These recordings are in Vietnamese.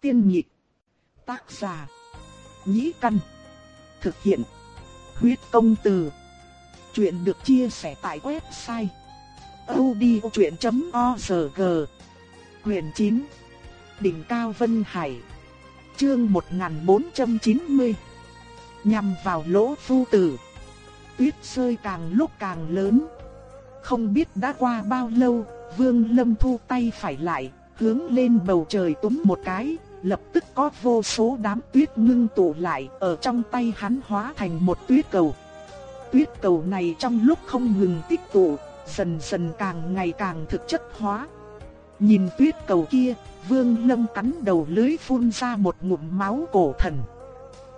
Tiên nhị Tác giả. Nhĩ căn. Thực hiện. Huyết công từ. Chuyện được chia sẻ tại website. odchuyện.org Quyền 9 Đỉnh Cao Vân Hải Chương 1490 Nhằm vào lỗ phu tử Tuyết rơi càng lúc càng lớn Không biết đã qua bao lâu, Vương Lâm thu tay phải lại, Hướng lên bầu trời túm một cái Lập tức có vô số đám tuyết ngưng tụ lại Ở trong tay hắn hóa thành một tuyết cầu Tuyết cầu này trong lúc không ngừng tích tụ Dần dần càng ngày càng thực chất hóa Nhìn tuyết cầu kia, Vương Lâm cắn đầu lưới phun ra một ngụm máu cổ thần.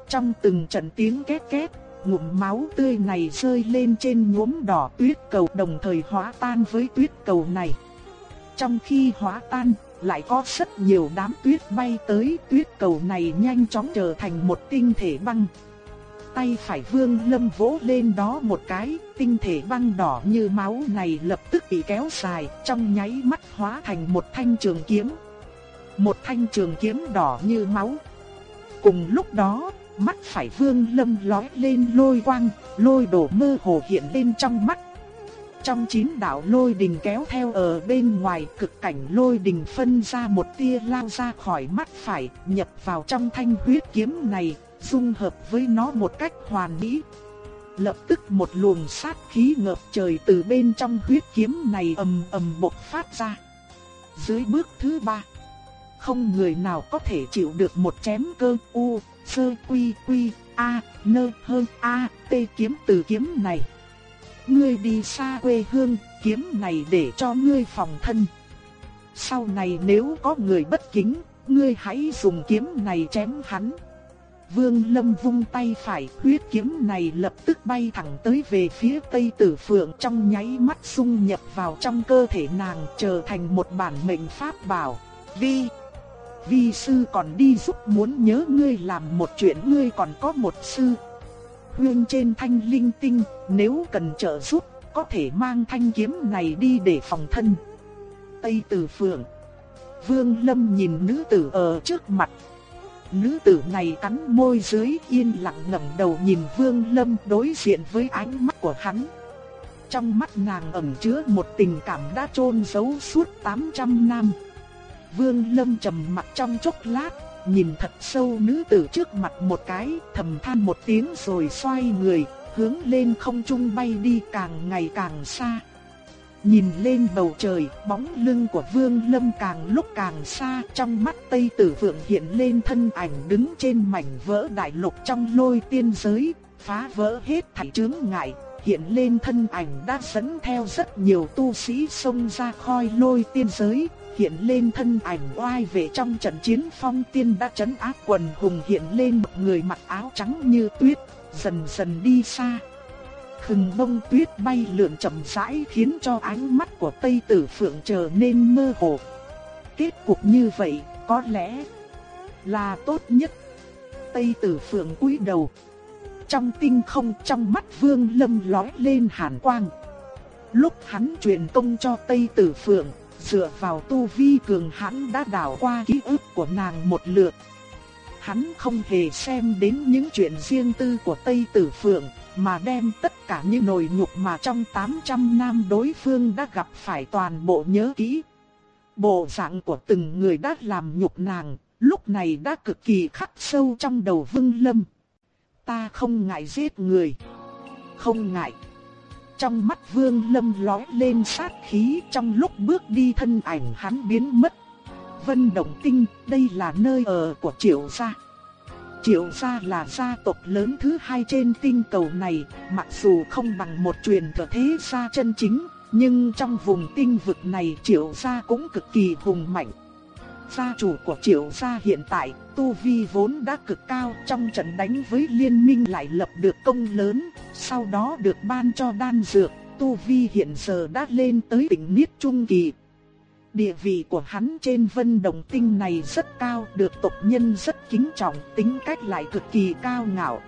Trong từng trận tiếng két két, ngụm máu tươi này rơi lên trên nhuốm đỏ tuyết cầu đồng thời hóa tan với tuyết cầu này. Trong khi hóa tan, lại có rất nhiều đám tuyết bay tới tuyết cầu này nhanh chóng trở thành một tinh thể băng. Tay phải vương lâm vỗ lên đó một cái, tinh thể băng đỏ như máu này lập tức bị kéo dài, trong nháy mắt hóa thành một thanh trường kiếm. Một thanh trường kiếm đỏ như máu. Cùng lúc đó, mắt phải vương lâm lói lên lôi quang, lôi đổ mơ hồ hiện lên trong mắt. Trong chín đạo lôi đình kéo theo ở bên ngoài cực cảnh lôi đình phân ra một tia lao ra khỏi mắt phải, nhập vào trong thanh huyết kiếm này, dung hợp với nó một cách hoàn mỹ. Lập tức một luồng sát khí ngập trời từ bên trong huyết kiếm này ầm ầm bộc phát ra. Dưới bước thứ ba, không người nào có thể chịu được một chém cơ u, sơ quy quy, a, nơ hơn a, t kiếm từ kiếm này. Ngươi đi xa quê hương, kiếm này để cho ngươi phòng thân. Sau này nếu có người bất kính, ngươi hãy dùng kiếm này chém hắn. Vương Lâm vung tay phải, huyết kiếm này lập tức bay thẳng tới về phía Tây Tử Phượng trong nháy mắt xung nhập vào trong cơ thể nàng trở thành một bản mệnh pháp bảo. Vi, vi sư còn đi giúp muốn nhớ ngươi làm một chuyện ngươi còn có một sư. Huyên trên thanh linh tinh, nếu cần trợ giúp, có thể mang thanh kiếm này đi để phòng thân. Tây Tử Phượng Vương Lâm nhìn nữ tử ở trước mặt Nữ tử này cắn môi dưới yên lặng ngẩng đầu nhìn Vương Lâm đối diện với ánh mắt của hắn. Trong mắt nàng ẩn chứa một tình cảm đã chôn giấu suốt 800 năm. Vương Lâm trầm mặt trong chốc lát, nhìn thật sâu nữ tử trước mặt một cái, thầm than một tiếng rồi xoay người, hướng lên không trung bay đi càng ngày càng xa. Nhìn lên bầu trời, bóng lưng của Vương Lâm càng lúc càng xa, trong mắt Tây Tử Vượng hiện lên thân ảnh đứng trên mảnh vỡ đại lục trong lôi tiên giới, phá vỡ hết thảy chướng ngại, hiện lên thân ảnh đã dẫn theo rất nhiều tu sĩ xông ra khoi lôi tiên giới, hiện lên thân ảnh oai vệ trong trận chiến phong tiên đã chấn áp quần hùng hiện lên một người mặc áo trắng như tuyết, dần dần đi xa. Khừng bông tuyết bay lượn chậm rãi khiến cho ánh mắt của Tây Tử Phượng trở nên mơ hồ. Kết cục như vậy có lẽ là tốt nhất. Tây Tử Phượng cúi đầu. Trong tinh không trong mắt Vương Lâm lói lên hàn quang. Lúc hắn truyền công cho Tây Tử Phượng, dựa vào tu vi cường hãn đã đảo qua ký ức của nàng một lượt. Hắn không hề xem đến những chuyện riêng tư của Tây Tử Phượng, mà đem tất cả những nồi nhục mà trong 800 năm đối phương đã gặp phải toàn bộ nhớ kỹ. Bộ dạng của từng người đã làm nhục nàng, lúc này đã cực kỳ khắc sâu trong đầu Vương Lâm. Ta không ngại giết người. Không ngại. Trong mắt Vương Lâm lóe lên sát khí trong lúc bước đi thân ảnh hắn biến mất. Vân Động Tinh, đây là nơi ở của Triệu gia. Triệu gia là gia tộc lớn thứ hai trên tinh cầu này, mặc dù không bằng một truyền thừa thế gia chân chính, nhưng trong vùng tinh vực này Triệu gia cũng cực kỳ hùng mạnh. Gia chủ của Triệu gia hiện tại, tu vi vốn đã cực cao trong trận đánh với liên minh lại lập được công lớn, sau đó được ban cho đan dược, tu vi hiện giờ đã lên tới tỉnh Niết Trung Kỳ, Địa vị của hắn trên vân đồng tinh này rất cao, được tộc nhân rất kính trọng, tính cách lại cực kỳ cao ngạo.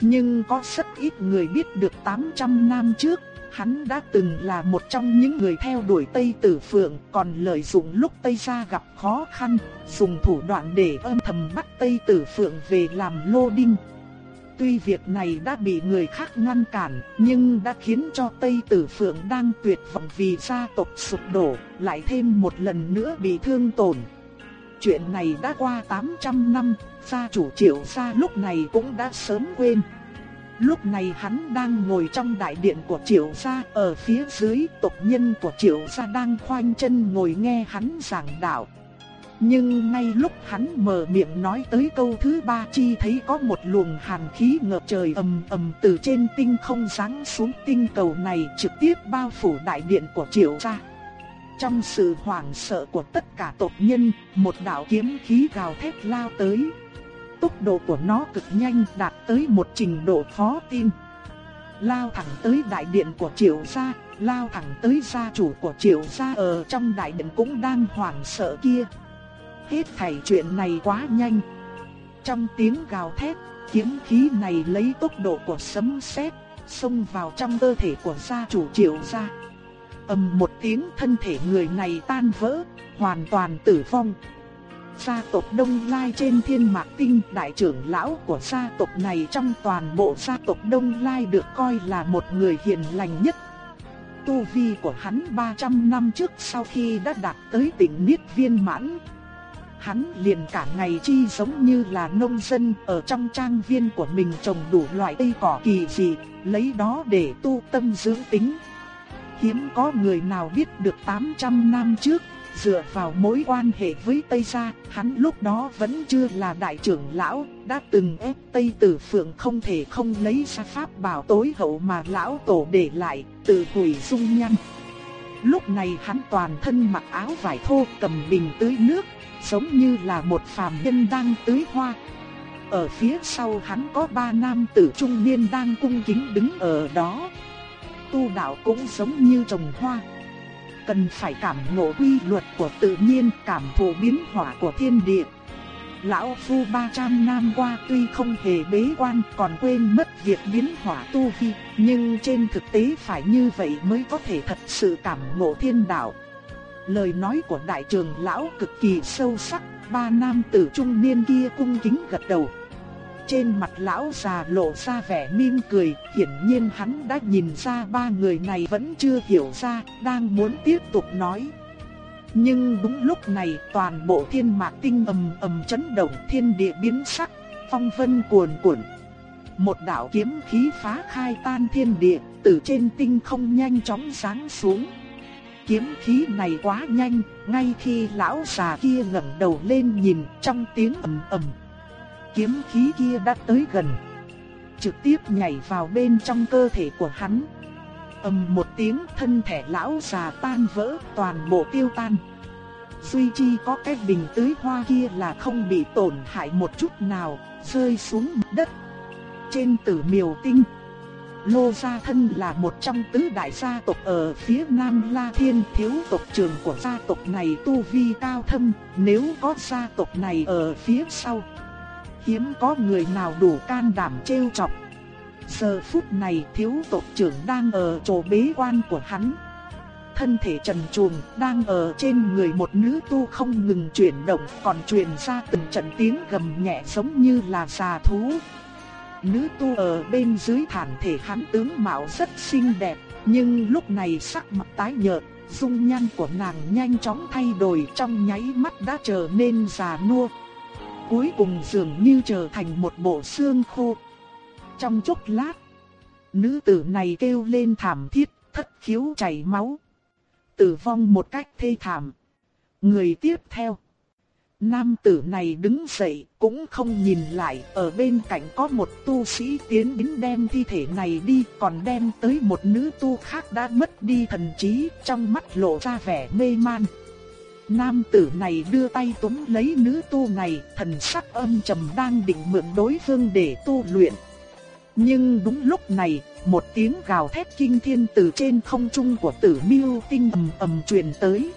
Nhưng có rất ít người biết được 800 năm trước, Hắn đã từng là một trong những người theo đuổi Tây Tử Phượng, còn lợi dụng lúc Tây gia gặp khó khăn, dùng thủ đoạn để âm thầm bắt Tây Tử Phượng về làm lô đinh. Tuy việc này đã bị người khác ngăn cản, nhưng đã khiến cho Tây Tử Phượng đang tuyệt vọng vì gia tộc sụp đổ, lại thêm một lần nữa bị thương tổn. Chuyện này đã qua 800 năm, gia chủ triệu gia lúc này cũng đã sớm quên. Lúc này hắn đang ngồi trong đại điện của triệu gia, ở phía dưới tộc nhân của triệu gia đang khoanh chân ngồi nghe hắn giảng đạo. Nhưng ngay lúc hắn mở miệng nói tới câu thứ ba chi thấy có một luồng hàn khí ngập trời ầm ầm từ trên tinh không giáng xuống tinh cầu này trực tiếp bao phủ đại điện của triệu gia. Trong sự hoảng sợ của tất cả tộc nhân, một đạo kiếm khí gào thét lao tới. Tốc độ của nó cực nhanh đạt tới một trình độ khó tin. Lao thẳng tới đại điện của triệu gia, lao thẳng tới gia chủ của triệu gia ở trong đại điện cũng đang hoảng sợ kia. Hết thảy chuyện này quá nhanh. Trong tiếng gào thét, kiếm khí này lấy tốc độ của sấm sét xông vào trong cơ thể của gia chủ triệu gia ầm một tiếng thân thể người này tan vỡ, hoàn toàn tử vong. Gia tộc Đông Lai trên thiên mạc tinh đại trưởng lão của gia tộc này trong toàn bộ gia tộc Đông Lai được coi là một người hiền lành nhất. Tu vi của hắn 300 năm trước sau khi đã đạt tới tỉnh Niết Viên Mãn. Hắn liền cả ngày chi giống như là nông dân ở trong trang viên của mình trồng đủ loại cây cỏ kỳ dị, lấy đó để tu tâm dưỡng tính. Hiếm có người nào biết được 800 năm trước, dựa vào mối quan hệ với Tây Gia, hắn lúc đó vẫn chưa là đại trưởng lão, đã từng ép Tây Tử Phượng không thể không lấy ra pháp bảo tối hậu mà lão tổ để lại, tự hủy dung nhăn. Lúc này hắn toàn thân mặc áo vải thô cầm bình tưới nước, giống như là một phàm nhân đang tưới hoa. Ở phía sau hắn có ba nam tử trung niên đang cung kính đứng ở đó tu đạo cũng giống như trồng hoa. Cần phải cảm ngộ quy luật của tự nhiên, cảm thụ biến hóa của thiên địa. Lão Phu 300 năm qua tuy không hề bế quan còn quên mất việc biến hóa tu vi, nhưng trên thực tế phải như vậy mới có thể thật sự cảm ngộ thiên đạo. Lời nói của đại trường lão cực kỳ sâu sắc, ba nam tử trung niên kia cung kính gật đầu. Trên mặt lão già lộ ra vẻ mỉm cười, hiển nhiên hắn đã nhìn ra ba người này vẫn chưa hiểu ra, đang muốn tiếp tục nói. Nhưng đúng lúc này toàn bộ thiên mạc tinh ầm ầm chấn động thiên địa biến sắc, phong vân cuồn cuộn. Một đạo kiếm khí phá khai tan thiên địa, từ trên tinh không nhanh chóng giáng xuống. Kiếm khí này quá nhanh, ngay khi lão già kia ngẩng đầu lên nhìn trong tiếng ầm ầm kiếm khí kia đã tới gần. Trực tiếp nhảy vào bên trong cơ thể của hắn. ầm một tiếng thân thể lão già tan vỡ toàn bộ tiêu tan. Duy chi có cái bình tưới hoa kia là không bị tổn hại một chút nào, rơi xuống đất. Trên tử miều tinh, Lô Gia Thân là một trong tứ đại gia tộc ở phía Nam La Thiên thiếu tộc trưởng của gia tộc này tu vi cao thâm, nếu có gia tộc này ở phía sau hiếm có người nào đủ can đảm trêu chọc. Giờ phút này thiếu tộc trưởng đang ở chỗ bế quan của hắn. Thân thể trần truồng đang ở trên người một nữ tu không ngừng chuyển động còn truyền ra từng trận tiếng gầm nhẹ giống như là xà thú. Nữ tu ở bên dưới thản thể hắn tướng mạo rất xinh đẹp, nhưng lúc này sắc mặt tái nhợt, dung nhan của nàng nhanh chóng thay đổi trong nháy mắt đã trở nên già nua, cuối cùng dường như trở thành một bộ xương khô. Trong chốc lát, nữ tử này kêu lên thảm thiết, thất khiếu chảy máu. Tử vong một cách thê thảm. Người tiếp theo. Nam tử này đứng dậy, cũng không nhìn lại, ở bên cạnh có một tu sĩ tiến đến đem thi thể này đi, còn đem tới một nữ tu khác đã mất đi thần trí, trong mắt lộ ra vẻ mê man. Nam tử này đưa tay túm lấy nữ tu này, thần sắc âm trầm đang định mượn đối phương để tu luyện. Nhưng đúng lúc này, một tiếng gào thét kinh thiên từ trên không trung của tử miêu tinh ầm ầm truyền tới.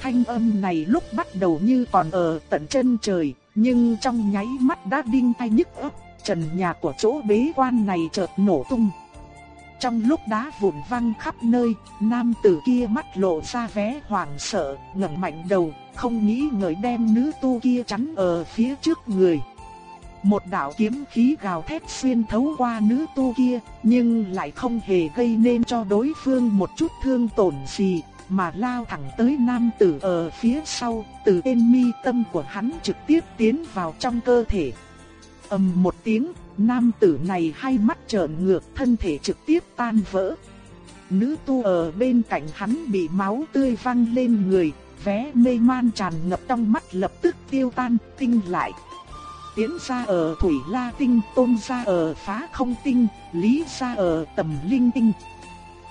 Thanh âm này lúc bắt đầu như còn ở tận chân trời, nhưng trong nháy mắt đã đinh tai nhức ấp trần nhà của chỗ bế quan này chợt nổ tung trong lúc đá vụn văng khắp nơi, nam tử kia mắt lộ ra vẻ hoảng sợ, ngẩng mạnh đầu, không nghĩ ngợi đem nữ tu kia chắn ở phía trước người. Một đạo kiếm khí gào thét xuyên thấu qua nữ tu kia, nhưng lại không hề gây nên cho đối phương một chút thương tổn gì, mà lao thẳng tới nam tử ở phía sau, từ bên mi tâm của hắn trực tiếp tiến vào trong cơ thể. ầm một tiếng, nam tử này hai mắt trợn ngược, thân thể trực tiếp tan vỡ. Nữ tu ở bên cạnh hắn bị máu tươi văng lên người, vé mê man tràn ngập trong mắt lập tức tiêu tan, tinh lại. Tiến ra ở thủy la tinh, tôn ra ở phá không tinh, lý ra ở tầm linh tinh.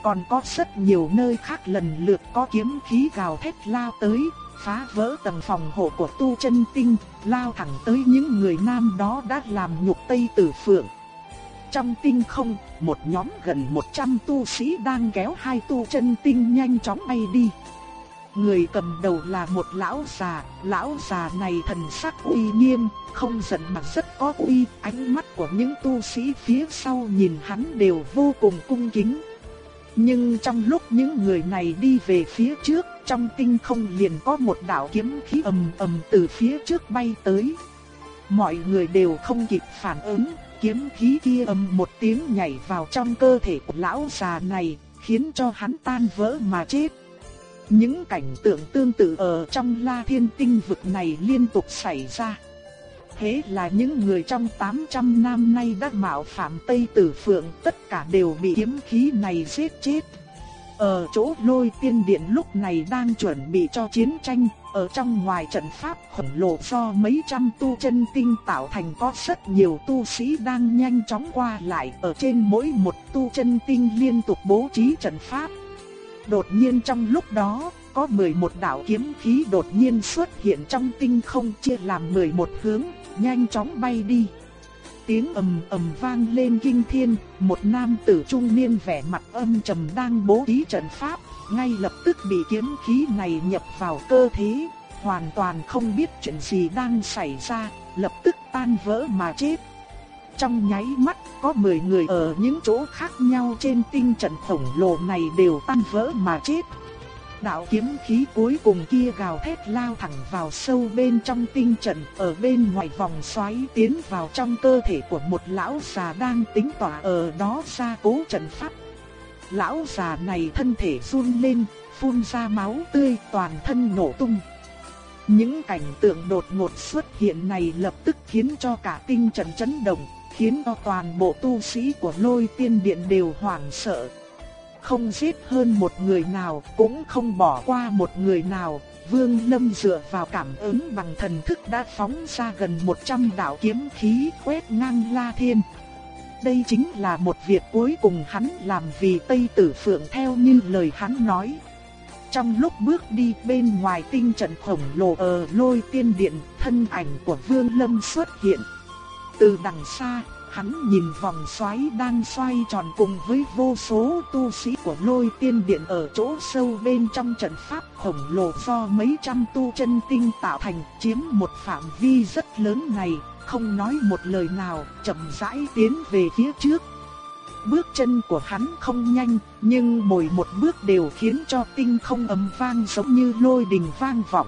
Còn có rất nhiều nơi khác lần lượt có kiếm khí gào thét lao tới, phá vỡ tầng phòng hộ của tu chân tinh, lao thẳng tới những người nam đó đã làm nhục Tây Tử Phượng. Trong tinh không, một nhóm gần 100 tu sĩ đang kéo hai tu chân tinh nhanh chóng bay đi. Người cầm đầu là một lão già, lão già này thần sắc uy nghiêm, không giận mà rất có uy, ánh mắt của những tu sĩ phía sau nhìn hắn đều vô cùng cung kính. Nhưng trong lúc những người này đi về phía trước, trong tinh không liền có một đạo kiếm khí ầm ầm từ phía trước bay tới. Mọi người đều không kịp phản ứng, kiếm khí kia ầm một tiếng nhảy vào trong cơ thể của lão già này, khiến cho hắn tan vỡ mà chết. Những cảnh tượng tương tự ở trong La Thiên Tinh vực này liên tục xảy ra. Thế là những người trong 800 năm nay đã mạo phạm Tây Tử Phượng tất cả đều bị kiếm khí này giết chết. Ở chỗ lôi tiên điện lúc này đang chuẩn bị cho chiến tranh, ở trong ngoài trận pháp khổng lồ do mấy trăm tu chân tinh tạo thành có rất nhiều tu sĩ đang nhanh chóng qua lại ở trên mỗi một tu chân tinh liên tục bố trí trận pháp. Đột nhiên trong lúc đó, có 11 đạo kiếm khí đột nhiên xuất hiện trong tinh không chia làm 11 hướng, nhanh chóng bay đi. Tiếng ầm ầm vang lên kinh thiên, một nam tử trung niên vẻ mặt âm trầm đang bố trí trận pháp, ngay lập tức bị kiếm khí này nhập vào cơ thể, hoàn toàn không biết chuyện gì đang xảy ra, lập tức tan vỡ mà chết. Trong nháy mắt, có 10 người ở những chỗ khác nhau trên tinh trận khổng lồ này đều tan vỡ mà chết. Đạo kiếm khí cuối cùng kia gào thét lao thẳng vào sâu bên trong tinh trận ở bên ngoài vòng xoáy tiến vào trong cơ thể của một lão già đang tính tỏa ở đó ra cố trận pháp. Lão già này thân thể run lên, phun ra máu tươi toàn thân nổ tung. Những cảnh tượng đột ngột xuất hiện này lập tức khiến cho cả tinh trận chấn động, khiến cho toàn bộ tu sĩ của lôi tiên điện đều hoảng sợ. Không giết hơn một người nào, cũng không bỏ qua một người nào, Vương Lâm dựa vào cảm ứng bằng thần thức đã phóng ra gần 100 đạo kiếm khí quét ngang La Thiên. Đây chính là một việc cuối cùng hắn làm vì Tây Tử Phượng theo như lời hắn nói. Trong lúc bước đi bên ngoài tinh trận khổng lồ ở lôi tiên điện, thân ảnh của Vương Lâm xuất hiện. Từ đằng xa, hắn nhìn vòng xoáy đang xoay tròn cùng với vô số tu sĩ của lôi tiên điện ở chỗ sâu bên trong trận pháp khổng lồ do mấy trăm tu chân tinh tạo thành chiếm một phạm vi rất lớn này, không nói một lời nào, chậm rãi tiến về phía trước. Bước chân của hắn không nhanh, nhưng mỗi một bước đều khiến cho tinh không ầm vang giống như lôi đình vang vọng.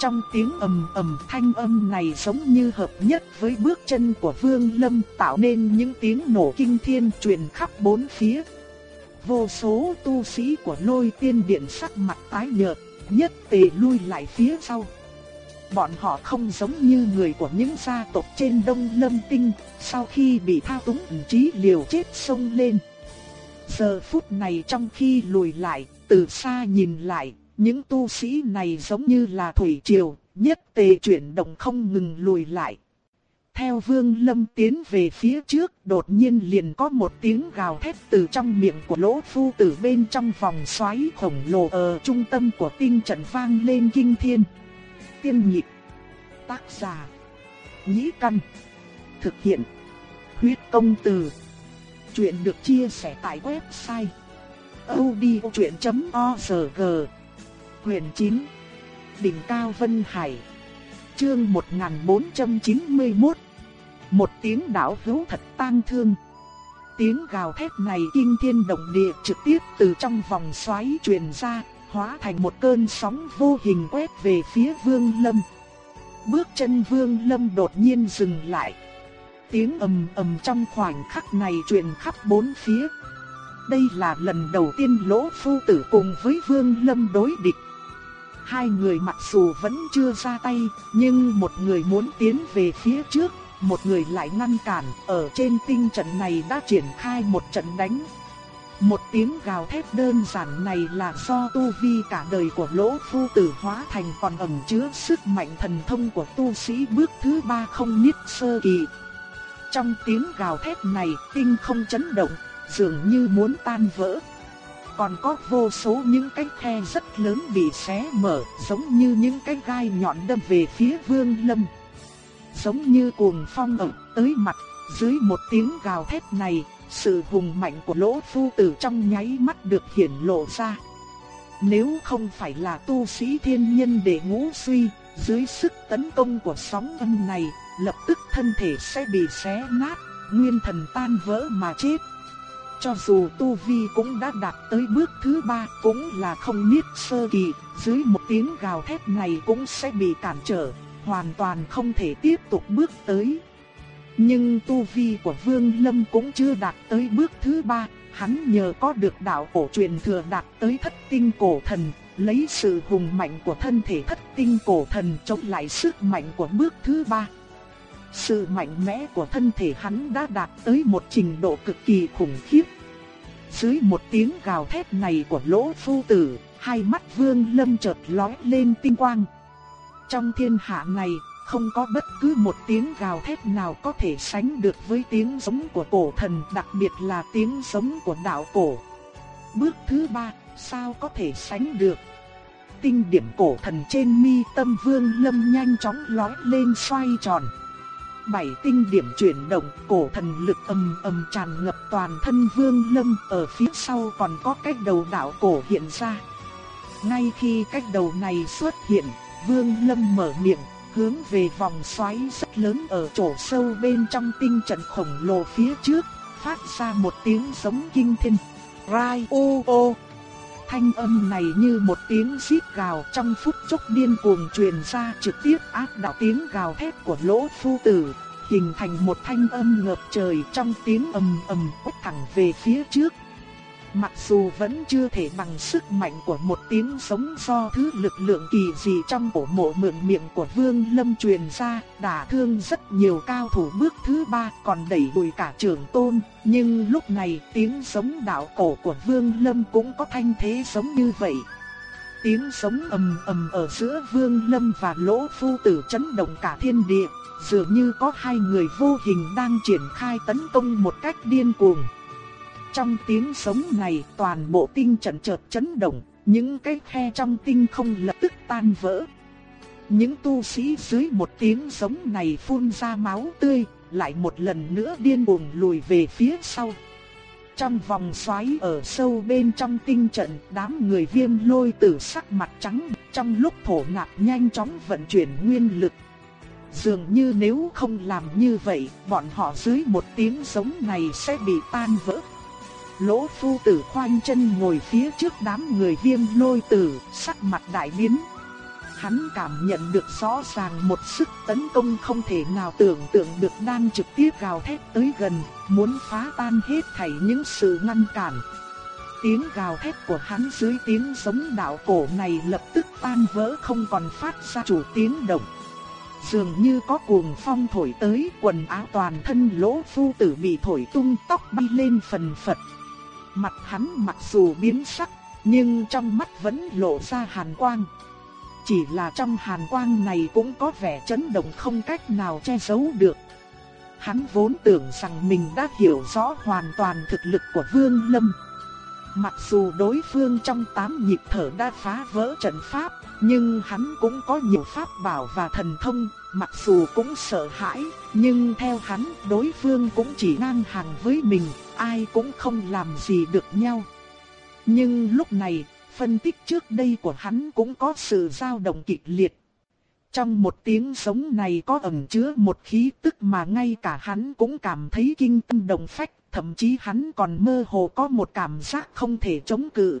Trong tiếng ầm ầm thanh âm này giống như hợp nhất với bước chân của Vương Lâm tạo nên những tiếng nổ kinh thiên truyền khắp bốn phía. Vô số tu sĩ của lôi tiên điện sắc mặt tái nhợt, nhất tề lui lại phía sau. Bọn họ không giống như người của những gia tộc trên Đông Lâm Tinh, sau khi bị thao túng trí liều chết sông lên. Giờ phút này trong khi lùi lại, từ xa nhìn lại, những tu sĩ này giống như là thủy triều, nhất tề chuyển động không ngừng lùi lại. Theo Vương Lâm tiến về phía trước, đột nhiên liền có một tiếng gào thét từ trong miệng của lỗ phu tử bên trong vòng xoáy khổng lồ ở trung tâm của tinh trận vang lên kinh thiên. Tiên nhịp, tác giả, nhĩ căn, thực hiện, huyết công từ. Chuyện được chia sẻ tại website odchuyện.org Huyền 9 Đỉnh Cao Vân Hải Chương 1491 Một tiếng đảo hữu thật tang thương Tiếng gào thét này kinh thiên động địa trực tiếp từ trong vòng xoáy truyền ra, hóa thành một cơn sóng vô hình quét về phía Vương Lâm. Bước chân Vương Lâm đột nhiên dừng lại. Tiếng ầm ầm trong khoảnh khắc này truyền khắp bốn phía. Đây là lần đầu tiên Lỗ Phu Tử cùng với Vương Lâm đối địch. Hai người mặc dù vẫn chưa ra tay, nhưng một người muốn tiến về phía trước, một người lại ngăn cản, ở trên tinh trận này đã triển khai một trận đánh. Một tiếng gào thét đơn giản này là do tu vi cả đời của lỗ phu tử hóa thành còn ẩn chứa sức mạnh thần thông của tu sĩ bước thứ ba không niết sơ kỳ. Trong tiếng gào thét này, tinh không chấn động, dường như muốn tan vỡ. Còn có vô số những cái khe rất lớn bị xé mở, giống như những cái gai nhọn đâm về phía Vương Lâm giống như cuồng phong ập tới mặt, dưới một tiếng gào thét này, sự hùng mạnh của lỗ phu tử trong nháy mắt được hiển lộ ra. Nếu không phải là tu sĩ thiên nhân để ngũ suy, dưới sức tấn công của sóng âm này, lập tức thân thể sẽ bị xé nát, nguyên thần tan vỡ mà chết. Cho dù Tu Vi cũng đã đạt tới bước thứ ba cũng là không biết sơ kỳ, dưới một tiếng gào thét này cũng sẽ bị cản trở, hoàn toàn không thể tiếp tục bước tới. Nhưng tu vi của Vương Lâm cũng chưa đạt tới bước thứ ba, hắn nhờ có được đạo cổ truyền thừa đạt tới thất tinh cổ thần, lấy sự hùng mạnh của thân thể thất tinh cổ thần chống lại sức mạnh của bước thứ ba. Sự mạnh mẽ của thân thể hắn đã đạt tới một trình độ cực kỳ khủng khiếp. Dưới một tiếng gào thét này của lỗ phu tử, hai mắt vương lâm chợt lóe lên tinh quang. Trong thiên hạ này, không có bất cứ một tiếng gào thét nào có thể sánh được với tiếng giống của cổ thần, đặc biệt là tiếng giống của đạo cổ. Bước thứ ba, sao có thể sánh được? Tinh điểm cổ thần trên mi tâm vương lâm nhanh chóng lói lên xoay tròn. Bảy tinh điểm chuyển động, cổ thần lực ầm ầm tràn ngập toàn thân vương lâm, ở phía sau còn có cách đầu đạo cổ hiện ra. Ngay khi cách đầu này xuất hiện, Vương Lâm mở miệng, hướng về vòng xoáy rất lớn ở chỗ sâu bên trong tinh trận khổng lồ phía trước, phát ra một tiếng giống kinh thiên. Rai ô ô. Thanh âm này như một tiếng xít gào trong phút chốc điên cuồng truyền ra trực tiếp áp đảo tiếng gào thét của lỗ phu tử, hình thành một thanh âm ngập trời trong tiếng ầm ầm quét thẳng về phía trước. Mặc dù vẫn chưa thể bằng sức mạnh của một tiếng sống do thứ lực lượng kỳ dị trong cổ mộ mượn miệng của Vương Lâm truyền ra, đả thương rất nhiều cao thủ bước thứ ba còn đẩy đuổi cả trưởng tôn, nhưng lúc này tiếng sống đạo cổ của Vương Lâm cũng có thanh thế giống như vậy. Tiếng sống ầm ầm ở giữa Vương Lâm và Lỗ Phu Tử chấn động cả thiên địa, dường như có hai người vô hình đang triển khai tấn công một cách điên cuồng. Trong tiếng sống này toàn bộ tinh trận chợt chấn động, những cái khe trong tinh không lập tức tan vỡ. Những tu sĩ dưới một tiếng sống này phun ra máu tươi, lại một lần nữa điên cuồng lùi về phía sau. Trong vòng xoáy ở sâu bên trong tinh trận, đám người viêm lôi tử sắc mặt trắng, trong lúc thổ nạp nhanh chóng vận chuyển nguyên lực. Dường như nếu không làm như vậy, bọn họ dưới một tiếng sống này sẽ bị tan vỡ. Lỗ phu tử khoanh chân ngồi phía trước đám người viêm lôi tử, sắc mặt đại biến. Hắn cảm nhận được rõ ràng một sức tấn công không thể nào tưởng tượng được đang trực tiếp gào thét tới gần, muốn phá tan hết thảy những sự ngăn cản. Tiếng gào thét của hắn dưới tiếng giống đạo cổ này lập tức tan vỡ không còn phát ra chủ tiếng động. Dường như có cuồng phong thổi tới quần áo toàn thân lỗ phu tử bị thổi tung tóc bay lên phần phật. Mặt hắn mặc dù biến sắc, nhưng trong mắt vẫn lộ ra hàn quang. Chỉ là trong hàn quang này cũng có vẻ chấn động không cách nào che giấu được. Hắn vốn tưởng rằng mình đã hiểu rõ hoàn toàn thực lực của Vương Lâm. Mặc dù đối phương trong tám nhịp thở đã phá vỡ trận pháp, nhưng hắn cũng có nhiều pháp bảo và thần thông, mặc dù cũng sợ hãi, nhưng theo hắn đối phương cũng chỉ ngang hàng với mình, ai cũng không làm gì được nhau. Nhưng lúc này, phân tích trước đây của hắn cũng có sự dao động kịch liệt. Trong một tiếng sống này có ẩn chứa một khí tức mà ngay cả hắn cũng cảm thấy kinh tâm động phách, thậm chí hắn còn mơ hồ có một cảm giác không thể chống cự.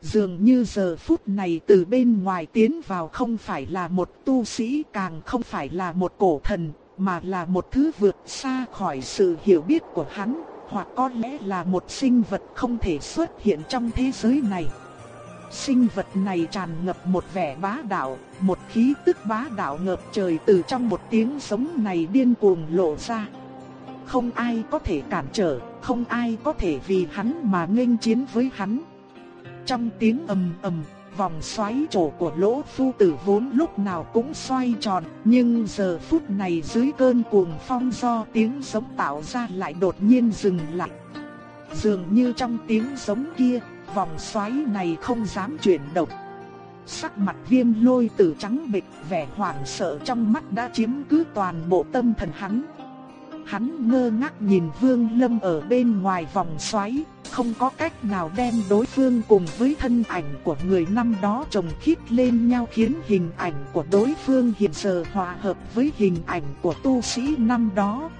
Dường như giờ phút này từ bên ngoài tiến vào không phải là một tu sĩ càng không phải là một cổ thần, mà là một thứ vượt xa khỏi sự hiểu biết của hắn, hoặc có lẽ là một sinh vật không thể xuất hiện trong thế giới này. Sinh vật này tràn ngập một vẻ bá đạo, một khí tức bá đạo ngập trời từ trong một tiếng sống này điên cuồng lộ ra. Không ai có thể cản trở, không ai có thể vì hắn mà nghênh chiến với hắn. Trong tiếng ầm ầm, vòng xoáy trổ của lỗ phu tử vốn lúc nào cũng xoay tròn, nhưng giờ phút này dưới cơn cuồng phong do tiếng sống tạo ra lại đột nhiên dừng lại. Dường như trong tiếng giống kia, vòng xoáy này không dám chuyển động. Sắc mặt viêm lôi tử trắng bệch vẻ hoảng sợ trong mắt đã chiếm cứ toàn bộ tâm thần hắn. Hắn ngơ ngác nhìn Vương Lâm ở bên ngoài vòng xoáy, không có cách nào đem đối phương cùng với thân ảnh của người năm đó chồng khít lên nhau khiến hình ảnh của đối phương hiện giờ hòa hợp với hình ảnh của tu sĩ năm đó.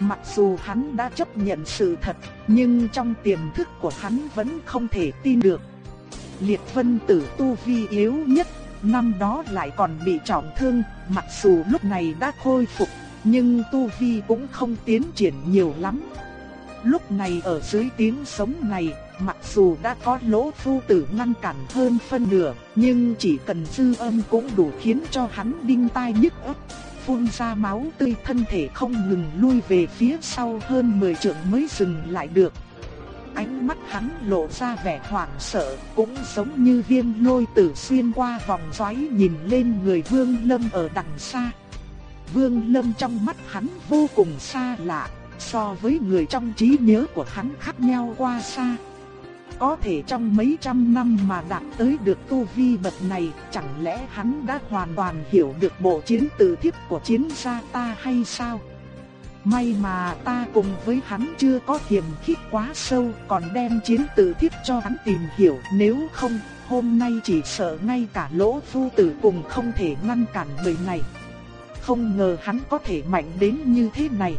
Mặc dù hắn đã chấp nhận sự thật, nhưng trong tiềm thức của hắn vẫn không thể tin được. Liệt vân tử tu vi yếu nhất, năm đó lại còn bị trọng thương, mặc dù lúc này đã khôi phục, nhưng tu vi cũng không tiến triển nhiều lắm. Lúc này ở dưới tiếng sống này, mặc dù đã có lỗ phu tử ngăn cản hơn phân nửa, nhưng chỉ cần dư âm cũng đủ khiến cho hắn đinh tai nhức óc phun ra máu tươi thân thể không ngừng lui về phía sau hơn 10 trượng mới dừng lại được. Ánh mắt hắn lộ ra vẻ hoảng sợ, cũng giống như viêm lôi tử xuyên qua vòng xoáy nhìn lên người Vương Lâm ở đằng xa. Vương Lâm trong mắt hắn vô cùng xa lạ, so với người trong trí nhớ của hắn khác nhau qua xa. Có thể trong mấy trăm năm mà đạt tới được tu vi bậc này, chẳng lẽ hắn đã hoàn toàn hiểu được bộ chiến tử thiếp của chiến gia ta hay sao? May mà ta cùng với hắn chưa có hiểm khích quá sâu, còn đem chiến tử thiếp cho hắn tìm hiểu, nếu không, hôm nay chỉ sợ ngay cả lỗ phu tử cùng không thể ngăn cản người này. Không ngờ hắn có thể mạnh đến như thế này.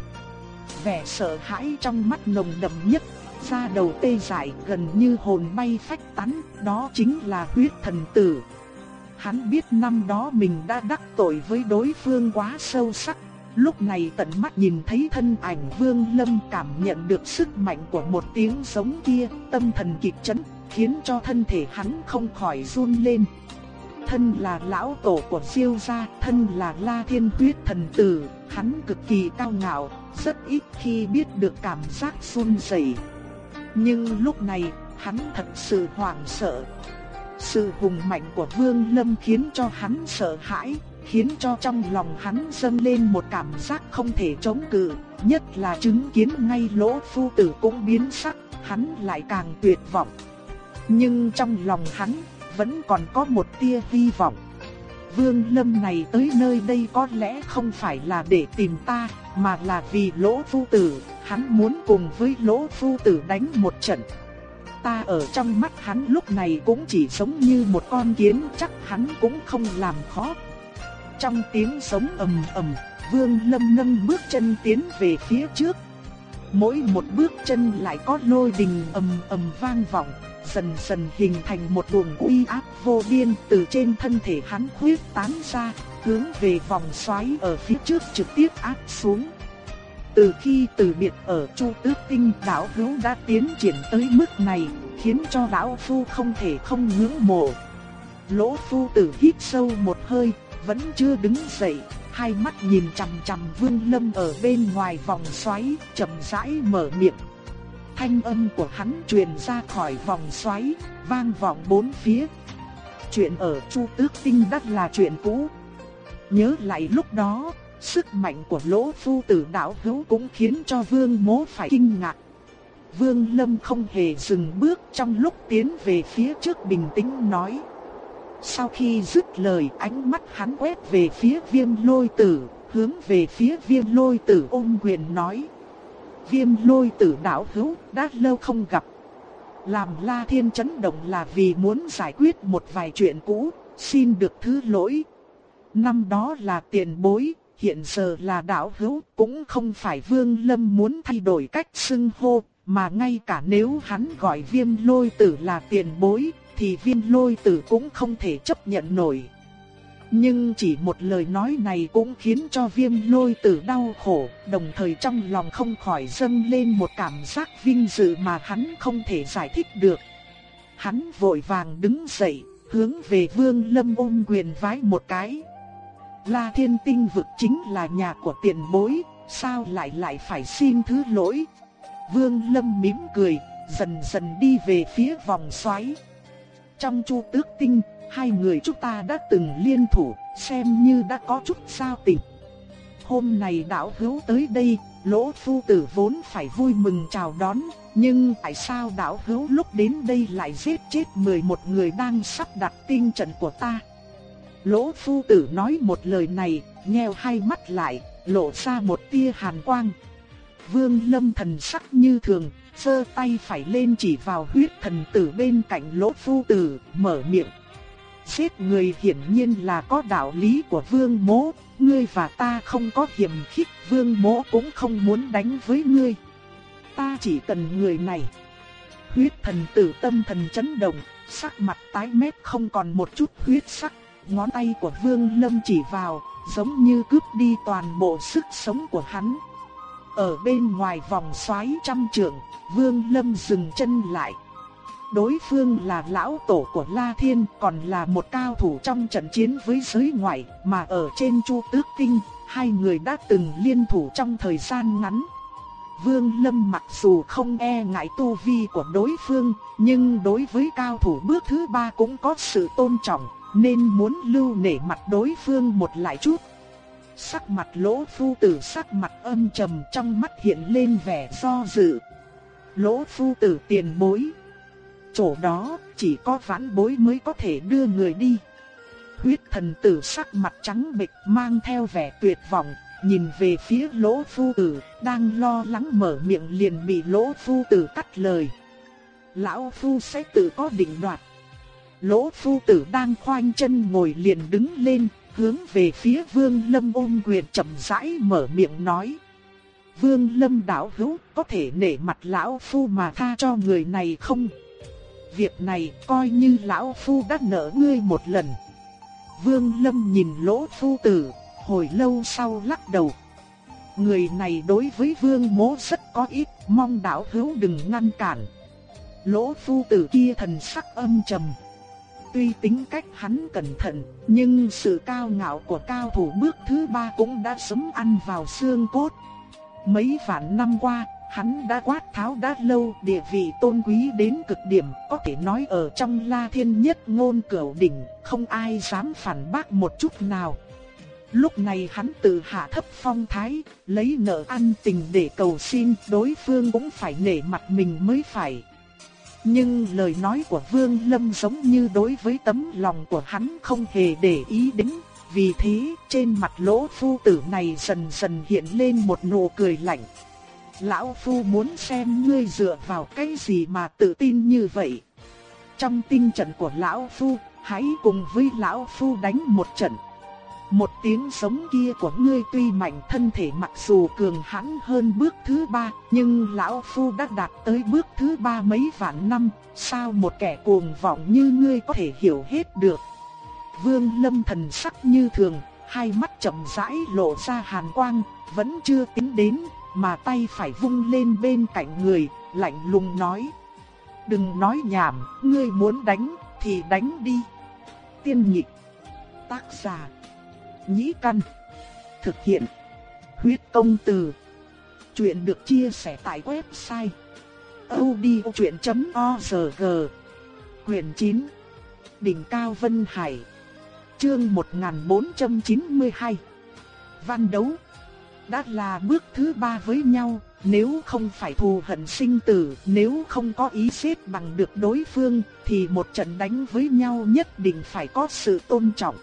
Vẻ sợ hãi trong mắt nồng đậm nhất da đầu tê dại gần như hồn bay phách tán, đó chính là huyết thần tử. Hắn biết năm đó mình đã đắc tội với đối phương quá sâu sắc, lúc này tận mắt nhìn thấy thân ảnh Vương Lâm cảm nhận được sức mạnh của một tiếng giống kia, tâm thần kịch chấn, khiến cho thân thể hắn không khỏi run lên. Thân là lão tổ của siêu gia, thân là La Thiên Tuyết thần tử, hắn cực kỳ cao ngạo, rất ít khi biết được cảm giác run rẩy. Nhưng lúc này, hắn thật sự hoảng sợ. Sự hùng mạnh của Vương Lâm khiến cho hắn sợ hãi, khiến cho trong lòng hắn dâng lên một cảm giác không thể chống cự, nhất là chứng kiến ngay lỗ phu tử cũng biến sắc, hắn lại càng tuyệt vọng. Nhưng trong lòng hắn vẫn còn có một tia hy vọng. Vương Lâm này tới nơi đây có lẽ không phải là để tìm ta, mà là vì lỗ phu tử, hắn muốn cùng với lỗ phu tử đánh một trận. Ta ở trong mắt hắn lúc này cũng chỉ giống như một con kiến chắc hắn cũng không làm khó. Trong tiếng sống ầm ầm, Vương Lâm nâng bước chân tiến về phía trước. Mỗi một bước chân lại có lôi đình ầm ầm vang vọng, dần dần hình thành một luồng uy áp vô biên từ trên thân thể hắn khuyết tán ra, hướng về vòng xoáy ở phía trước trực tiếp áp xuống. Từ khi từ biệt ở Chu Tước Tinh đảo hữu đã tiến triển tới mức này, khiến cho lão phu không thể không ngưỡng mộ. Lỗ phu tử hít sâu một hơi, vẫn chưa đứng dậy, hai mắt nhìn chằm chằm Vương Lâm ở bên ngoài vòng xoáy, chậm rãi mở miệng. Thanh âm của hắn truyền ra khỏi vòng xoáy, vang vọng bốn phía. Chuyện ở Chu Tước Tinh đất là chuyện cũ. Nhớ lại lúc đó, Sức mạnh của lỗ phu tử đạo hữu cũng khiến cho vương mố phải kinh ngạc. Vương Lâm không hề dừng bước trong lúc tiến về phía trước bình tĩnh nói. Sau khi dứt lời ánh mắt hắn quét về phía viêm lôi tử, hướng về phía viêm lôi tử ôm quyền nói. Viêm lôi tử đạo hữu đã lâu không gặp. Làm la thiên chấn động là vì muốn giải quyết một vài chuyện cũ, xin được thứ lỗi. năm đó là tiền bối, hiện giờ là đạo hữu, cũng không phải Vương Lâm muốn thay đổi cách xưng hô, mà ngay cả nếu hắn gọi viêm lôi tử là tiền bối, thì viêm lôi tử cũng không thể chấp nhận nổi. Nhưng chỉ một lời nói này cũng khiến cho viêm lôi tử đau khổ, đồng thời trong lòng không khỏi dâng lên một cảm giác vinh dự mà hắn không thể giải thích được. Hắn vội vàng đứng dậy, hướng về vương lâm ôm quyền vái một cái. La thiên tinh vực chính là nhà của tiền bối, sao lại lại phải xin thứ lỗi. Vương lâm mỉm cười, dần dần đi về phía vòng xoáy. Trong chu tước tinh, hai người chúng ta đã từng liên thủ, xem như đã có chút sao tình. Hôm nay đạo hữu tới đây, lỗ phu tử vốn phải vui mừng chào đón, nhưng tại sao đạo hữu lúc đến đây lại giết chết 11 người đang sắp đặt tinh trận của ta? Lỗ phu tử nói một lời này, nheo hai mắt lại, lộ ra một tia hàn quang. Vương lâm thần sắc như thường, giơ tay phải lên chỉ vào huyết thần tử bên cạnh lỗ phu tử, mở miệng. Giết người hiển nhiên là có đạo lý của vương mố, ngươi và ta không có hiểm khích, vương mố cũng không muốn đánh với ngươi. Ta chỉ cần người này. Huyết thần tử tâm thần chấn động, sắc mặt tái mét không còn một chút huyết sắc, ngón tay của vương lâm chỉ vào, giống như cướp đi toàn bộ sức sống của hắn. Ở bên ngoài vòng xoáy trăm trượng, Vương Lâm dừng chân lại. Đối phương là lão tổ của La Thiên, còn là một cao thủ trong trận chiến với giới ngoại, mà ở trên Chu Tước Tinh, hai người đã từng liên thủ trong thời gian ngắn. Vương Lâm mặc dù không e ngại tu vi của đối phương, nhưng đối với cao thủ bước thứ ba cũng có sự tôn trọng, nên muốn lưu nể mặt đối phương một lại chút. Sắc mặt lỗ phu tử sắc mặt âm trầm trong mắt hiện lên vẻ do dự. Lỗ phu tử tiền bối. Chỗ đó chỉ có vãn bối mới có thể đưa người đi. Huyết thần tử sắc mặt trắng bệch mang theo vẻ tuyệt vọng, nhìn về phía lỗ phu tử, đang lo lắng mở miệng liền bị lỗ phu tử cắt lời. Lão phu sẽ tự có định đoạt. Lỗ phu tử đang khoanh chân ngồi liền đứng lên, hướng về phía Vương Lâm ôm quyền chậm rãi mở miệng nói. Vương Lâm đảo hữu có thể nể mặt lão phu mà tha cho người này không? Việc này coi như lão phu đã nợ ngươi một lần. Vương Lâm nhìn lỗ phu tử, hồi lâu sau lắc đầu. Người này đối với vương mố rất có ít, mong đạo hữu đừng ngăn cản. Lỗ phu tử kia thần sắc âm trầm, Tuy tính cách hắn cẩn thận, nhưng sự cao ngạo của cao thủ bước thứ ba cũng đã sấm ăn vào xương cốt. Mấy vạn năm qua, hắn đã quát tháo đã lâu địa vị tôn quý đến cực điểm, có thể nói ở trong la thiên nhất ngôn cửu đỉnh, không ai dám phản bác một chút nào. Lúc này hắn tự hạ thấp phong thái, lấy nợ ăn tình để cầu xin, đối phương cũng phải nể mặt mình mới phải. Nhưng lời nói của Vương Lâm giống như đối với tấm lòng của hắn không hề để ý đến, vì thế trên mặt lỗ phu tử này dần dần hiện lên một nụ cười lạnh. Lão phu muốn xem ngươi dựa vào cái gì mà tự tin như vậy. Trong tinh trận của lão phu, hãy cùng với lão phu đánh một trận. Một tiếng sống kia của ngươi tuy mạnh thân thể mặc dù cường hãn hơn bước thứ ba, nhưng lão phu đã đạt tới bước thứ ba mấy vạn năm, sao một kẻ cuồng vọng như ngươi có thể hiểu hết được. Vương lâm thần sắc như thường, hai mắt chậm rãi lộ ra hàn quang, vẫn chưa tính đến, mà tay phải vung lên bên cạnh người, lạnh lùng nói. Đừng nói nhảm, ngươi muốn đánh, thì đánh đi. Tiên nhị Tác giả nhĩ căn. Thực hiện. Huyết công từ. Chuyện được chia sẻ tại website. odchuyện.org Quyền 9. Đỉnh Cao Vân Hải. Chương 1492. Văn đấu. Đã là bước thứ ba với nhau, nếu không phải thù hận sinh tử, nếu không có ý xếp bằng được đối phương, thì một trận đánh với nhau nhất định phải có sự tôn trọng.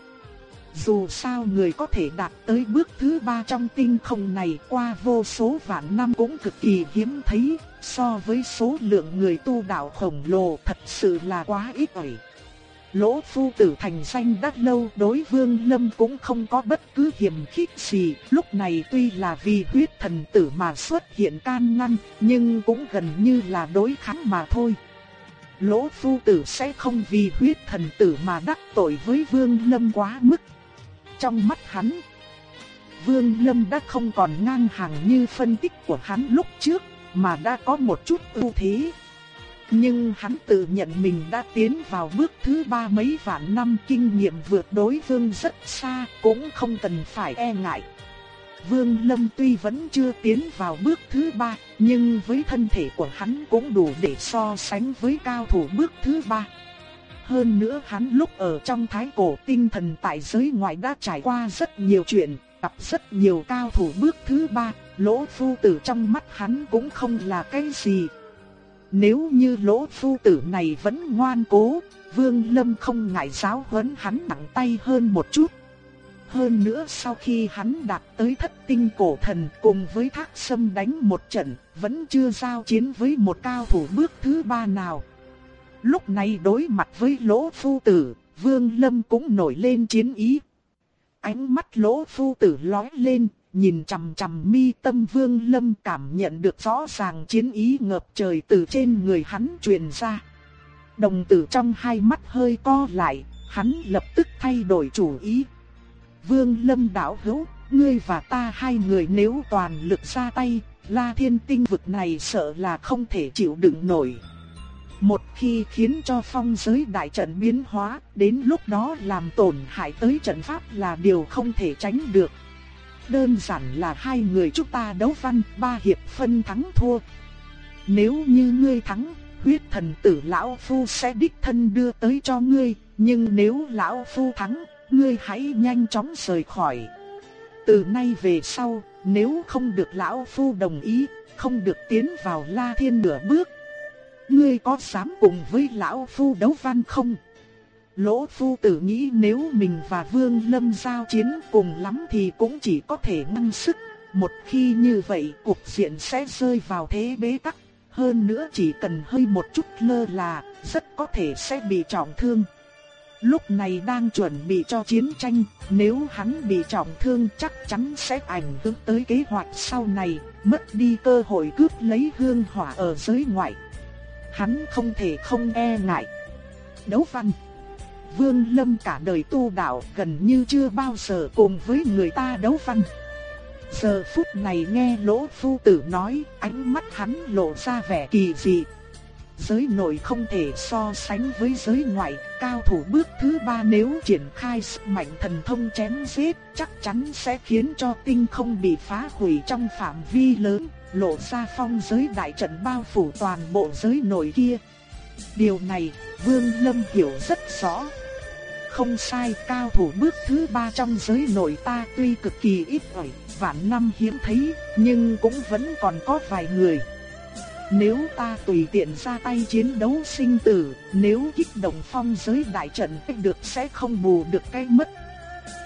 Dù sao người có thể đạt tới bước thứ ba trong tinh không này qua vô số vạn năm cũng cực kỳ hiếm thấy, so với số lượng người tu đạo khổng lồ thật sự là quá ít ỏi. Lỗ phu tử thành danh đắt lâu đối vương lâm cũng không có bất cứ hiểm khích gì, lúc này tuy là vì huyết thần tử mà xuất hiện can ngăn, nhưng cũng gần như là đối kháng mà thôi. Lỗ phu tử sẽ không vì huyết thần tử mà đắc tội với vương lâm quá mức. Trong mắt hắn, vương lâm đã không còn ngang hàng như phân tích của hắn lúc trước, mà đã có một chút ưu thế. Nhưng hắn tự nhận mình đã tiến vào bước thứ ba mấy vạn năm kinh nghiệm vượt đối phương rất xa, cũng không cần phải e ngại. Vương Lâm tuy vẫn chưa tiến vào bước thứ ba, nhưng với thân thể của hắn cũng đủ để so sánh với cao thủ bước thứ ba. Hơn nữa hắn lúc ở trong thái cổ tinh thần tại giới ngoại đã trải qua rất nhiều chuyện, gặp rất nhiều cao thủ bước thứ ba, lỗ phu tử trong mắt hắn cũng không là cái gì, nếu như lỗ phu tử này vẫn ngoan cố, Vương Lâm không ngại giáo huấn hắn nặng tay hơn một chút. Hơn nữa sau khi hắn đạt tới thất tinh cổ thần cùng với thác sâm đánh một trận, vẫn chưa giao chiến với một cao thủ bước thứ ba nào. Lúc này đối mặt với lỗ phu tử, Vương Lâm cũng nổi lên chiến ý. Ánh mắt lỗ phu tử lóe lên, nhìn chằm chằm mi tâm vương lâm cảm nhận được rõ ràng chiến ý ngập trời từ trên người hắn truyền ra. Đồng tử trong hai mắt hơi co lại, hắn lập tức thay đổi chủ ý. Vương lâm đảo hữu, ngươi và ta hai người nếu toàn lực ra tay, la thiên tinh vực này sợ là không thể chịu đựng nổi. Một khi khiến cho phong giới đại trận biến hóa, đến lúc đó làm tổn hại tới trận pháp là điều không thể tránh được đơn giản là hai người chúng ta đấu văn, ba hiệp phân thắng thua. Nếu như ngươi thắng, huyết thần tử lão phu sẽ đích thân đưa tới cho ngươi, nhưng nếu lão phu thắng, ngươi hãy nhanh chóng rời khỏi. Từ nay về sau, nếu không được lão phu đồng ý, không được tiến vào La Thiên nửa bước, ngươi có dám cùng với lão phu đấu văn không? Lỗ phu tử nghĩ nếu mình và Vương Lâm giao chiến cùng lắm thì cũng chỉ có thể ngăn sức. Một khi như vậy cuộc diện sẽ rơi vào thế bế tắc. Hơn nữa chỉ cần hơi một chút lơ là, rất có thể sẽ bị trọng thương. Lúc này đang chuẩn bị cho chiến tranh, nếu hắn bị trọng thương chắc chắn sẽ ảnh hưởng tới kế hoạch sau này, mất đi cơ hội cướp lấy hương hỏa ở giới ngoại. Hắn không thể không e ngại. Đấu văn Vương Lâm cả đời tu đạo gần như chưa bao giờ cùng với người ta đấu văn. Giờ phút này nghe lỗ phu tử nói, ánh mắt hắn lộ ra vẻ kỳ dị. Giới nội không thể so sánh với giới ngoại, cao thủ bước thứ ba nếu triển khai sức mạnh thần thông chém giết, chắc chắn sẽ khiến cho tinh không bị phá hủy trong phạm vi lớn, lộ ra phong giới đại trận bao phủ toàn bộ giới nội kia. Điều này, Vương Lâm hiểu rất rõ. Không sai, cao thủ bước thứ ba trong giới nội ta tuy cực kỳ ít ỏi, vạn năm hiếm thấy, nhưng cũng vẫn còn có vài người. Nếu ta tùy tiện ra tay chiến đấu sinh tử, nếu kích động phong giới đại trận được sẽ không bù được cái mất.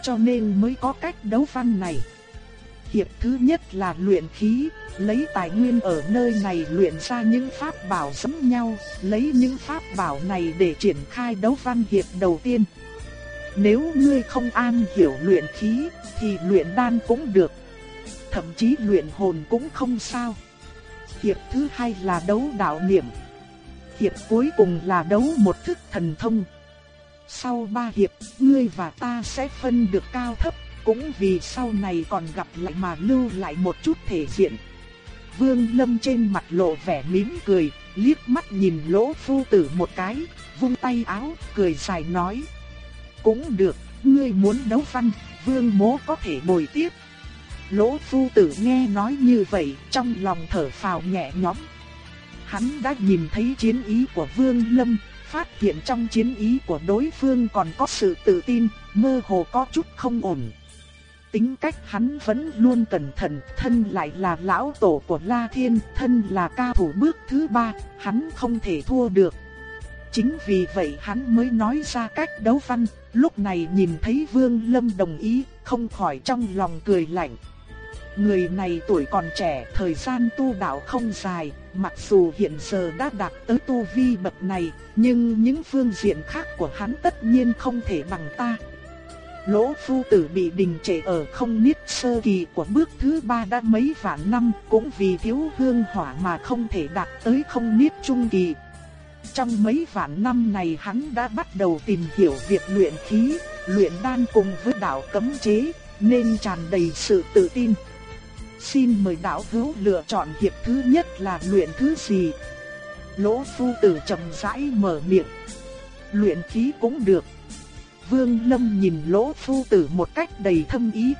Cho nên mới có cách đấu văn này. Hiệp thứ nhất là luyện khí, lấy tài nguyên ở nơi này luyện ra những pháp bảo giống nhau, lấy những pháp bảo này để triển khai đấu văn hiệp đầu tiên. Nếu ngươi không an hiểu luyện khí, thì luyện đan cũng được. Thậm chí luyện hồn cũng không sao. Hiệp thứ hai là đấu đạo niệm. Hiệp cuối cùng là đấu một thức thần thông. Sau ba hiệp, ngươi và ta sẽ phân được cao thấp, cũng vì sau này còn gặp lại mà lưu lại một chút thể diện. Vương Lâm trên mặt lộ vẻ mỉm cười, liếc mắt nhìn lỗ phu tử một cái, vung tay áo, cười dài nói. Cũng được, ngươi muốn đấu văn, vương mố có thể bồi tiếp. Lỗ phu tử nghe nói như vậy, trong lòng thở phào nhẹ nhõm. Hắn đã nhìn thấy chiến ý của Vương Lâm, phát hiện trong chiến ý của đối phương còn có sự tự tin, mơ hồ có chút không ổn. Tính cách hắn vẫn luôn cẩn thận, thân lại là lão tổ của La Thiên, thân là ca thủ bước thứ ba, hắn không thể thua được. Chính vì vậy hắn mới nói ra cách đấu văn, lúc này nhìn thấy Vương Lâm đồng ý, không khỏi trong lòng cười lạnh. người này tuổi còn trẻ, thời gian tu đạo không dài, mặc dù hiện giờ đã đạt tới tu vi bậc này, nhưng những phương diện khác của hắn tất nhiên không thể bằng ta. Lỗ phu tử bị đình trệ ở không niết sơ kỳ của bước thứ ba đã mấy vạn năm, cũng vì thiếu hương hỏa mà không thể đạt tới không niết trung kỳ. Trong mấy vạn năm này hắn đã bắt đầu tìm hiểu việc luyện khí, luyện đan cùng với đạo cấm chế, nên tràn đầy sự tự tin. Xin mời đạo hữu lựa chọn hiệp thứ nhất là luyện thứ gì? Lỗ phu tử trầm rãi mở miệng. Luyện khí cũng được. Vương Lâm nhìn lỗ phu tử một cách đầy thâm ý.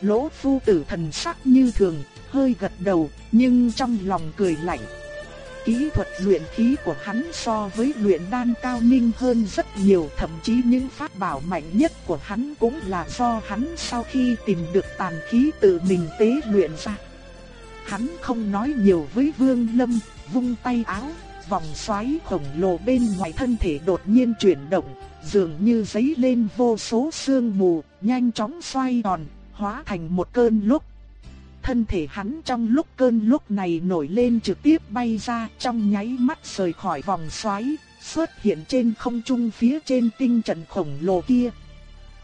Lỗ phu tử thần sắc như thường, hơi gật đầu, nhưng trong lòng cười lạnh. Kỹ thuật luyện khí của hắn so với luyện đan cao minh hơn rất nhiều, thậm chí những pháp bảo mạnh nhất của hắn cũng là do hắn sau khi tìm được tàn khí tự mình tế luyện ra. Hắn không nói nhiều với Vương Lâm, vung tay áo, vòng xoáy khổng lồ bên ngoài thân thể đột nhiên chuyển động, dường như giấy lên vô số sương mù, nhanh chóng xoay tròn, hóa thành một cơn lốc. Thân thể hắn trong lúc cơn lúc này nổi lên trực tiếp bay ra trong nháy mắt rời khỏi vòng xoáy, xuất hiện trên không trung phía trên tinh trận khổng lồ kia.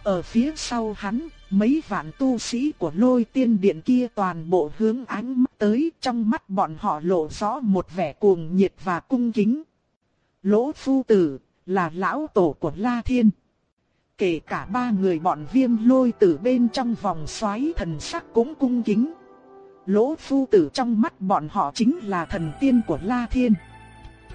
Ở phía sau hắn, mấy vạn tu sĩ của lôi tiên điện kia toàn bộ hướng ánh mắt tới trong mắt bọn họ lộ rõ một vẻ cuồng nhiệt và cung kính. Lỗ phu tử, là lão tổ của La Thiên. Kể cả ba người bọn viêm lôi tử bên trong vòng xoáy thần sắc cũng cung kính. Lỗ phu tử trong mắt bọn họ chính là thần tiên của La Thiên.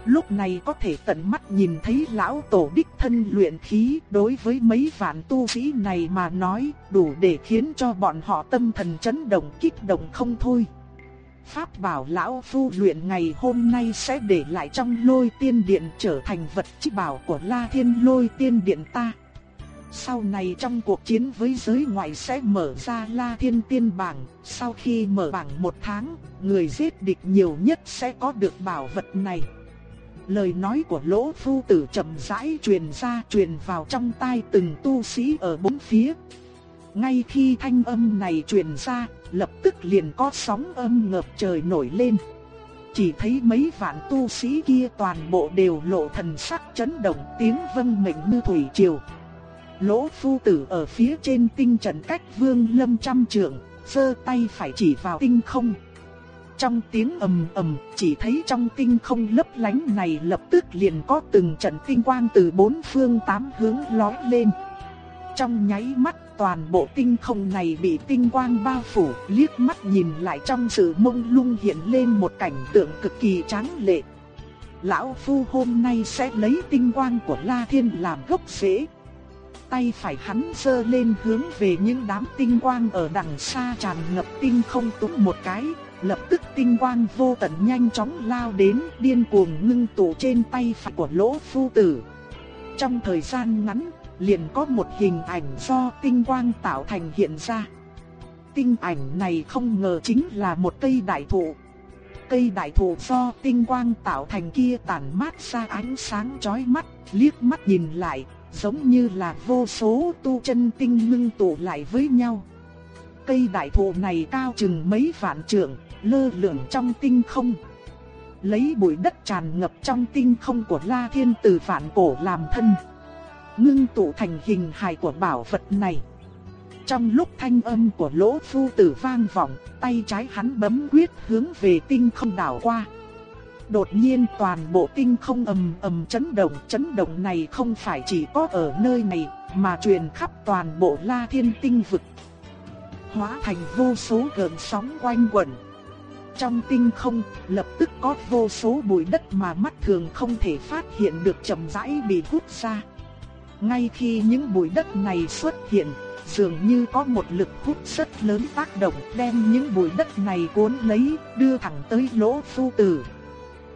Lúc này có thể tận mắt nhìn thấy lão tổ đích thân luyện khí đối với mấy vạn tu sĩ này mà nói đủ để khiến cho bọn họ tâm thần chấn động kích động không thôi. Pháp bảo lão phu luyện ngày hôm nay sẽ để lại trong lôi tiên điện trở thành vật chi bảo của La Thiên lôi tiên điện ta. Sau này trong cuộc chiến với giới ngoại sẽ mở ra La Thiên Tiên Bảng, sau khi mở bảng một tháng, người giết địch nhiều nhất sẽ có được bảo vật này. Lời nói của lỗ phu tử chậm rãi truyền ra truyền vào trong tai từng tu sĩ ở bốn phía. Ngay khi thanh âm này truyền ra, lập tức liền có sóng âm ngập trời nổi lên. Chỉ thấy mấy vạn tu sĩ kia toàn bộ đều lộ thần sắc chấn động tiếng vâng mệnh như thủy triều. Lỗ phu tử ở phía trên tinh trận cách vương lâm trăm trượng, giơ tay phải chỉ vào tinh không. Trong tiếng ầm ầm, chỉ thấy trong tinh không lấp lánh này lập tức liền có từng trận tinh quang từ bốn phương tám hướng lói lên. Trong nháy mắt toàn bộ tinh không này bị tinh quang bao phủ, liếc mắt nhìn lại trong sự mông lung hiện lên một cảnh tượng cực kỳ tráng lệ. Lão Phu hôm nay sẽ lấy tinh quang của La Thiên làm gốc rễ. Tay phải hắn giơ lên hướng về những đám tinh quang ở đằng xa tràn ngập tinh không túm một cái, lập tức tinh quang vô tận nhanh chóng lao đến điên cuồng ngưng tụ trên tay phải của lỗ phu tử. Trong thời gian ngắn, liền có một hình ảnh do tinh quang tạo thành hiện ra. Tinh ảnh này không ngờ chính là một cây đại thụ. Cây đại thụ do tinh quang tạo thành kia tản mát ra ánh sáng chói mắt, liếc mắt nhìn lại, giống như là vô số tu chân tinh ngưng tụ lại với nhau. Cây đại thụ này cao chừng mấy vạn trượng, lơ lửng trong tinh không. Lấy bụi đất tràn ngập trong tinh không của La Thiên từ vạn cổ làm thân ngưng tụ thành hình hài của bảo vật này. Trong lúc thanh âm của lỗ phu tử vang vọng, tay trái hắn bấm quyết hướng về tinh không đảo qua. Đột nhiên toàn bộ tinh không ầm ầm chấn động, chấn động này không phải chỉ có ở nơi này, mà truyền khắp toàn bộ La Thiên tinh vực. Hóa thành vô số gợn sóng quanh quẩn. Trong tinh không, lập tức có vô số bụi đất mà mắt thường không thể phát hiện được chậm rãi bị hút ra. Ngay khi những bụi đất này xuất hiện, dường như có một lực hút rất lớn tác động đem những bụi đất này cuốn lấy, đưa thẳng tới lỗ phu tử.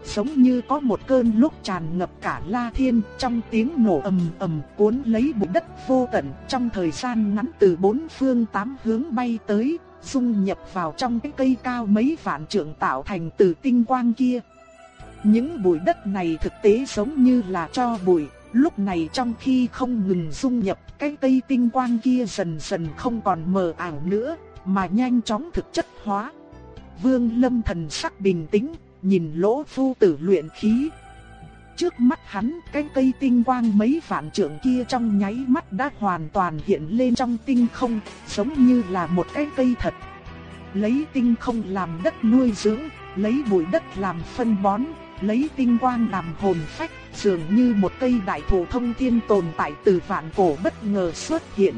Giống như có một cơn lúc tràn ngập cả La Thiên trong tiếng nổ ầm ầm cuốn lấy bụi đất vô tận trong thời gian ngắn từ bốn phương tám hướng bay tới, dung nhập vào trong cái cây cao mấy vạn trượng tạo thành từ tinh quang kia. Những bụi đất này thực tế giống như là cho bụi, Lúc này trong khi không ngừng dung nhập, cái cây tinh quang kia dần dần không còn mờ ảo nữa, mà nhanh chóng thực chất hóa. Vương Lâm thần sắc bình tĩnh, nhìn lỗ phu tử luyện khí. Trước mắt hắn, cái cây tinh quang mấy vạn trượng kia trong nháy mắt đã hoàn toàn hiện lên trong tinh không, giống như là một cái cây thật. Lấy tinh không làm đất nuôi dưỡng, lấy bụi đất làm phân bón, lấy tinh quang làm hồn phách, dường như một cây đại thụ thông thiên tồn tại từ vạn cổ bất ngờ xuất hiện.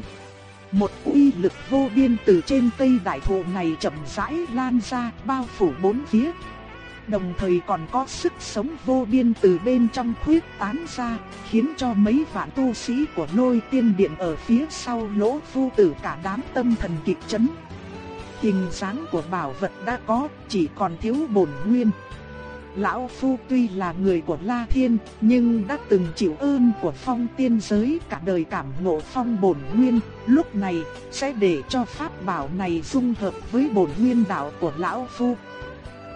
Một uy lực vô biên từ trên cây đại thụ này chậm rãi lan ra, bao phủ bốn phía. Đồng thời còn có sức sống vô biên từ bên trong khuyết tán ra, khiến cho mấy vạn tu sĩ của lôi tiên điện ở phía sau lỗ phu tử cả đám tâm thần kịch chấn. Hình dáng của bảo vật đã có, chỉ còn thiếu bổn nguyên. Lão Phu tuy là người của La Thiên, nhưng đã từng chịu ơn của phong tiên giới cả đời cảm ngộ phong bổn nguyên, lúc này sẽ để cho pháp bảo này dung hợp với bổn nguyên đạo của Lão Phu.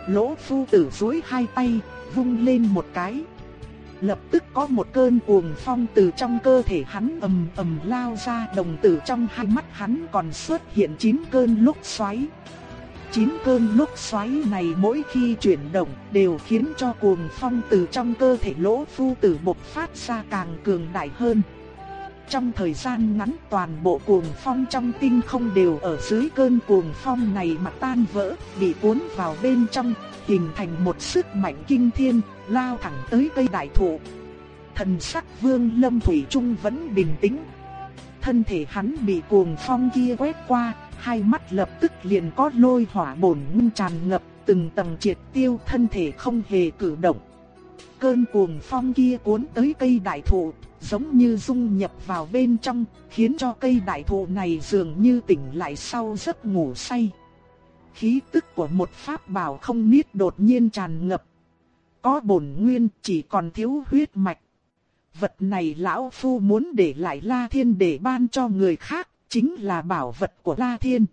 Lỗ Phu tử duỗi hai tay, vung lên một cái. Lập tức có một cơn cuồng phong từ trong cơ thể hắn ầm ầm lao ra đồng tử trong hai mắt hắn còn xuất hiện chín cơn lúc xoáy chín cơn lúc xoáy này mỗi khi chuyển động đều khiến cho cuồng phong từ trong cơ thể lỗ phu tử bộc phát ra càng cường đại hơn. Trong thời gian ngắn toàn bộ cuồng phong trong tinh không đều ở dưới cơn cuồng phong này mà tan vỡ, bị cuốn vào bên trong, hình thành một sức mạnh kinh thiên, lao thẳng tới cây đại thụ. Thần sắc vương lâm thủy trung vẫn bình tĩnh. Thân thể hắn bị cuồng phong kia quét qua, hai mắt lập tức liền có lôi hỏa bổn nguyên tràn ngập, từng tầng triệt tiêu thân thể không hề cử động. Cơn cuồng phong kia cuốn tới cây đại thụ, giống như dung nhập vào bên trong, khiến cho cây đại thụ này dường như tỉnh lại sau giấc ngủ say. Khí tức của một pháp bảo không niết đột nhiên tràn ngập. Có bổn nguyên chỉ còn thiếu huyết mạch. Vật này lão phu muốn để lại La Thiên để ban cho người khác chính là bảo vật của La Thiên.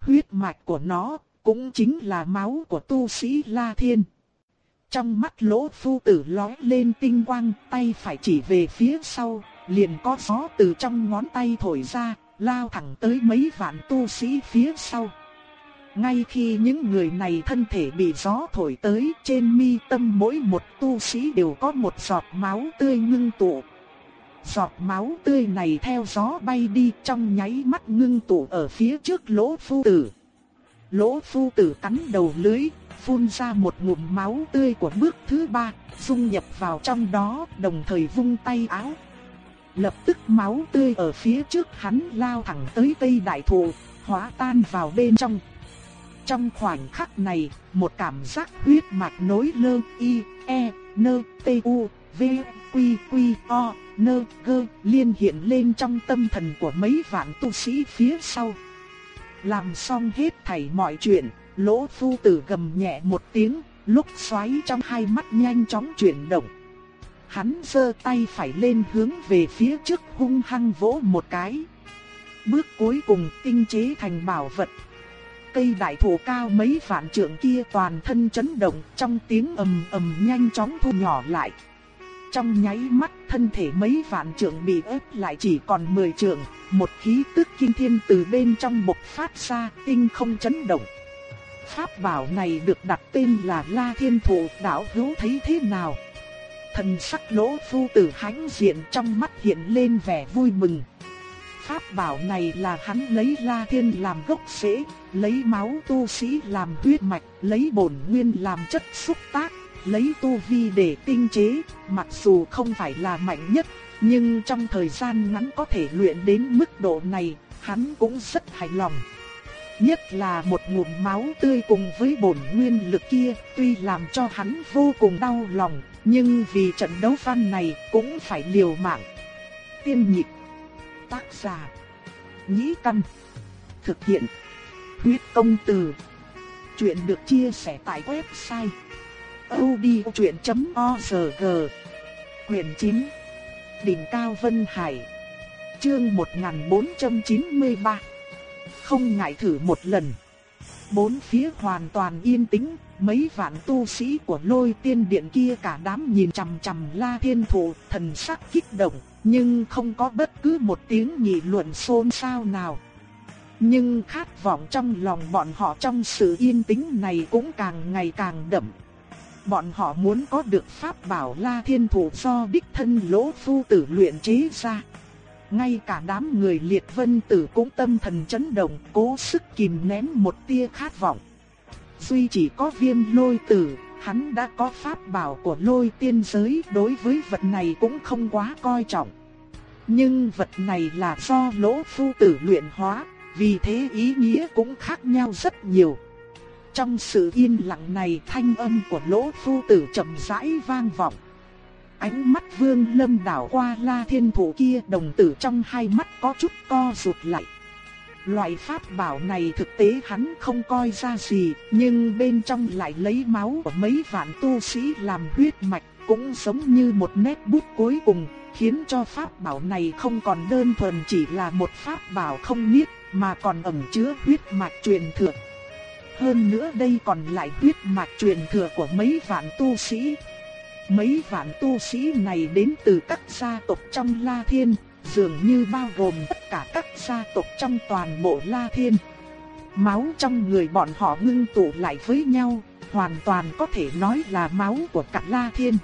Huyết mạch của nó cũng chính là máu của tu sĩ La Thiên. Trong mắt lỗ phu tử lóe lên tinh quang, tay phải chỉ về phía sau, liền có gió từ trong ngón tay thổi ra, lao thẳng tới mấy vạn tu sĩ phía sau. Ngay khi những người này thân thể bị gió thổi tới, trên mi tâm mỗi một tu sĩ đều có một giọt máu tươi ngưng tụ, Giọt máu tươi này theo gió bay đi trong nháy mắt ngưng tụ ở phía trước lỗ phu tử. Lỗ phu tử cắn đầu lưới, phun ra một ngụm máu tươi của bước thứ ba, dung nhập vào trong đó, đồng thời vung tay áo. Lập tức máu tươi ở phía trước hắn lao thẳng tới cây đại thụ, hóa tan vào bên trong. Trong khoảnh khắc này, một cảm giác huyết mạch nối lơ y, e, nơ, t, u, v, quy, quy, o, nơ gơ liên hiện lên trong tâm thần của mấy vạn tu sĩ phía sau. Làm xong hết thảy mọi chuyện, lỗ phu tử gầm nhẹ một tiếng, lúc xoáy trong hai mắt nhanh chóng chuyển động. Hắn giơ tay phải lên hướng về phía trước hung hăng vỗ một cái. Bước cuối cùng tinh chế thành bảo vật. Cây đại thụ cao mấy vạn trượng kia toàn thân chấn động trong tiếng ầm ầm nhanh chóng thu nhỏ lại. Trong nháy mắt thân thể mấy vạn trượng bị ép lại chỉ còn 10 trượng, một khí tức kinh thiên từ bên trong bộc phát ra, tinh không chấn động. Pháp bảo này được đặt tên là La Thiên Thụ, đạo hữu thấy thế nào? Thần sắc lỗ phu tử hãnh diện trong mắt hiện lên vẻ vui mừng. Pháp bảo này là hắn lấy La Thiên làm gốc rễ, lấy máu tu sĩ làm huyết mạch, lấy bổn nguyên làm chất xúc tác, lấy tu vi để tinh chế, mặc dù không phải là mạnh nhất, nhưng trong thời gian ngắn có thể luyện đến mức độ này, hắn cũng rất hài lòng. Nhất là một ngụm máu tươi cùng với bổn nguyên lực kia, tuy làm cho hắn vô cùng đau lòng, nhưng vì trận đấu văn này cũng phải liều mạng. Tiên nhịp, tác giả, nhĩ căn, thực hiện, huyết công từ. Chuyện được chia sẻ tại website odchuyện.org, Quyền 9 Đỉnh Cao Vân Hải Chương 1493 không ngại thử một lần Bốn phía hoàn toàn yên tĩnh, Mấy vạn tu sĩ của lôi tiên điện kia cả đám nhìn chằm chằm la thiên thụ, Thần sắc kích động, Nhưng không có bất cứ một tiếng nghị luận xôn xao nào Nhưng khát vọng trong lòng bọn họ trong sự yên tĩnh này cũng càng ngày càng đậm. Bọn họ muốn có được pháp bảo La Thiên Thủ do đích thân lỗ phu tử luyện chế ra. Ngay cả đám người liệt vân tử cũng tâm thần chấn động, cố sức kìm nén một tia khát vọng. Duy chỉ có viêm lôi tử, hắn đã có pháp bảo của lôi tiên giới đối với vật này cũng không quá coi trọng. Nhưng vật này là do lỗ phu tử luyện hóa, vì thế ý nghĩa cũng khác nhau rất nhiều. Trong sự yên lặng này thanh âm của lỗ phu tử chậm rãi vang vọng. Ánh mắt vương lâm đảo qua la thiên thủ kia đồng tử trong hai mắt có chút co rụt lại. Loại pháp bảo này thực tế hắn không coi ra gì, nhưng bên trong lại lấy máu của mấy vạn tu sĩ làm huyết mạch, cũng giống như một nét bút cuối cùng, khiến cho pháp bảo này không còn đơn thuần chỉ là một pháp bảo không niết, mà còn ẩn chứa huyết mạch truyền thừa. Hơn nữa đây còn lại huyết mạch truyền thừa của mấy vạn tu sĩ. Mấy vạn tu sĩ này đến từ các gia tộc trong La Thiên, dường như bao gồm tất cả các gia tộc trong toàn bộ La Thiên. Máu trong người bọn họ ngưng tụ lại với nhau, hoàn toàn có thể nói là máu của cả La Thiên.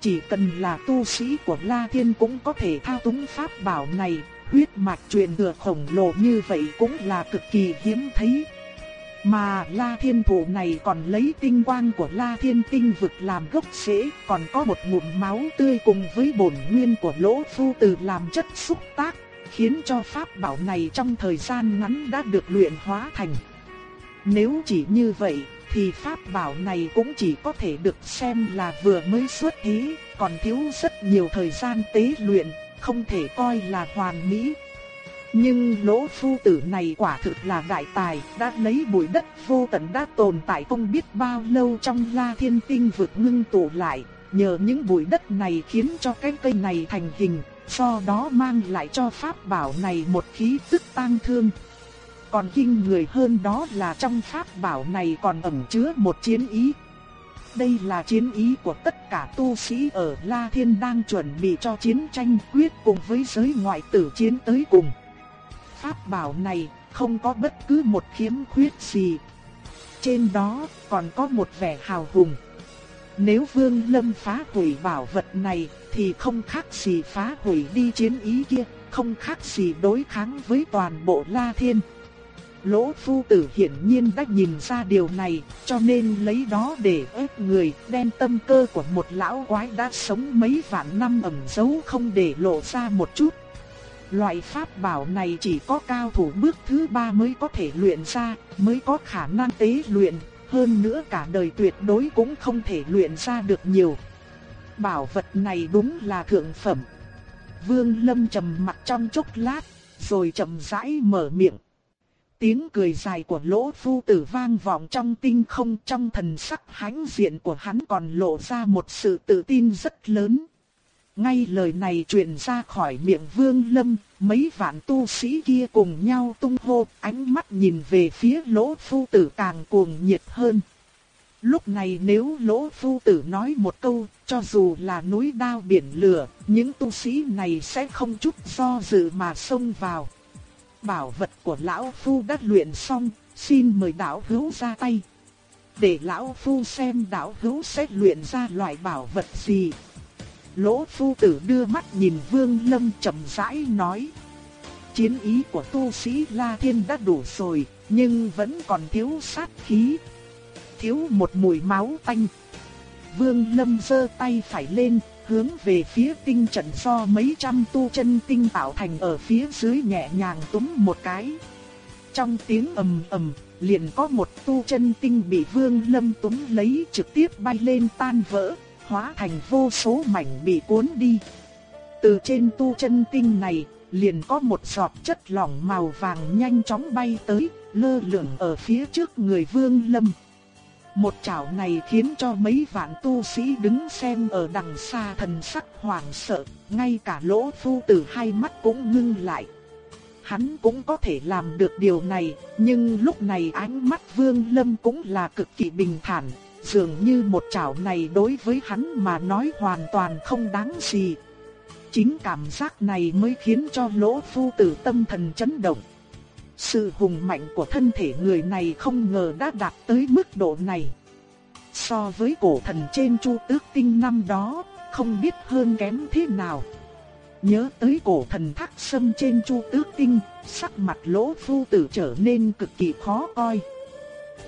Chỉ cần là tu sĩ của La Thiên cũng có thể thao túng pháp bảo này, huyết mạch truyền thừa khổng lồ như vậy cũng là cực kỳ hiếm thấy. Mà La Thiên Thụ này còn lấy tinh quang của La Thiên Tinh vực làm gốc rễ, còn có một ngụm máu tươi cùng với bổn nguyên của Lỗ Phu Từ làm chất xúc tác, khiến cho pháp bảo này trong thời gian ngắn đã được luyện hóa thành. Nếu chỉ như vậy, thì pháp bảo này cũng chỉ có thể được xem là vừa mới xuất thế, còn thiếu rất nhiều thời gian tế luyện, không thể coi là hoàn mỹ. Nhưng lỗ phu tử này quả thực là đại tài, đã lấy bụi đất vô tận đã tồn tại không biết bao lâu trong la thiên tinh vực ngưng tụ lại, nhờ những bụi đất này khiến cho cái cây này thành hình, do đó mang lại cho pháp bảo này một khí tức tang thương. Còn kinh người hơn đó là trong pháp bảo này còn ẩn chứa một chiến ý. Đây là chiến ý của tất cả tu sĩ ở La Thiên đang chuẩn bị cho chiến tranh quyết cùng với giới ngoại tử chiến tới cùng pháp bảo này không có bất cứ một khiếm khuyết gì. Trên đó còn có một vẻ hào hùng. Nếu Vương Lâm phá hủy bảo vật này thì không khác gì phá hủy đi chiến ý kia, không khác gì đối kháng với toàn bộ La Thiên. Lỗ phu tử hiển nhiên đã nhìn ra điều này, cho nên lấy đó để ép người, đem tâm cơ của một lão quái đã sống mấy vạn năm ẩn giấu không để lộ ra một chút. Loại pháp bảo này chỉ có cao thủ bước thứ ba mới có thể luyện ra, mới có khả năng tế luyện, hơn nữa cả đời tuyệt đối cũng không thể luyện ra được nhiều. Bảo vật này đúng là thượng phẩm. Vương Lâm trầm mặt trong chốc lát, rồi chậm rãi mở miệng. Tiếng cười dài của lỗ phu tử vang vọng trong tinh không trong thần sắc hãnh diện của hắn còn lộ ra một sự tự tin rất lớn. Ngay lời này truyền ra khỏi miệng Vương Lâm, mấy vạn tu sĩ kia cùng nhau tung hô, ánh mắt nhìn về phía lỗ phu tử càng cuồng nhiệt hơn. Lúc này nếu lỗ phu tử nói một câu, cho dù là núi đao biển lửa, những tu sĩ này sẽ không chút do dự mà xông vào. Bảo vật của lão phu đã luyện xong, xin mời đạo hữu ra tay. Để lão phu xem đạo hữu sẽ luyện ra loại bảo vật gì. Lỗ phu tử đưa mắt nhìn Vương Lâm chậm rãi nói. Chiến ý của tu sĩ La Thiên đã đủ rồi, nhưng vẫn còn thiếu sát khí. Thiếu một mùi máu tanh. Vương Lâm giơ tay phải lên, hướng về phía tinh trận do mấy trăm tu chân tinh tạo thành ở phía dưới nhẹ nhàng túm một cái. Trong tiếng ầm ầm, liền có một tu chân tinh bị Vương Lâm túm lấy trực tiếp bay lên tan vỡ, hóa thành vô số mảnh bị cuốn đi. Từ trên tu chân tinh này, liền có một giọt chất lỏng màu vàng nhanh chóng bay tới, lơ lửng ở phía trước người Vương Lâm. Một chảo này khiến cho mấy vạn tu sĩ đứng xem ở đằng xa thần sắc hoảng sợ, ngay cả lỗ phu tử hai mắt cũng ngưng lại. Hắn cũng có thể làm được điều này, nhưng lúc này ánh mắt Vương Lâm cũng là cực kỳ bình thản, dường như một chảo này đối với hắn mà nói hoàn toàn không đáng gì. Chính cảm giác này mới khiến cho lỗ phu tử tâm thần chấn động. sự hùng mạnh của thân thể người này không ngờ đã đạt tới mức độ này. So với cổ thần trên chu tước tinh năm đó, không biết hơn kém thế nào. Nhớ tới cổ thần thác sâm trên chu tước tinh, sắc mặt lỗ phu tử trở nên cực kỳ khó coi.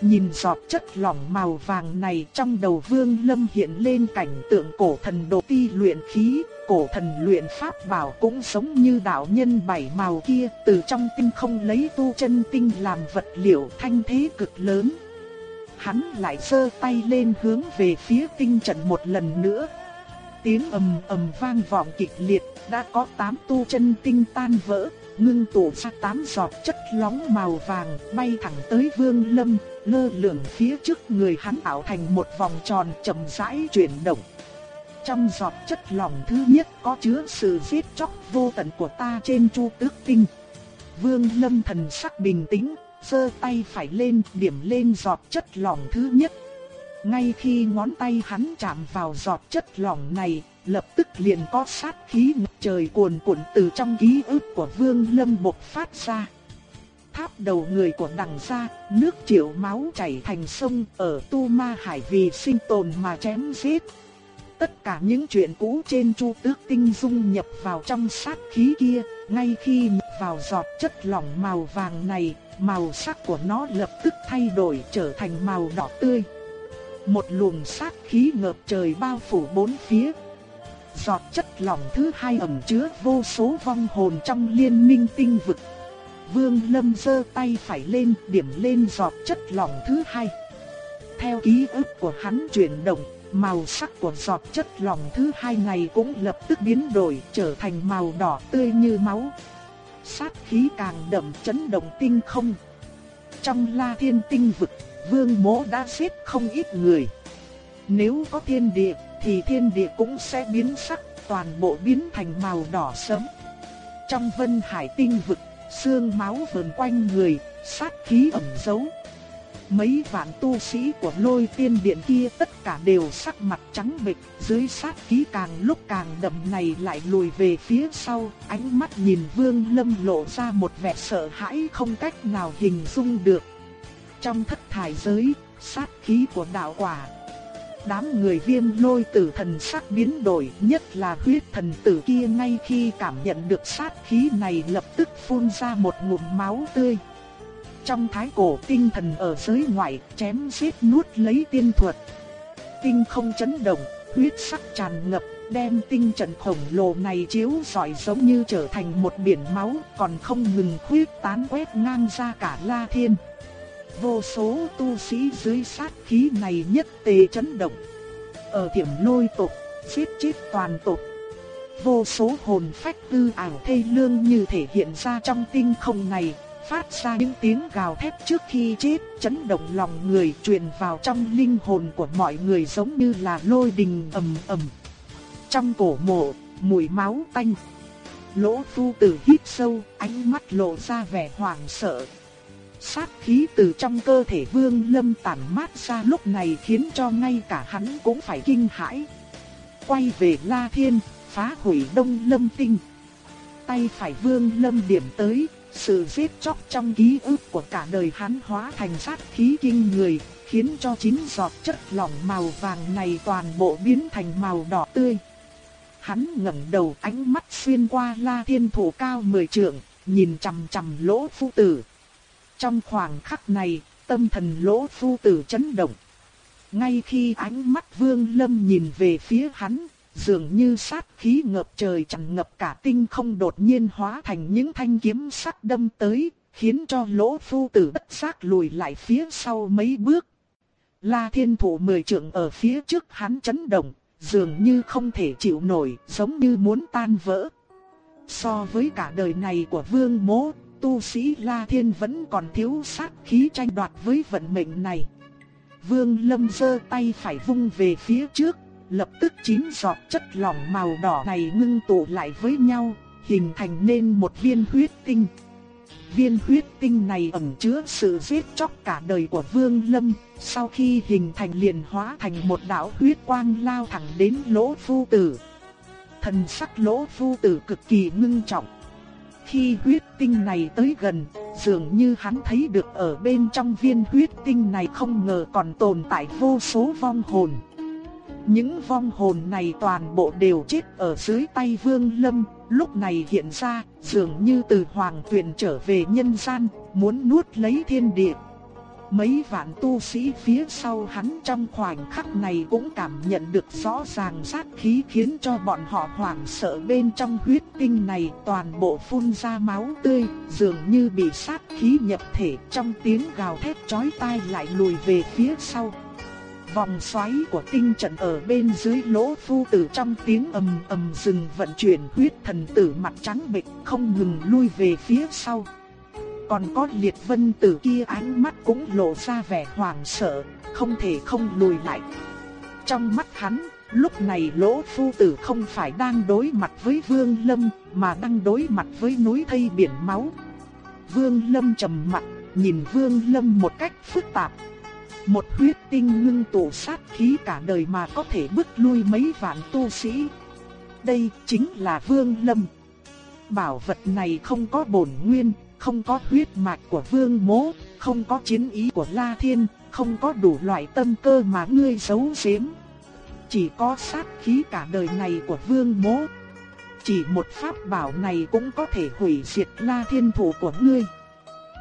Nhìn giọt chất lỏng màu vàng này trong đầu vương lâm hiện lên cảnh tượng cổ thần đồ ti luyện khí, cổ thần luyện pháp bảo cũng giống như đạo nhân bảy màu kia từ trong tinh không lấy tu chân tinh làm vật liệu thanh thế cực lớn. Hắn lại sơ tay lên hướng về phía tinh trận một lần nữa. Tiếng ầm ầm vang vọng kịch liệt, đã có tám tu chân tinh tan vỡ, ngưng tụ ra tám giọt chất lóng màu vàng bay thẳng tới Vương Lâm, lơ lửng phía trước người hắn ảo thành một vòng tròn chậm rãi chuyển động. Trong giọt chất lỏng thứ nhất có chứa sự giết chóc vô tận của ta trên chu tước tinh. Vương Lâm thần sắc bình tĩnh, giơ tay phải lên điểm lên giọt chất lỏng thứ nhất. Ngay khi ngón tay hắn chạm vào giọt chất lỏng này, lập tức liền có sát khí ngập trời cuồn cuộn từ trong ký ức của Vương Lâm bộc phát ra. Tháp đầu người của đằng gia, nước triệu máu chảy thành sông ở Tu Ma Hải vì sinh tồn mà chém giết. Tất cả những chuyện cũ trên Chu Tước Tinh dung nhập vào trong sát khí kia, ngay khi nhập vào giọt chất lỏng màu vàng này, màu sắc của nó lập tức thay đổi trở thành màu đỏ tươi. Một luồng sát khí ngập trời bao phủ bốn phía, giọt chất lỏng thứ hai ẩn chứa vô số vong hồn trong liên minh tinh vực. Vương Lâm giơ tay phải lên, điểm lên giọt chất lỏng thứ hai. Theo ký ức của hắn chuyển động, màu sắc của giọt chất lỏng thứ hai này cũng lập tức biến đổi, trở thành màu đỏ tươi như máu. Sát khí càng đậm chấn động tinh không. Trong La Thiên tinh vực, Vương Mỗ đã giết không ít người. Nếu có thiên địa thì thiên địa cũng sẽ biến sắc, toàn bộ biến thành màu đỏ sẫm. Trong vân hải tinh vực, xương máu vờn quanh người, sát khí ẩn giấu. Mấy vạn tu sĩ của lôi tiên điện kia tất cả đều sắc mặt trắng bệch, dưới sát khí càng lúc càng đậm này lại lùi về phía sau, ánh mắt nhìn vương lâm lộ ra một vẻ sợ hãi không cách nào hình dung được. Trong thất thải giới, sát khí của đạo quả Đám người viêm lôi tử thần sắc biến đổi nhất là huyết thần tử kia ngay khi cảm nhận được sát khí này lập tức phun ra một ngụm máu tươi. Trong thái cổ tinh thần ở giới ngoại chém giết nuốt lấy tiên thuật. Tinh không chấn động, huyết sắc tràn ngập, đem tinh trận khổng lồ này chiếu rọi giống như trở thành một biển máu còn không ngừng khuyết tán quét ngang ra cả la thiên. Vô số tu sĩ dưới sát khí này nhất tề chấn động. Ở tiệm lôi tộc, giết chết toàn tộc. Vô số hồn phách tư ảo thê lương như thể hiện ra trong tinh không này, phát ra những tiếng gào thét trước khi chết, chấn động lòng người truyền vào trong linh hồn của mọi người giống như là lôi đình ầm ầm. Trong cổ mộ, mùi máu tanh. Lỗ phu tử hít sâu, ánh mắt lộ ra vẻ hoảng sợ, Sát khí từ trong cơ thể vương lâm tản mát ra lúc này khiến cho ngay cả hắn cũng phải kinh hãi. Quay về La Thiên, phá hủy đông lâm tinh. Tay phải vương lâm điểm tới, sự giết chóc trong ký ức của cả đời hắn hóa thành sát khí kinh người, khiến cho chín giọt chất lỏng màu vàng này toàn bộ biến thành màu đỏ tươi. Hắn ngẩng đầu ánh mắt xuyên qua la thiên thủ cao mười trượng, nhìn chằm chằm lỗ phu tử. Trong khoảng khắc này, tâm thần lỗ phu tử chấn động. Ngay khi ánh mắt vương lâm nhìn về phía hắn, dường như sát khí ngập trời tràn ngập cả tinh không đột nhiên hóa thành những thanh kiếm sắc đâm tới, khiến cho lỗ phu tử bất giác lùi lại phía sau mấy bước. La thiên thủ mười trượng ở phía trước hắn chấn động, dường như không thể chịu nổi, giống như muốn tan vỡ. So với cả đời này của vương mố, tu sĩ La Thiên vẫn còn thiếu sát khí tranh đoạt với vận mệnh này. Vương Lâm giơ tay phải vung về phía trước, lập tức chín giọt chất lỏng màu đỏ này ngưng tụ lại với nhau, hình thành nên một viên huyết tinh. Viên huyết tinh này ẩn chứa sự giết chóc cả đời của Vương Lâm, sau khi hình thành liền hóa thành một đạo huyết quang lao thẳng đến lỗ phu tử. Thần sắc lỗ phu tử cực kỳ ngưng trọng khi huyết tinh này tới gần, dường như hắn thấy được ở bên trong viên huyết tinh này không ngờ còn tồn tại vô số vong hồn. Những vong hồn này toàn bộ đều chết ở dưới tay Vương Lâm, lúc này hiện ra, dường như từ hoàng tuyển trở về nhân gian, muốn nuốt lấy thiên địa. Mấy vạn tu sĩ phía sau hắn trong khoảnh khắc này cũng cảm nhận được rõ ràng sát khí khiến cho bọn họ hoảng sợ bên trong huyết tinh này toàn bộ phun ra máu tươi, dường như bị sát khí nhập thể trong tiếng gào thét chói tai lại lùi về phía sau. Vòng xoáy của tinh trận ở bên dưới lỗ phu tử trong tiếng ầm ầm dừng vận chuyển huyết thần tử mặt trắng bệch không ngừng lui về phía sau. Còn có liệt vân tử kia ánh mắt cũng lộ ra vẻ hoảng sợ, không thể không lùi lại. Trong mắt hắn, lúc này lỗ phu tử không phải đang đối mặt với vương lâm, mà đang đối mặt với núi thây biển máu. Vương lâm trầm mặt, nhìn vương lâm một cách phức tạp. Một huyết tinh ngưng tụ sát khí cả đời mà có thể bước lui mấy vạn tu sĩ. Đây chính là vương lâm. Bảo vật này không có bổn nguyên, không có huyết mạch của vương mố, không có chiến ý của La Thiên, không có đủ loại tâm cơ mà ngươi giấu giếm. Chỉ có sát khí cả đời này của vương mố. Chỉ một pháp bảo này cũng có thể hủy diệt La Thiên thủ của ngươi.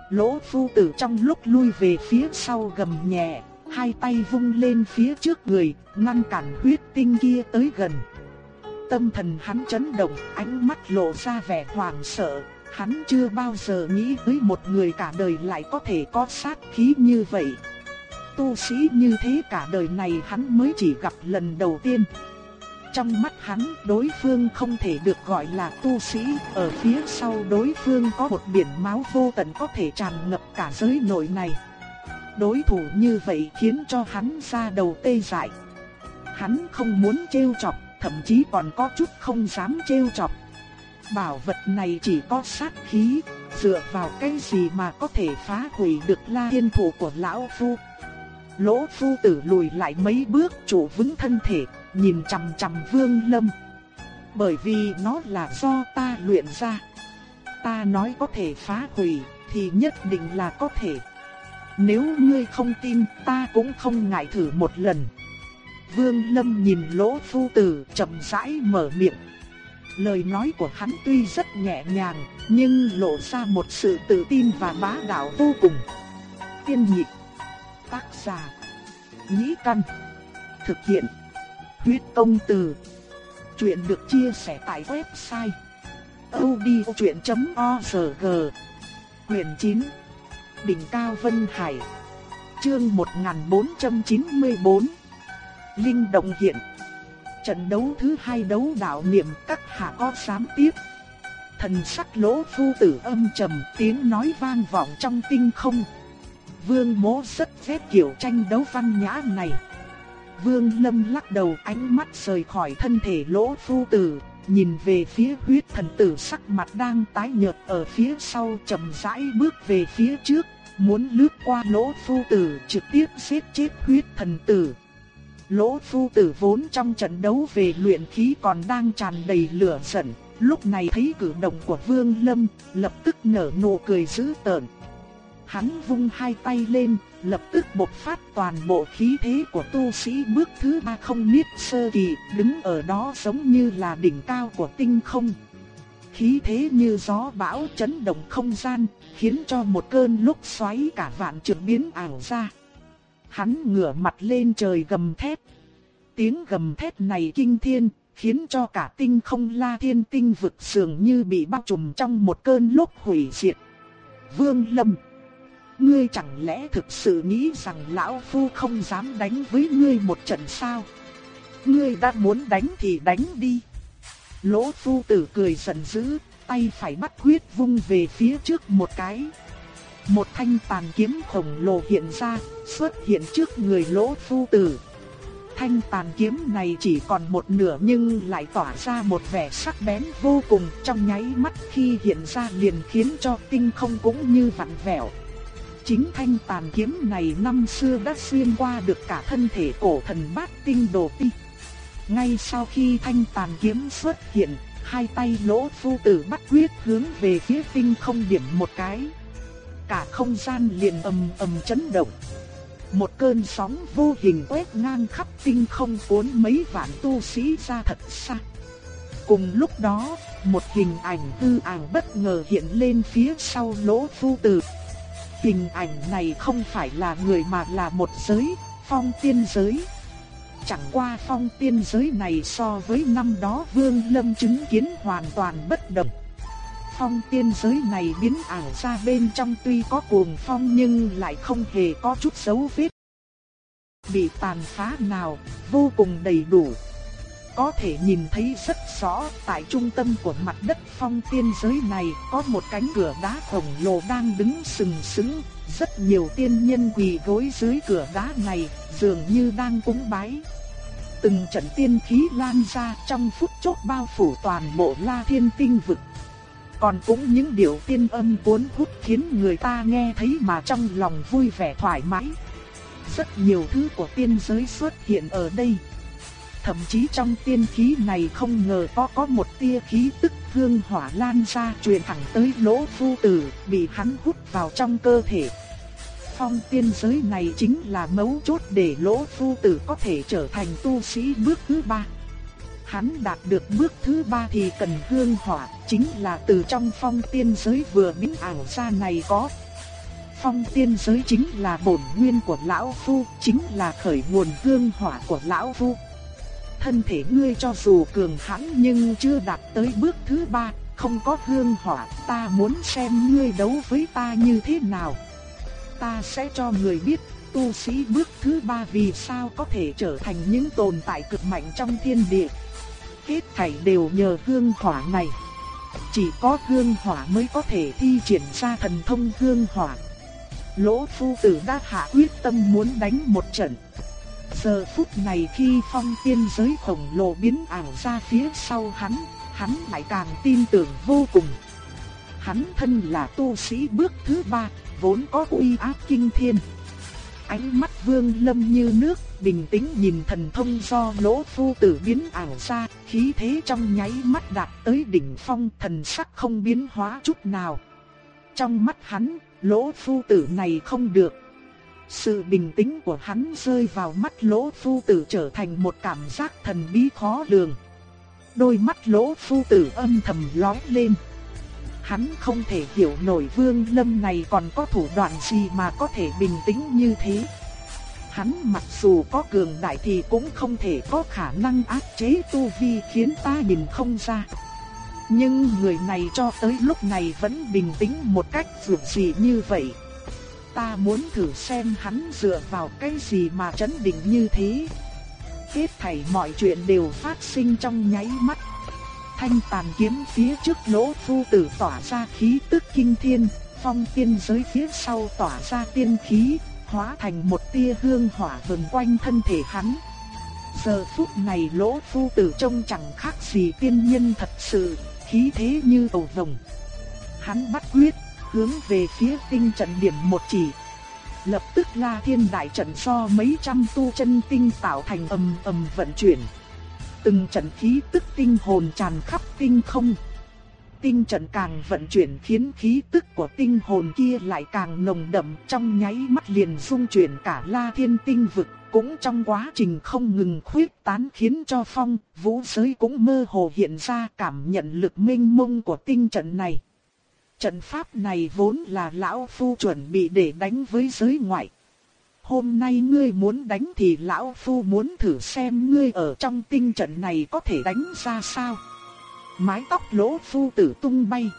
Lỗ phu tử trong lúc lui về phía sau gầm nhẹ, hai tay vung lên phía trước người, ngăn cản huyết tinh kia tới gần. Tâm thần hắn chấn động, ánh mắt lộ ra vẻ hoảng sợ, Hắn chưa bao giờ nghĩ tới một người cả đời lại có thể có sát khí như vậy. Tu sĩ như thế cả đời này hắn mới chỉ gặp lần đầu tiên. Trong mắt hắn, đối phương không thể được gọi là tu sĩ, ở phía sau đối phương có một biển máu vô tận có thể tràn ngập cả giới nội này. Đối thủ như vậy khiến cho hắn ra đầu tê dại. Hắn không muốn trêu chọc, thậm chí còn có chút không dám trêu chọc. Bảo vật này chỉ có sát khí, dựa vào cái gì mà có thể phá hủy được la thiên thủ của lão phu. Lỗ phu tử lùi lại mấy bước chủ vững thân thể, nhìn chằm chằm vương lâm. Bởi vì nó là do ta luyện ra. Ta nói có thể phá hủy, thì nhất định là có thể. Nếu ngươi không tin, ta cũng không ngại thử một lần. Vương Lâm nhìn lỗ phu tử chậm rãi mở miệng Lời nói của hắn tuy rất nhẹ nhàng, nhưng lộ ra một sự tự tin và bá đạo vô cùng. Tiên nhị tác giả, nhĩ căn, thực hiện, huyết công từ. Chuyện được chia sẻ tại website odchuyện.org Quyền 9 Đỉnh Cao Vân Hải Chương 1494 Linh Động Hiện Trận đấu thứ hai đấu đạo niệm các hạ có dám tiếp. Thần sắc lỗ phu tử âm trầm tiếng nói vang vọng trong tinh không. Vương mố rất ghét kiểu tranh đấu văn nhã này. Vương lâm lắc đầu ánh mắt rời khỏi thân thể lỗ phu tử, nhìn về phía huyết thần tử sắc mặt đang tái nhợt ở phía sau chậm rãi bước về phía trước, muốn lướt qua lỗ phu tử trực tiếp giết chết huyết thần tử. Lỗ phu tử vốn trong trận đấu về luyện khí còn đang tràn đầy lửa giận, lúc này thấy cử động của Vương Lâm, lập tức nở nụ cười dữ tợn. Hắn vung hai tay lên, lập tức bộc phát toàn bộ khí thế của tu sĩ bước thứ ba không niết sơ kỳ, đứng ở đó giống như là đỉnh cao của tinh không. Khí thế như gió bão chấn động không gian, khiến cho một cơn lúc xoáy cả vạn trường biến ảo ra. Hắn ngửa mặt lên trời gầm thét. Tiếng gầm thét này kinh thiên, khiến cho cả tinh không la thiên tinh vực sường như bị bao trùm trong một cơn lốc hủy diệt. Vương Lâm Ngươi chẳng lẽ thực sự nghĩ rằng lão phu không dám đánh với ngươi một trận sao? Ngươi đã muốn đánh thì đánh đi. Lỗ phu tử cười giận dữ, tay phải bắt huyết vung về phía trước một cái. Một thanh tàn kiếm khổng lồ hiện ra, xuất hiện trước người lỗ phu tử. Thanh tàn kiếm này chỉ còn một nửa nhưng lại tỏa ra một vẻ sắc bén vô cùng trong nháy mắt khi hiện ra liền khiến cho tinh không cũng như vặn vẹo. Chính thanh tàn kiếm này năm xưa đã xuyên qua được cả thân thể cổ thần bát tinh đồ ti. Ngay sau khi thanh tàn kiếm xuất hiện, hai tay lỗ phu tử bắt quyết hướng về phía tinh không điểm một cái. Cả không gian liền ầm ầm chấn động. Một cơn sóng vô hình quét ngang khắp tinh không cuốn mấy vạn tu sĩ ra thật xa. Cùng lúc đó, một hình ảnh hư ảo bất ngờ hiện lên phía sau lỗ phu tử. Hình ảnh này không phải là người mà là một giới, phong tiên giới. Chẳng qua phong tiên giới này so với năm đó Vương Lâm chứng kiến hoàn toàn bất đồng. Phong tiên giới này biến ảo ra bên trong tuy có cuồng phong nhưng lại không hề có chút dấu vết. Bị tàn phá nào, vô cùng đầy đủ. Có thể nhìn thấy rất rõ tại trung tâm của mặt đất phong tiên giới này có một cánh cửa đá khổng lồ đang đứng sừng sững. Rất nhiều tiên nhân quỳ gối dưới cửa đá này dường như đang cúng bái. Từng trận tiên khí lan ra trong phút chốc bao phủ toàn bộ La Thiên Tinh vực. Còn cũng những điệu tiên âm cuốn hút khiến người ta nghe thấy mà trong lòng vui vẻ thoải mái. Rất nhiều thứ của tiên giới xuất hiện ở đây. Thậm chí trong tiên khí này không ngờ có có một tia khí tức hương hỏa lan ra truyền thẳng tới lỗ phu tử, bị hắn hút vào trong cơ thể phong tiên giới này chính là mấu chốt để lỗ phu tử có thể trở thành tu sĩ bước thứ ba. Hắn đạt được bước thứ ba thì cần hương hỏa, chính là từ trong phong tiên giới vừa biến ảo ra này có. Phong tiên giới chính là bổn nguyên của lão phu, chính là khởi nguồn hương hỏa của lão phu. Thân thể ngươi cho dù cường hãn nhưng chưa đạt tới bước thứ ba, không có hương hỏa, ta muốn xem ngươi đấu với ta như thế nào ta sẽ cho người biết tu sĩ bước thứ ba vì sao có thể trở thành những tồn tại cực mạnh trong thiên địa. Hết thảy đều nhờ hương hỏa này. Chỉ có hương hỏa mới có thể thi triển ra thần thông hương hỏa. Lỗ phu tử đã hạ quyết tâm muốn đánh một trận. Giờ phút này khi phong tiên giới khổng lồ biến ảo ra phía sau hắn, hắn lại càng tin tưởng vô cùng. Hắn thân là tu sĩ bước thứ ba, vốn có uy áp kinh thiên. Ánh mắt Vương Lâm như nước, bình tĩnh nhìn thần thông do lỗ phu tử biến ảo ra, khí thế trong nháy mắt đạt tới đỉnh phong, thần sắc không biến hóa chút nào. Trong mắt hắn, lỗ phu tử này không được. Sự bình tĩnh của hắn rơi vào mắt lỗ phu tử trở thành một cảm giác thần bí khó lường. Đôi mắt lỗ phu tử âm thầm lóe lên. Hắn không thể hiểu nổi Vương Lâm này còn có thủ đoạn gì mà có thể bình tĩnh như thế. Hắn mặc dù có cường đại thì cũng không thể có khả năng áp chế tu vi khiến ta nhìn không ra. Nhưng người này cho tới lúc này vẫn bình tĩnh một cách dường gì như vậy. Ta muốn thử xem hắn dựa vào cái gì mà chấn định như thế. Hết thảy mọi chuyện đều phát sinh trong nháy mắt thanh tàn kiếm phía trước lỗ phu tử tỏa ra khí tức kinh thiên, phong tiên giới phía sau tỏa ra tiên khí, hóa thành một tia hương hỏa vần quanh thân thể hắn. Giờ phút này lỗ phu tử trông chẳng khác gì tiên nhân thật sự, khí thế như ẩu vồng. Hắn bắt quyết, hướng về phía tinh trận điểm một chỉ. Lập tức la thiên đại trận do mấy trăm tu chân tinh tạo thành ầm ầm vận chuyển. Từng trận khí tức tinh hồn tràn khắp tinh không. Tinh trận càng vận chuyển khiến khí tức của tinh hồn kia lại càng nồng đậm trong nháy mắt liền dung chuyển cả la thiên tinh vực. Cũng trong quá trình không ngừng khuyết tán khiến cho phong, vũ giới cũng mơ hồ hiện ra cảm nhận lực minh mông của tinh trận này. Trận pháp này vốn là lão phu chuẩn bị để đánh với giới ngoại hôm nay ngươi muốn đánh thì lão phu muốn thử xem ngươi ở trong tinh trận này có thể đánh ra sao. Mái tóc lỗ phu tử tung bay.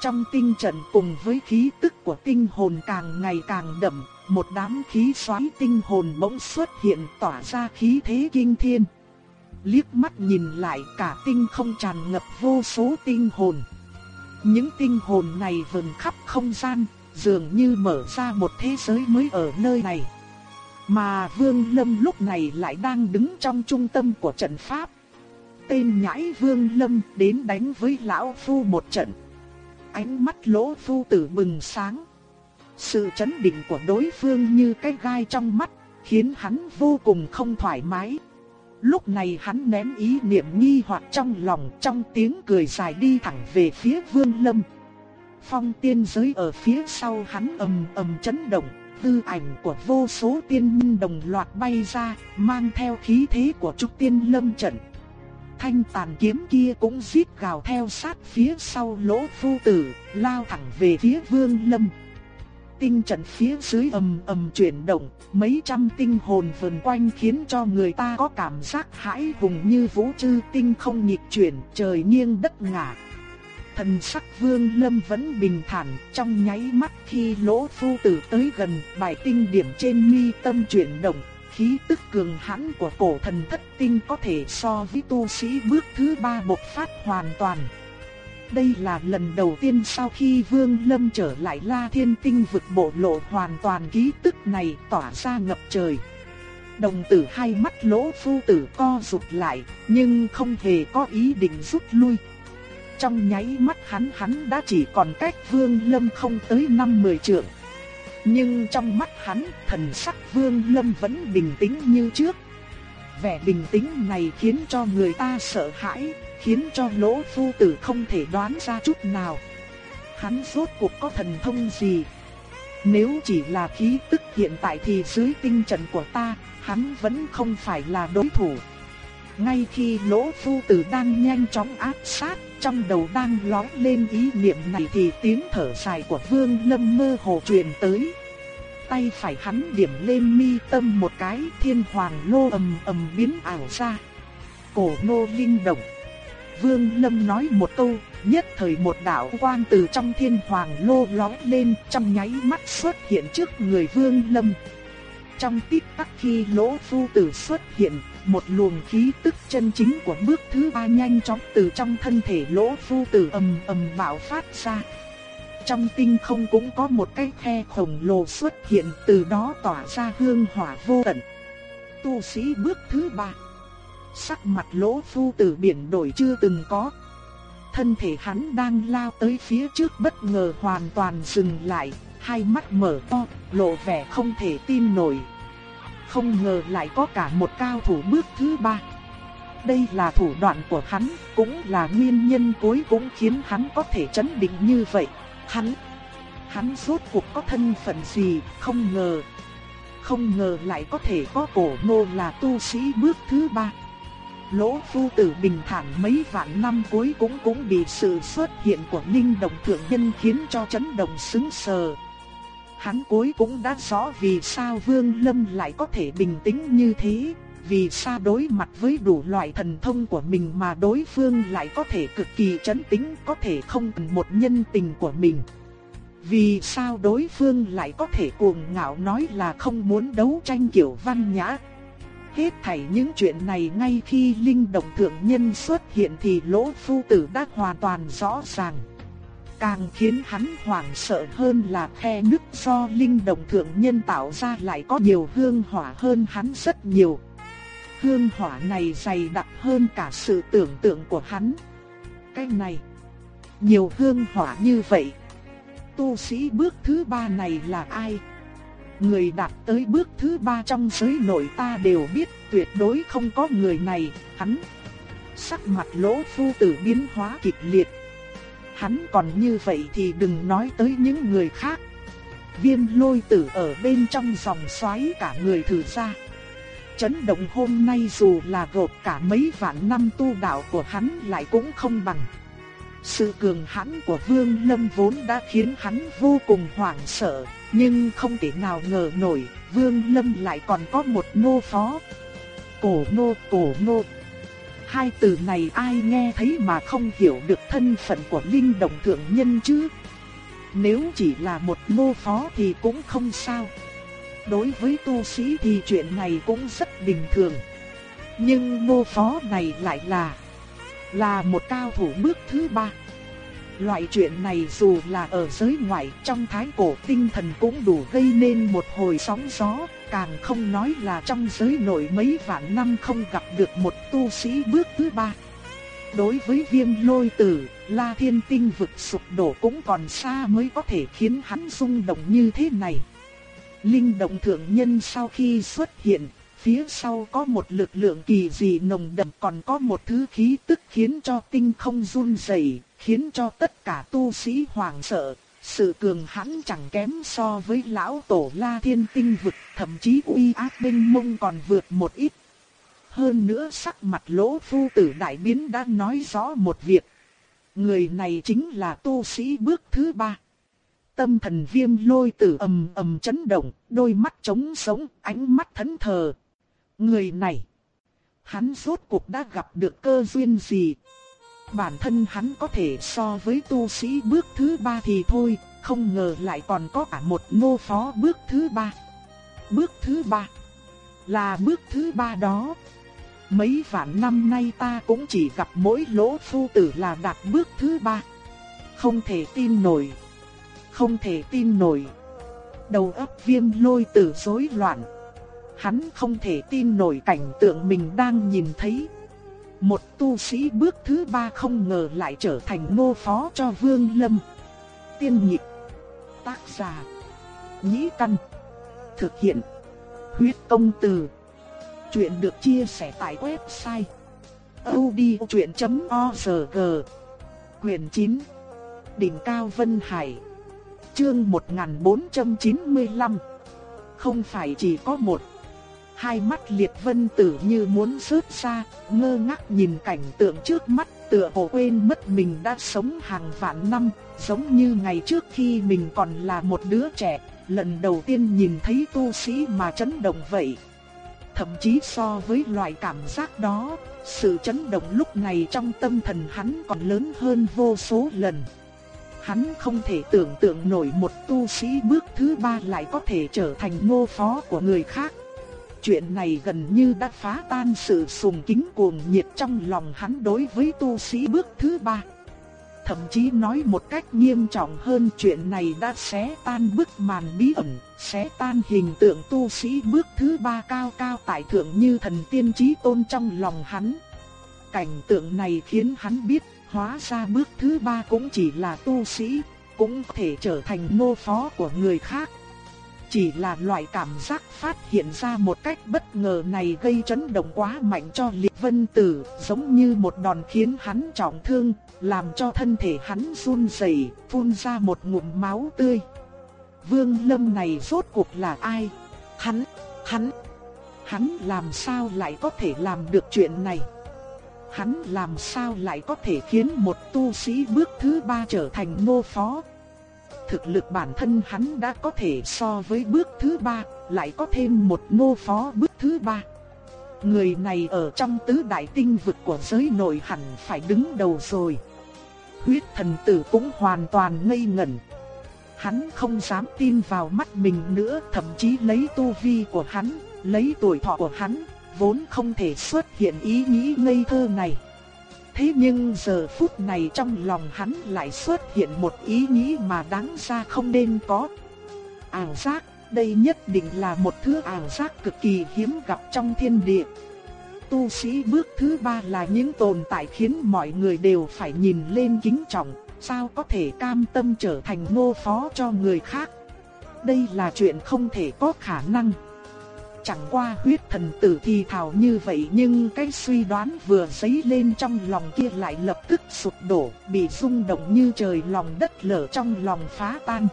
Trong tinh trận cùng với khí tức của tinh hồn càng ngày càng đậm, một đám khí xoáy tinh hồn bỗng xuất hiện tỏa ra khí thế kinh thiên. Liếc mắt nhìn lại cả tinh không tràn ngập vô số tinh hồn. Những tinh hồn này vần khắp không gian, dường như mở ra một thế giới mới ở nơi này. Mà Vương Lâm lúc này lại đang đứng trong trung tâm của trận pháp. Tên nhãi Vương Lâm đến đánh với lão phu một trận. Ánh mắt lỗ phu tử bừng sáng. Sự chấn định của đối phương như cái gai trong mắt, khiến hắn vô cùng không thoải mái. Lúc này hắn ném ý niệm nghi hoặc trong lòng trong tiếng cười dài đi thẳng về phía Vương Lâm. Phong tiên giới ở phía sau hắn ầm ầm chấn động, tư ảnh của vô số tiên minh đồng loạt bay ra, mang theo khí thế của trúc tiên lâm trận. Thanh tàn kiếm kia cũng giết gào theo sát phía sau lỗ phu tử, lao thẳng về phía vương lâm. Tinh trận phía dưới ầm ầm chuyển động, mấy trăm tinh hồn vần quanh khiến cho người ta có cảm giác hãi hùng như vũ trư tinh không nhịp chuyển, trời nghiêng đất ngả. Thần sắc vương lâm vẫn bình thản, trong nháy mắt khi lỗ phu tử tới gần, bài tinh điểm trên mi tâm chuyển động, khí tức cường hãn của cổ thần thất tinh có thể so với tu sĩ bước thứ ba bộc phát hoàn toàn. Đây là lần đầu tiên sau khi Vương Lâm trở lại La Thiên Tinh vực bộ lộ hoàn toàn ký tức này tỏa ra ngập trời. Đồng tử hai mắt lỗ phu tử co rụt lại, nhưng không hề có ý định rút lui. Trong nháy mắt hắn hắn đã chỉ còn cách Vương Lâm không tới năm mười trượng. Nhưng trong mắt hắn, thần sắc Vương Lâm vẫn bình tĩnh như trước. Vẻ bình tĩnh này khiến cho người ta sợ hãi, khiến cho lỗ phu tử không thể đoán ra chút nào. Hắn rốt cuộc có thần thông gì? Nếu chỉ là khí tức hiện tại thì dưới tinh trận của ta, hắn vẫn không phải là đối thủ. Ngay khi lỗ phu tử đang nhanh chóng áp sát, trong đầu đang lóe lên ý niệm này thì tiếng thở dài của Vương Lâm mơ hồ truyền tới. Tay phải hắn điểm lên mi tâm một cái, thiên hoàng lô ầm ầm biến ảo ra. Cổ nô linh động. Vương Lâm nói một câu, nhất thời một đạo quang từ trong thiên hoàng lô lóe lên, trong nháy mắt xuất hiện trước người Vương Lâm. Trong tích tắc khi lỗ phu tử xuất hiện, một luồng khí tức chân chính của bước thứ ba nhanh chóng từ trong thân thể lỗ phu tử ầm ầm bạo phát ra. Trong tinh không cũng có một cái khe khổng lồ xuất hiện từ đó tỏa ra hương hỏa vô tận. Tu sĩ bước thứ ba. Sắc mặt lỗ phu tử biển đổi chưa từng có. Thân thể hắn đang lao tới phía trước bất ngờ hoàn toàn dừng lại, hai mắt mở to, lộ vẻ không thể tin nổi. Không ngờ lại có cả một cao thủ bước thứ ba. Đây là thủ đoạn của hắn, cũng là nguyên nhân cuối cũng khiến hắn có thể chấn định như vậy. Hắn, hắn suốt cuộc có thân phận gì, không ngờ. Không ngờ lại có thể có cổ ngô là tu sĩ bước thứ ba. Lỗ phu tử bình thản mấy vạn năm cuối cũng cũng bị sự xuất hiện của linh đồng thượng nhân khiến cho chấn động sững sờ. Hắn cuối cũng đã rõ vì sao Vương Lâm lại có thể bình tĩnh như thế, vì sao đối mặt với đủ loại thần thông của mình mà đối phương lại có thể cực kỳ chấn tĩnh, có thể không cần một nhân tình của mình. Vì sao đối phương lại có thể cuồng ngạo nói là không muốn đấu tranh kiểu văn nhã. Hết thảy những chuyện này ngay khi linh động thượng nhân xuất hiện thì lỗ phu tử đã hoàn toàn rõ ràng. Càng khiến hắn hoảng sợ hơn là khe nước do linh động thượng nhân tạo ra lại có nhiều hương hỏa hơn hắn rất nhiều. Hương hỏa này dày đặc hơn cả sự tưởng tượng của hắn. Cái này, nhiều hương hỏa như vậy. Tu sĩ bước thứ ba này là ai? Người đạt tới bước thứ ba trong giới nội ta đều biết tuyệt đối không có người này, hắn. Sắc mặt lỗ phu tử biến hóa kịch liệt. Hắn còn như vậy thì đừng nói tới những người khác. Viêm lôi tử ở bên trong dòng xoáy cả người thử ra. Chấn động hôm nay dù là gộp cả mấy vạn năm tu đạo của hắn lại cũng không bằng. Sự cường hãn của Vương Lâm vốn đã khiến hắn vô cùng hoảng sợ, nhưng không thể nào ngờ nổi, Vương Lâm lại còn có một nô phó. Cổ nô, cổ nô. Hai từ này ai nghe thấy mà không hiểu được thân phận của linh động thượng nhân chứ? Nếu chỉ là một mô phó thì cũng không sao. Đối với tu sĩ thì chuyện này cũng rất bình thường. Nhưng mô phó này lại là là một cao thủ bước thứ ba. Loại chuyện này dù là ở giới ngoại trong thái cổ tinh thần cũng đủ gây nên một hồi sóng gió, càng không nói là trong giới nội mấy vạn năm không gặp được một tu sĩ bước thứ ba. Đối với viêm lôi tử, la thiên tinh vực sụp đổ cũng còn xa mới có thể khiến hắn rung động như thế này. Linh động thượng nhân sau khi xuất hiện, phía sau có một lực lượng kỳ dị nồng đậm còn có một thứ khí tức khiến cho tinh không run rẩy, khiến cho tất cả tu sĩ hoảng sợ. Sự cường hãn chẳng kém so với lão tổ La Thiên Tinh vực, thậm chí uy áp binh mông còn vượt một ít. Hơn nữa sắc mặt lỗ phu tử đại biến đã nói rõ một việc. Người này chính là tu sĩ bước thứ ba. Tâm thần viêm lôi tử ầm ầm chấn động, đôi mắt trống sống, ánh mắt thẫn thờ. Người này, hắn rốt cuộc đã gặp được cơ duyên gì? Bản thân hắn có thể so với tu sĩ bước thứ ba thì thôi, không ngờ lại còn có cả một nô phó bước thứ ba. Bước thứ ba, là bước thứ ba đó. Mấy vạn năm nay ta cũng chỉ gặp mỗi lỗ phu tử là đạt bước thứ ba. Không thể tin nổi. Không thể tin nổi. Đầu óc viêm lôi tử rối loạn. Hắn không thể tin nổi cảnh tượng mình đang nhìn thấy. Một tu sĩ bước thứ ba không ngờ lại trở thành Ngô phó cho Vương Lâm. Tiên nhịp. Tác giả. Nhĩ căn. Thực hiện. Huyết công từ. Chuyện được chia sẻ tại website. odchuyện.org Quyền 9 Đỉnh Cao Vân Hải Chương 1495 Không phải chỉ có một Hai mắt liệt vân tử như muốn rớt ra, ngơ ngác nhìn cảnh tượng trước mắt, tựa hồ quên mất mình đã sống hàng vạn năm, giống như ngày trước khi mình còn là một đứa trẻ, lần đầu tiên nhìn thấy tu sĩ mà chấn động vậy. Thậm chí so với loại cảm giác đó, sự chấn động lúc này trong tâm thần hắn còn lớn hơn vô số lần. Hắn không thể tưởng tượng nổi một tu sĩ bước thứ ba lại có thể trở thành ngô phó của người khác. Chuyện này gần như đã phá tan sự sùng kính cuồng nhiệt trong lòng hắn đối với tu sĩ bước thứ ba. Thậm chí nói một cách nghiêm trọng hơn chuyện này đã xé tan bức màn bí ẩn, xé tan hình tượng tu sĩ bước thứ ba cao cao tại thượng như thần tiên trí tôn trong lòng hắn. Cảnh tượng này khiến hắn biết, hóa ra bước thứ ba cũng chỉ là tu sĩ, cũng có thể trở thành nô phó của người khác. Chỉ là loại cảm giác phát hiện ra một cách bất ngờ này gây chấn động quá mạnh cho liệt vân tử, giống như một đòn khiến hắn trọng thương, làm cho thân thể hắn run rẩy, phun ra một ngụm máu tươi. Vương Lâm này rốt cuộc là ai? Hắn, hắn, hắn làm sao lại có thể làm được chuyện này? Hắn làm sao lại có thể khiến một tu sĩ bước thứ ba trở thành nô phó? Thực lực bản thân hắn đã có thể so với bước thứ ba, lại có thêm một nô phó bước thứ ba. Người này ở trong tứ đại tinh vực của giới nội hẳn phải đứng đầu rồi. Huyết thần tử cũng hoàn toàn ngây ngẩn. Hắn không dám tin vào mắt mình nữa, thậm chí lấy tu vi của hắn, lấy tuổi thọ của hắn, vốn không thể xuất hiện ý nghĩ ngây thơ này. Thế nhưng giờ phút này trong lòng hắn lại xuất hiện một ý nghĩ mà đáng ra không nên có. Ảo giác, đây nhất định là một thứ ảo giác cực kỳ hiếm gặp trong thiên địa. Tu sĩ bước thứ ba là những tồn tại khiến mọi người đều phải nhìn lên kính trọng, sao có thể cam tâm trở thành nô phó cho người khác. Đây là chuyện không thể có khả năng. Chẳng qua huyết thần tử thì thảo như vậy nhưng cái suy đoán vừa dấy lên trong lòng kia lại lập tức sụp đổ, bị rung động như trời lòng đất lở trong lòng phá tan.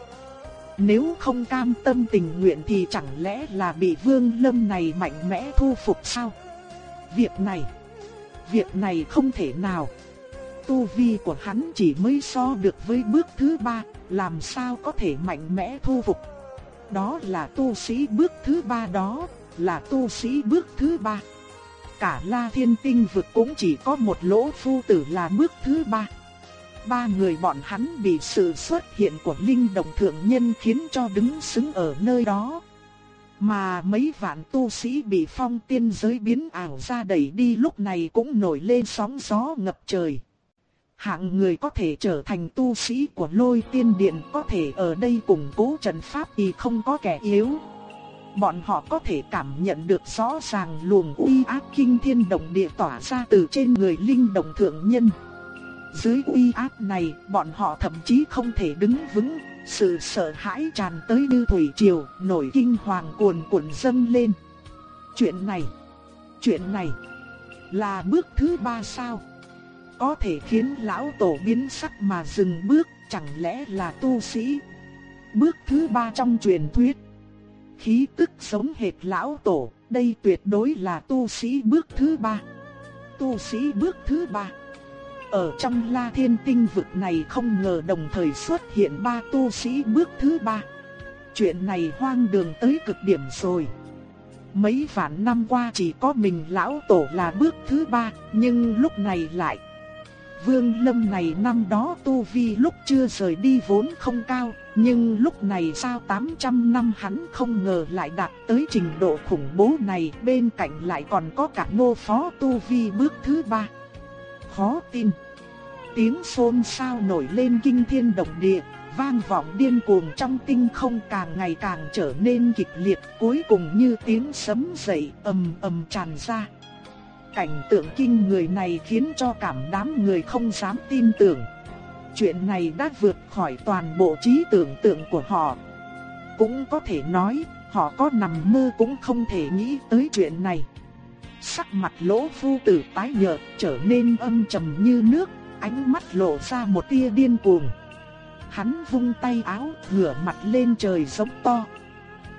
Nếu không cam tâm tình nguyện thì chẳng lẽ là bị vương lâm này mạnh mẽ thu phục sao? Việc này, việc này không thể nào. Tu vi của hắn chỉ mới so được với bước thứ ba, làm sao có thể mạnh mẽ thu phục. Đó là tu sĩ bước thứ ba đó, là tu sĩ bước thứ ba. Cả La Thiên Tinh vực cũng chỉ có một lỗ phu tử là bước thứ ba. Ba người bọn hắn bị sự xuất hiện của linh động thượng nhân khiến cho đứng xứng ở nơi đó. Mà mấy vạn tu sĩ bị phong tiên giới biến ảo ra đẩy đi lúc này cũng nổi lên sóng gió ngập trời. Hạng người có thể trở thành tu sĩ của lôi tiên điện có thể ở đây củng cố trận pháp thì không có kẻ yếu. Bọn họ có thể cảm nhận được rõ ràng luồng uy áp kinh thiên động địa tỏa ra từ trên người linh động thượng nhân. Dưới uy áp này, bọn họ thậm chí không thể đứng vững, sự sợ hãi tràn tới như thủy triều, nổi kinh hoàng cuồn cuộn dâng lên. Chuyện này, chuyện này là bước thứ ba sao? Có thể khiến lão tổ biến sắc mà dừng bước, chẳng lẽ là tu sĩ? Bước thứ ba trong truyền thuyết. Khí tức sống hệt lão tổ, đây tuyệt đối là tu sĩ bước thứ ba. Tu sĩ bước thứ ba. Ở trong La Thiên Tinh vực này không ngờ đồng thời xuất hiện ba tu sĩ bước thứ ba. Chuyện này hoang đường tới cực điểm rồi. Mấy vạn năm qua chỉ có mình lão tổ là bước thứ ba, nhưng lúc này lại. Vương Lâm này năm đó tu vi lúc chưa rời đi vốn không cao, nhưng lúc này sao 800 năm hắn không ngờ lại đạt tới trình độ khủng bố này, bên cạnh lại còn có cả ngô phó tu vi bước thứ ba. Khó tin. Tiếng xôn xao nổi lên kinh thiên động địa, vang vọng điên cuồng trong tinh không càng ngày càng trở nên kịch liệt, cuối cùng như tiếng sấm dậy ầm ầm tràn ra. Cảnh tượng kinh người này khiến cho cảm đám người không dám tin tưởng. Chuyện này đã vượt khỏi toàn bộ trí tưởng tượng của họ. Cũng có thể nói, họ có nằm mơ cũng không thể nghĩ tới chuyện này. Sắc mặt lỗ phu tử tái nhợt trở nên âm trầm như nước, ánh mắt lộ ra một tia điên cuồng. Hắn vung tay áo, ngửa mặt lên trời giống to.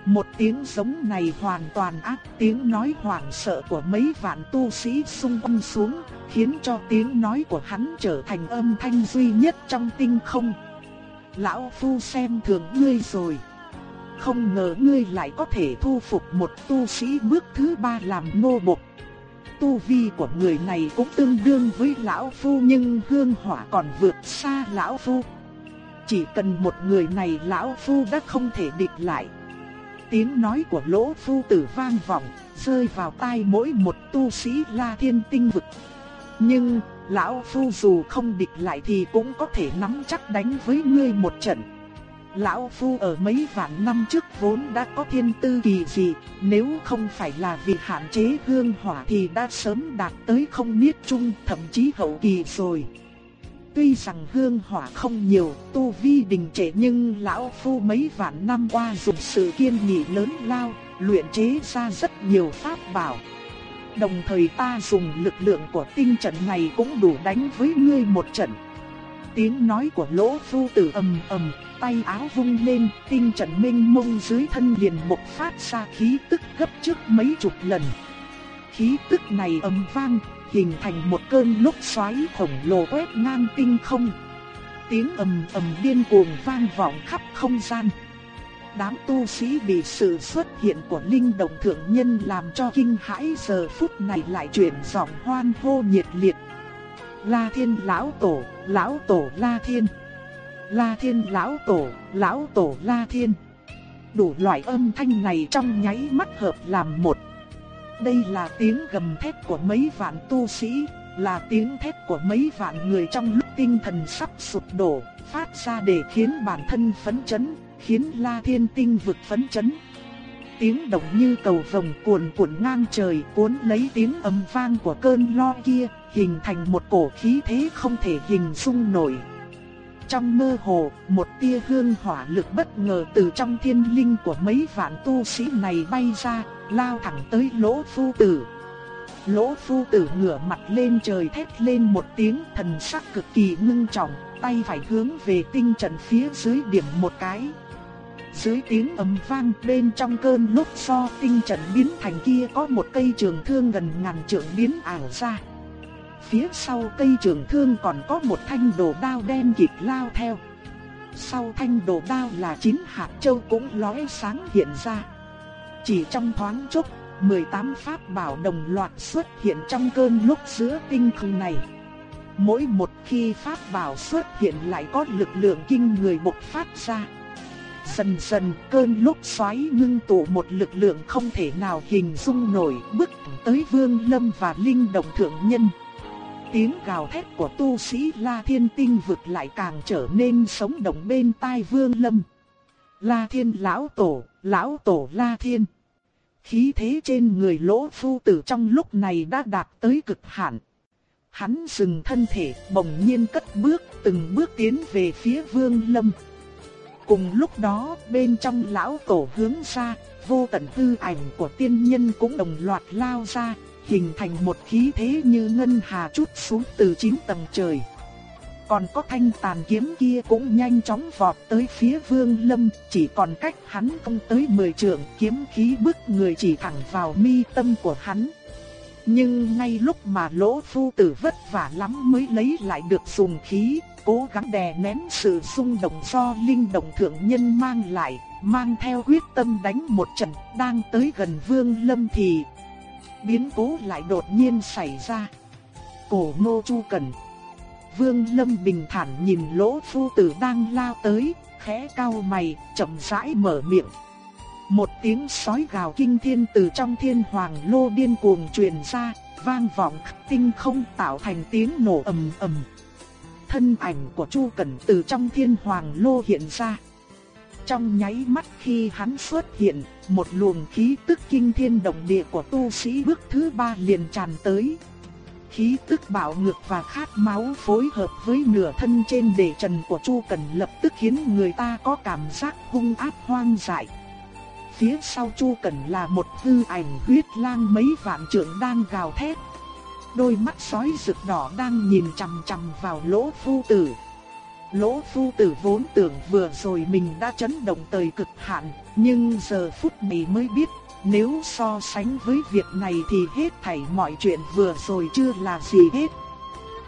Một tiếng giống này hoàn toàn ác tiếng nói hoảng sợ của mấy vạn tu sĩ xung quanh xuống, khiến cho tiếng nói của hắn trở thành âm thanh duy nhất trong tinh không. Lão Phu xem thường ngươi rồi. Không ngờ ngươi lại có thể thu phục một tu sĩ bước thứ ba làm nô bộc. Tu vi của người này cũng tương đương với Lão Phu nhưng hương hỏa còn vượt xa Lão Phu. Chỉ cần một người này Lão Phu đã không thể địch lại tiếng nói của lỗ phu tử vang vọng, rơi vào tai mỗi một tu sĩ la thiên tinh vực. Nhưng, lão phu dù không địch lại thì cũng có thể nắm chắc đánh với ngươi một trận. Lão phu ở mấy vạn năm trước vốn đã có thiên tư kỳ dị, nếu không phải là vì hạn chế hương hỏa thì đã sớm đạt tới không niết trung, thậm chí hậu kỳ rồi. Tuy rằng hương hỏa không nhiều, tu vi đình trệ nhưng lão phu mấy vạn năm qua dùng sự kiên nghị lớn lao, luyện chế ra rất nhiều pháp bảo. Đồng thời ta dùng lực lượng của tinh trận này cũng đủ đánh với ngươi một trận. Tiếng nói của lỗ phu tử ầm ầm, tay áo vung lên, tinh trận minh mông dưới thân liền bộc phát ra khí tức gấp trước mấy chục lần. Khí tức này ầm vang, hình thành một cơn lốc xoáy khổng lồ quét ngang tinh không. Tiếng ầm ầm điên cuồng vang vọng khắp không gian. Đám tu sĩ bị sự xuất hiện của linh động thượng nhân làm cho kinh hãi giờ phút này lại chuyển giọng hoan hô nhiệt liệt. La Thiên lão tổ, lão tổ La Thiên. La Thiên lão tổ, lão tổ La Thiên. Đủ loại âm thanh này trong nháy mắt hợp làm một. Đây là tiếng gầm thét của mấy vạn tu sĩ, là tiếng thét của mấy vạn người trong lúc tinh thần sắp sụp đổ, phát ra để khiến bản thân phấn chấn, khiến La Thiên Tinh vực phấn chấn. Tiếng động như cầu vồng cuồn cuộn ngang trời cuốn lấy tiếng ầm vang của cơn lo kia, hình thành một cổ khí thế không thể hình dung nổi. Trong mơ hồ, một tia hương hỏa lực bất ngờ từ trong thiên linh của mấy vạn tu sĩ này bay ra, lao thẳng tới lỗ phu tử. Lỗ phu tử ngửa mặt lên trời thét lên một tiếng thần sắc cực kỳ ngưng trọng, tay phải hướng về tinh trận phía dưới điểm một cái. Dưới tiếng ầm vang bên trong cơn lúc so tinh trận biến thành kia có một cây trường thương gần ngàn trượng biến ảo ra. Phía sau cây trường thương còn có một thanh đồ đao đen kịt lao theo. Sau thanh đồ đao là chín hạt châu cũng lóe sáng hiện ra. Chỉ trong thoáng chốc, 18 pháp bảo đồng loạt xuất hiện trong cơn lúc giữa tinh không này. Mỗi một khi pháp bảo xuất hiện lại có lực lượng kinh người bộc phát ra. Dần dần cơn lúc xoáy ngưng tụ một lực lượng không thể nào hình dung nổi bước tới Vương Lâm và Linh Động Thượng Nhân. Tiếng gào thét của tu sĩ La Thiên Tinh vực lại càng trở nên sống động bên tai Vương Lâm. La Thiên Lão Tổ, Lão Tổ La Thiên. Khí thế trên người lỗ phu tử trong lúc này đã đạt tới cực hạn. Hắn dừng thân thể bỗng nhiên cất bước từng bước tiến về phía vương lâm. Cùng lúc đó bên trong lão tổ hướng ra, vô tận tư ảnh của tiên nhân cũng đồng loạt lao ra, hình thành một khí thế như ngân hà chút xuống từ chín tầng trời. Còn có thanh tàn kiếm kia cũng nhanh chóng vọt tới phía Vương Lâm, chỉ còn cách hắn không tới 10 trượng, kiếm khí bức người chỉ thẳng vào mi tâm của hắn. Nhưng ngay lúc mà lỗ phu tử vất vả lắm mới lấy lại được dùng khí, cố gắng đè nén sự xung động do linh động thượng nhân mang lại, mang theo quyết tâm đánh một trận, đang tới gần Vương Lâm thì biến cố lại đột nhiên xảy ra. Cổ Ngô Chu Cần Vương Lâm bình thản nhìn lỗ phu tử đang lao tới, khẽ cau mày, chậm rãi mở miệng. Một tiếng sói gào kinh thiên từ trong thiên hoàng lô điên cuồng truyền ra, vang vọng tinh không tạo thành tiếng nổ ầm ầm. Thân ảnh của Chu Cẩn từ trong thiên hoàng lô hiện ra. Trong nháy mắt khi hắn xuất hiện, một luồng khí tức kinh thiên động địa của tu sĩ bước thứ ba liền tràn tới. Khí tức bạo ngược và khát máu phối hợp với nửa thân trên đề trần của Chu Cẩn lập tức khiến người ta có cảm giác hung ác hoang dại. Phía sau Chu Cẩn là một hư ảnh huyết lang mấy vạn trượng đang gào thét. Đôi mắt sói rực đỏ đang nhìn chằm chằm vào lỗ phu tử. Lỗ phu tử vốn tưởng vừa rồi mình đã chấn động tới cực hạn, nhưng giờ phút này mới biết, nếu so sánh với việc này thì hết thảy mọi chuyện vừa rồi chưa là gì hết.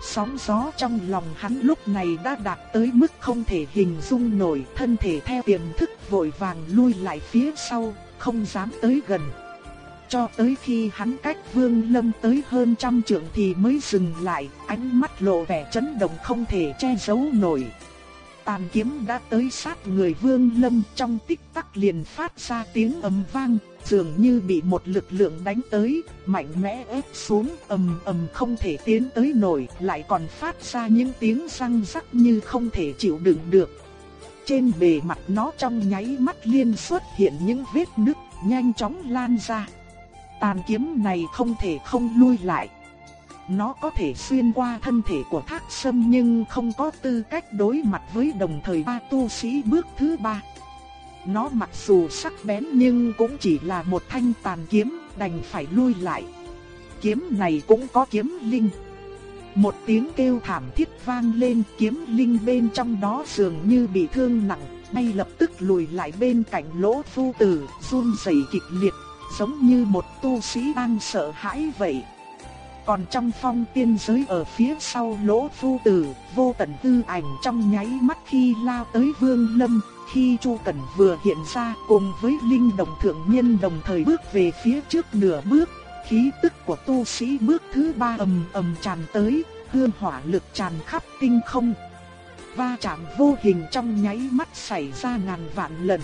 Sóng gió trong lòng hắn lúc này đã đạt tới mức không thể hình dung nổi, thân thể theo tiềm thức vội vàng lui lại phía sau, không dám tới gần. Cho tới khi hắn cách Vương Lâm tới hơn trăm trượng thì mới dừng lại, ánh mắt lộ vẻ chấn động không thể che giấu nổi. Tàn kiếm đã tới sát người Vương Lâm trong tích tắc liền phát ra tiếng ầm vang, dường như bị một lực lượng đánh tới, mạnh mẽ ép xuống, ầm ầm không thể tiến tới nổi, lại còn phát ra những tiếng răng rắc như không thể chịu đựng được. Trên bề mặt nó trong nháy mắt liên xuất hiện những vết nứt, nhanh chóng lan ra. Tàn kiếm này không thể không lui lại. Nó có thể xuyên qua thân thể của thác sâm nhưng không có tư cách đối mặt với đồng thời ba tu sĩ bước thứ ba. Nó mặc dù sắc bén nhưng cũng chỉ là một thanh tàn kiếm, đành phải lui lại. Kiếm này cũng có kiếm linh. Một tiếng kêu thảm thiết vang lên kiếm linh bên trong đó dường như bị thương nặng, ngay lập tức lùi lại bên cạnh lỗ phu tử, run rẩy kịch liệt, giống như một tu sĩ đang sợ hãi vậy. Còn trong phong tiên giới ở phía sau lỗ phu tử, vô tận tư ảnh trong nháy mắt khi lao tới vương lâm, khi Chu Cẩn vừa hiện ra cùng với linh đồng thượng nhân đồng thời bước về phía trước nửa bước, khí tức của tu sĩ bước thứ ba ầm ầm tràn tới, hương hỏa lực tràn khắp tinh không. Va chạm vô hình trong nháy mắt xảy ra ngàn vạn lần.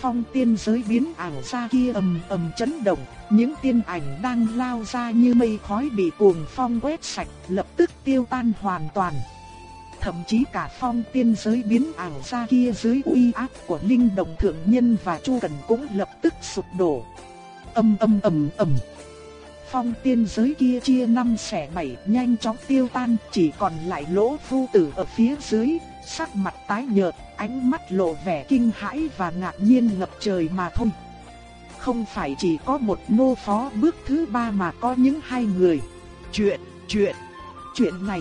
Phong tiên giới biến ảo ra kia ầm ầm chấn động, những tiên ảnh đang lao ra như mây khói bị cuồng phong quét sạch, lập tức tiêu tan hoàn toàn thậm chí cả phong tiên giới biến ảo ra kia dưới uy áp của linh đồng thượng nhân và chu cần cũng lập tức sụp đổ. Âm âm ầm ầm. Phong tiên giới kia chia năm xẻ bảy nhanh chóng tiêu tan, chỉ còn lại lỗ phu tử ở phía dưới, sắc mặt tái nhợt, ánh mắt lộ vẻ kinh hãi và ngạc nhiên ngập trời mà thôi. Không phải chỉ có một nô phó bước thứ ba mà có những hai người. Chuyện, chuyện, chuyện này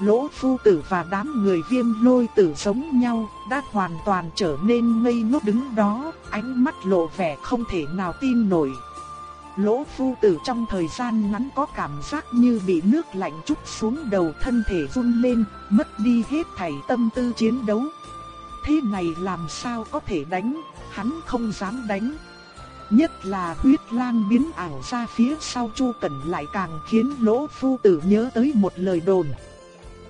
Lỗ phu tử và đám người viêm lôi tử giống nhau, đã hoàn toàn trở nên ngây ngốc đứng đó, ánh mắt lộ vẻ không thể nào tin nổi. Lỗ phu tử trong thời gian ngắn có cảm giác như bị nước lạnh chút xuống đầu thân thể run lên, mất đi hết thảy tâm tư chiến đấu. Thế này làm sao có thể đánh, hắn không dám đánh. Nhất là huyết lang biến ảo ra phía sau Chu Cẩn lại càng khiến lỗ phu tử nhớ tới một lời đồn.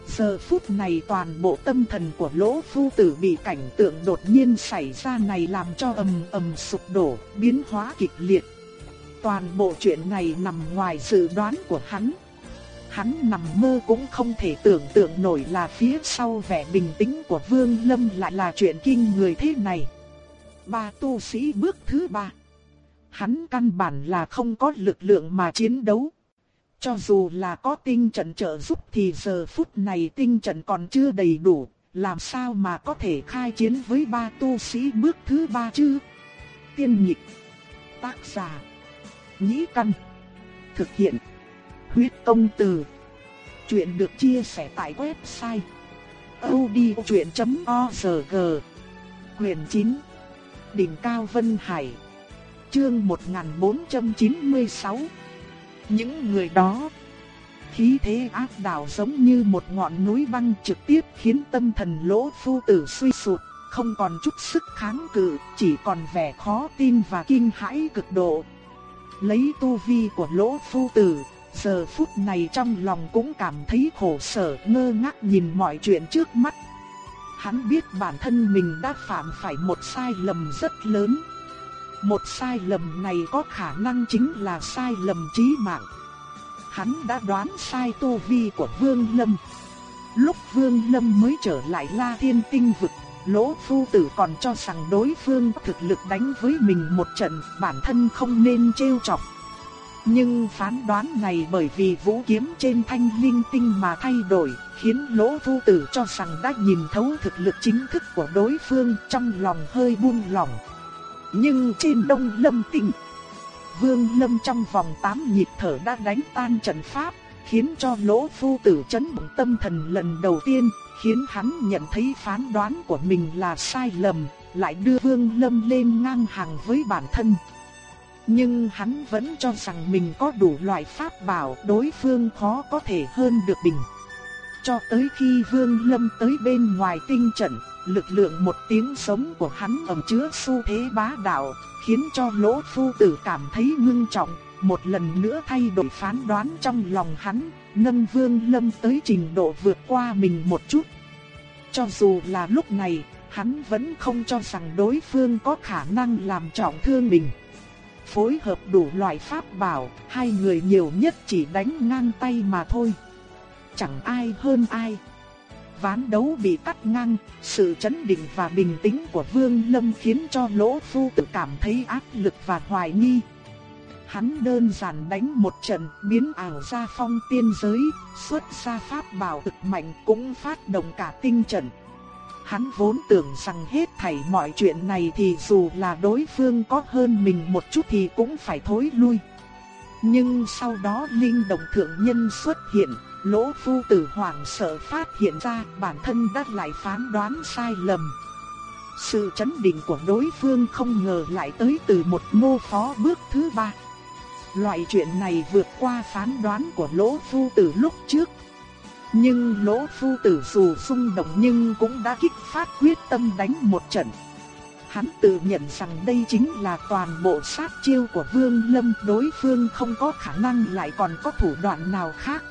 Giờ phút này toàn bộ tâm thần của lỗ phu tử bị cảnh tượng đột nhiên xảy ra này làm cho ầm ầm sụp đổ, biến hóa kịch liệt. Toàn bộ chuyện này nằm ngoài dự đoán của hắn. Hắn nằm mơ cũng không thể tưởng tượng nổi là phía sau vẻ bình tĩnh của Vương Lâm lại là chuyện kinh người thế này. Ba tu sĩ bước thứ ba. Hắn căn bản là không có lực lượng mà chiến đấu. Cho dù là có tinh trận trợ giúp thì giờ phút này tinh trận còn chưa đầy đủ, làm sao mà có thể khai chiến với ba tu sĩ bước thứ ba chứ? tiên nhịch, Tác giả. Nhĩ căn. Thực hiện. Huyết công từ. Chuyện được chia sẻ tại website. odchuyện.org Quyền 9 Đỉnh Cao Vân Hải Chương 1496 những người đó Khí thế áp đảo giống như một ngọn núi băng trực tiếp khiến tâm thần lỗ phu tử suy sụp không còn chút sức kháng cự, chỉ còn vẻ khó tin và kinh hãi cực độ. Lấy tu vi của lỗ phu tử, giờ phút này trong lòng cũng cảm thấy khổ sở ngơ ngác nhìn mọi chuyện trước mắt. Hắn biết bản thân mình đã phạm phải một sai lầm rất lớn. Một sai lầm này có khả năng chính là sai lầm chí mạng. Hắn đã đoán sai tu vi của Vương Lâm. Lúc Vương Lâm mới trở lại La Thiên Tinh vực, Lỗ Phu Tử còn cho rằng đối phương thực lực đánh với mình một trận, bản thân không nên trêu chọc. Nhưng phán đoán này bởi vì vũ kiếm trên thanh linh tinh mà thay đổi, khiến lỗ phu tử cho rằng đã nhìn thấu thực lực chính thức của đối phương trong lòng hơi buông lỏng. Nhưng trên đông lâm tinh, vương lâm trong vòng 8 nhịp thở đã đánh tan trận pháp, khiến cho lỗ phu tử chấn động tâm thần lần đầu tiên, khiến hắn nhận thấy phán đoán của mình là sai lầm, lại đưa vương lâm lên ngang hàng với bản thân. Nhưng hắn vẫn cho rằng mình có đủ loại pháp bảo đối phương khó có thể hơn được bình. Cho tới khi Vương Lâm tới bên ngoài tinh trận, lực lượng một tiếng sống của hắn ẩn chứa xu thế bá đạo, khiến cho lỗ phu tử cảm thấy ngưng trọng, một lần nữa thay đổi phán đoán trong lòng hắn, nâng Vương Lâm tới trình độ vượt qua mình một chút. Cho dù là lúc này, hắn vẫn không cho rằng đối phương có khả năng làm trọng thương mình phối hợp đủ loại pháp bảo, hai người nhiều nhất chỉ đánh ngang tay mà thôi. Chẳng ai hơn ai. Ván đấu bị cắt ngang, sự chấn định và bình tĩnh của Vương Lâm khiến cho Lỗ Phu tự cảm thấy áp lực và hoài nghi. Hắn đơn giản đánh một trận biến ảo ra phong tiên giới, xuất ra pháp bảo cực mạnh cũng phát động cả tinh trận. Hắn vốn tưởng rằng hết thảy mọi chuyện này thì dù là đối phương có hơn mình một chút thì cũng phải thối lui. Nhưng sau đó linh động thượng nhân xuất hiện, lỗ phu tử hoảng sợ phát hiện ra bản thân đã lại phán đoán sai lầm. Sự chấn định của đối phương không ngờ lại tới từ một ngô phó bước thứ ba. Loại chuyện này vượt qua phán đoán của lỗ phu tử lúc trước nhưng lỗ phu tử dù xung động nhưng cũng đã kích phát quyết tâm đánh một trận. Hắn tự nhận rằng đây chính là toàn bộ sát chiêu của Vương Lâm, đối phương không có khả năng lại còn có thủ đoạn nào khác.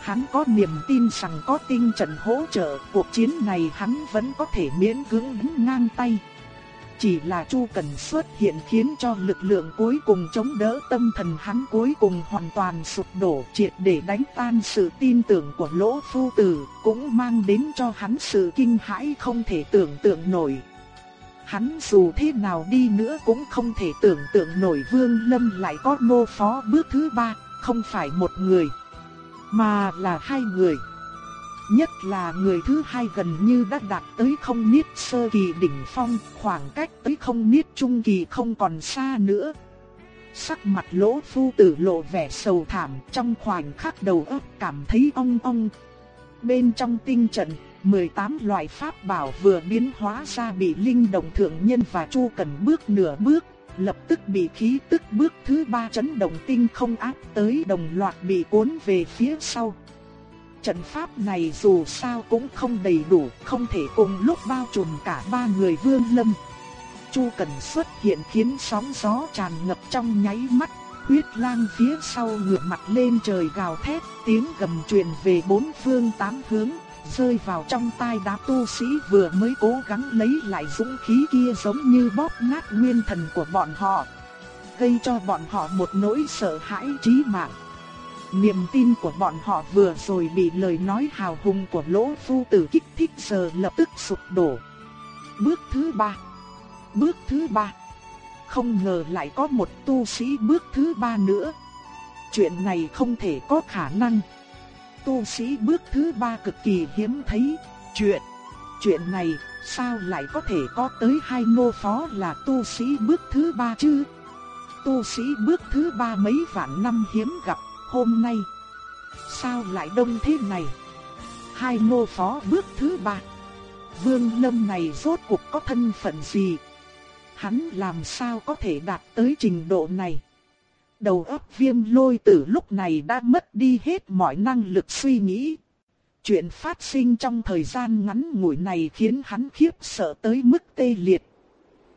Hắn có niềm tin rằng có tinh trận hỗ trợ, cuộc chiến này hắn vẫn có thể miễn cưỡng đứng ngang tay. Chỉ là Chu Cần xuất hiện khiến cho lực lượng cuối cùng chống đỡ tâm thần hắn cuối cùng hoàn toàn sụp đổ triệt để đánh tan sự tin tưởng của lỗ phu tử, cũng mang đến cho hắn sự kinh hãi không thể tưởng tượng nổi. Hắn dù thế nào đi nữa cũng không thể tưởng tượng nổi Vương Lâm lại có nô phó bước thứ ba, không phải một người, mà là hai người. Nhất là người thứ hai gần như đã đạt tới không niết sơ kỳ đỉnh phong, khoảng cách tới không niết trung kỳ không còn xa nữa. Sắc mặt lỗ phu tử lộ vẻ sầu thảm trong khoảnh khắc đầu óc cảm thấy ong ong. Bên trong tinh trận, 18 loại pháp bảo vừa biến hóa ra bị linh động thượng nhân và chu cần bước nửa bước, lập tức bị khí tức bước thứ ba chấn động tinh không áp tới đồng loạt bị cuốn về phía sau. Trận pháp này dù sao cũng không đầy đủ, không thể cùng lúc bao trùm cả ba người vương lâm. Chu Cần xuất hiện khiến sóng gió tràn ngập trong nháy mắt, huyết lang phía sau ngửa mặt lên trời gào thét, tiếng gầm truyền về bốn phương tám hướng, rơi vào trong tai đám tu sĩ vừa mới cố gắng lấy lại dũng khí kia giống như bóp nát nguyên thần của bọn họ, gây cho bọn họ một nỗi sợ hãi chí mạng. Niềm tin của bọn họ vừa rồi bị lời nói hào hùng của lỗ phu tử kích thích giờ lập tức sụp đổ. Bước thứ ba. Bước thứ ba. Không ngờ lại có một tu sĩ bước thứ ba nữa. Chuyện này không thể có khả năng. Tu sĩ bước thứ ba cực kỳ hiếm thấy. Chuyện, chuyện này Sao lại có thể có tới hai nô phó là tu sĩ bước thứ ba chứ? Tu sĩ bước thứ ba mấy vạn năm hiếm gặp, hôm nay. Sao lại đông thế này? Hai nô phó bước thứ ba. Vương Lâm này rốt cuộc có thân phận gì? Hắn làm sao có thể đạt tới trình độ này? Đầu óc viêm lôi tử lúc này đã mất đi hết mọi năng lực suy nghĩ. Chuyện phát sinh trong thời gian ngắn ngủi này khiến hắn khiếp sợ tới mức tê liệt.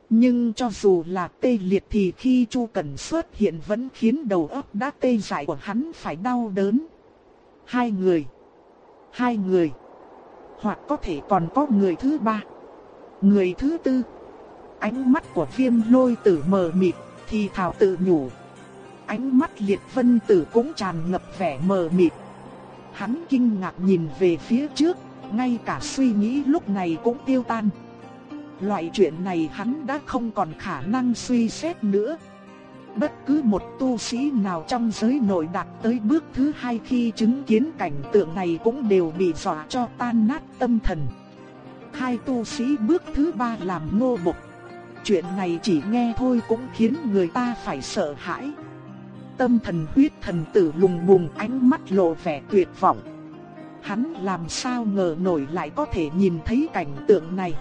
Nhưng cho dù là tê liệt thì khi Chu Cẩn xuất hiện vẫn khiến đầu óc đã tê dại của hắn phải đau đớn. Hai người. Hai người. Hoặc có thể còn có người thứ ba. Người thứ tư. Ánh mắt của viêm lôi tử mờ mịt thì thảo tự nhủ. Ánh mắt liệt vân tử cũng tràn ngập vẻ mờ mịt. Hắn kinh ngạc nhìn về phía trước, ngay cả suy nghĩ lúc này cũng tiêu tan. Loại chuyện này hắn đã không còn khả năng suy xét nữa. Bất cứ một tu sĩ nào trong giới nội đạt tới bước thứ hai khi chứng kiến cảnh tượng này cũng đều bị dọa cho tan nát tâm thần. Hai tu sĩ bước thứ ba làm nô bộc. Chuyện này chỉ nghe thôi cũng khiến người ta phải sợ hãi. Tâm thần huyết thần tử lùng bùng ánh mắt lộ vẻ tuyệt vọng. Hắn làm sao ngờ nổi lại có thể nhìn thấy cảnh tượng này.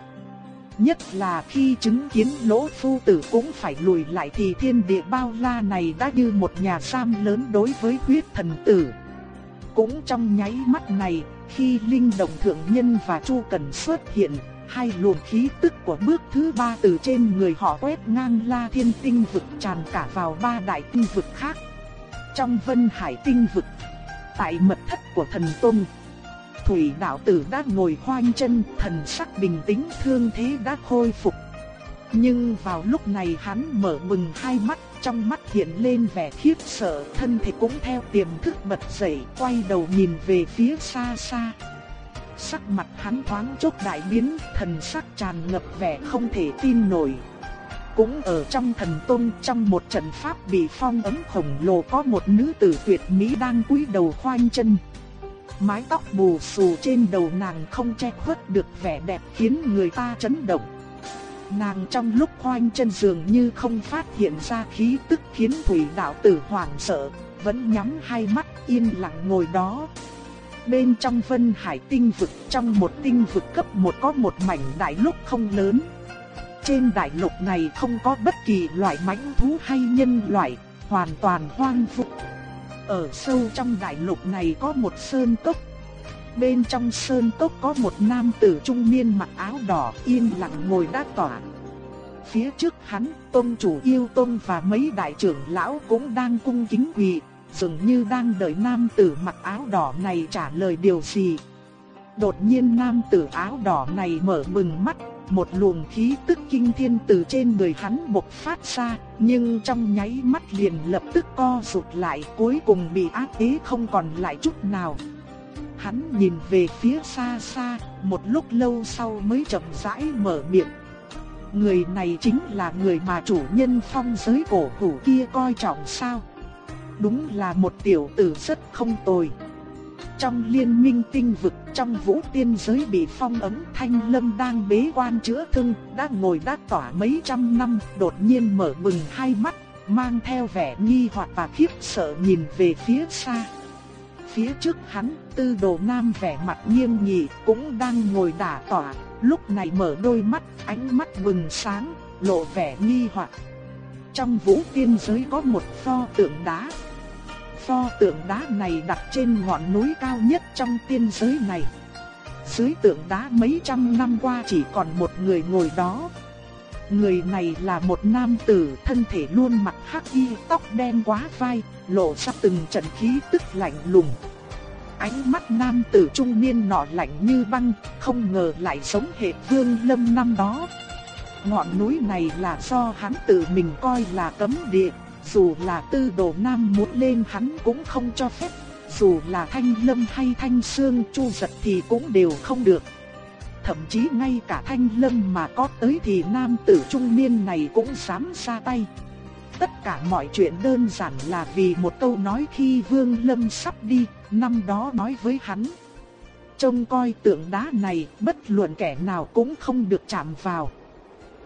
Nhất là khi chứng kiến lỗ phu tử cũng phải lùi lại thì thiên địa bao la này đã như một nhà giam lớn đối với huyết thần tử. Cũng trong nháy mắt này, khi Linh Đồng Thượng Nhân và Chu Cần xuất hiện, hai luồng khí tức của bước thứ ba từ trên người họ quét ngang la thiên tinh vực tràn cả vào ba đại tinh vực khác. Trong vân hải tinh vực, tại mật thất của thần Tôn, Thủy đạo tử đã ngồi khoanh chân, thần sắc bình tĩnh thương thế đã khôi phục. Nhưng vào lúc này hắn mở bừng hai mắt, trong mắt hiện lên vẻ khiếp sợ, thân thể cũng theo tiềm thức bật dậy, quay đầu nhìn về phía xa xa. Sắc mặt hắn thoáng chốc đại biến, thần sắc tràn ngập vẻ không thể tin nổi. Cũng ở trong thần tôn trong một trận pháp bị phong ấn khổng lồ có một nữ tử tuyệt mỹ đang cúi đầu khoanh chân. Mái tóc bù xù trên đầu nàng không che khuất được vẻ đẹp khiến người ta chấn động. Nàng trong lúc khoanh chân dường như không phát hiện ra khí tức khiến thủy đạo tử hoảng sợ, vẫn nhắm hai mắt yên lặng ngồi đó. Bên trong vân hải tinh vực trong một tinh vực cấp một có một mảnh đại lục không lớn. Trên đại lục này không có bất kỳ loại mãnh thú hay nhân loại, hoàn toàn hoang vu. Ở sâu trong đại lục này có một sơn cốc. Bên trong sơn cốc có một nam tử trung niên mặc áo đỏ yên lặng ngồi đát tỏa. Phía trước hắn, tôn chủ yêu tôn và mấy đại trưởng lão cũng đang cung kính quỳ, dường như đang đợi nam tử mặc áo đỏ này trả lời điều gì. Đột nhiên nam tử áo đỏ này mở bừng mắt, một luồng khí tức kinh thiên từ trên người hắn bộc phát ra, nhưng trong nháy mắt liền lập tức co rụt lại, cuối cùng bị áp ý không còn lại chút nào. Hắn nhìn về phía xa xa, một lúc lâu sau mới chậm rãi mở miệng. Người này chính là người mà chủ nhân phong giới cổ hủ kia coi trọng sao? Đúng là một tiểu tử rất không tồi. Trong liên minh tinh vực, trong vũ tiên giới bị phong ấn Thanh Lâm đang bế quan chữa thương, đã ngồi đát tỏa mấy trăm năm, đột nhiên mở bừng hai mắt, mang theo vẻ nghi hoặc và khiếp sợ nhìn về phía xa. Phía trước hắn, tư đồ nam vẻ mặt nghiêm nghị, cũng đang ngồi đả tỏa, lúc này mở đôi mắt, ánh mắt bừng sáng, lộ vẻ nghi hoặc. Trong vũ tiên giới có một pho tượng đá, Pho tượng đá này đặt trên ngọn núi cao nhất trong tiên giới này. Dưới tượng đá mấy trăm năm qua chỉ còn một người ngồi đó. Người này là một nam tử thân thể luôn mặc hắc y tóc đen quá vai, lộ ra từng trận khí tức lạnh lùng. Ánh mắt nam tử trung niên nọ lạnh như băng, không ngờ lại sống hệ vương lâm năm đó. Ngọn núi này là do hắn tự mình coi là cấm địa, dù là tư đồ nam muốn lên hắn cũng không cho phép, dù là thanh lâm hay thanh sương chu giật thì cũng đều không được. Thậm chí ngay cả thanh lâm mà có tới thì nam tử trung niên này cũng dám ra tay. Tất cả mọi chuyện đơn giản là vì một câu nói khi vương lâm sắp đi, năm đó nói với hắn. trông coi tượng đá này, bất luận kẻ nào cũng không được chạm vào.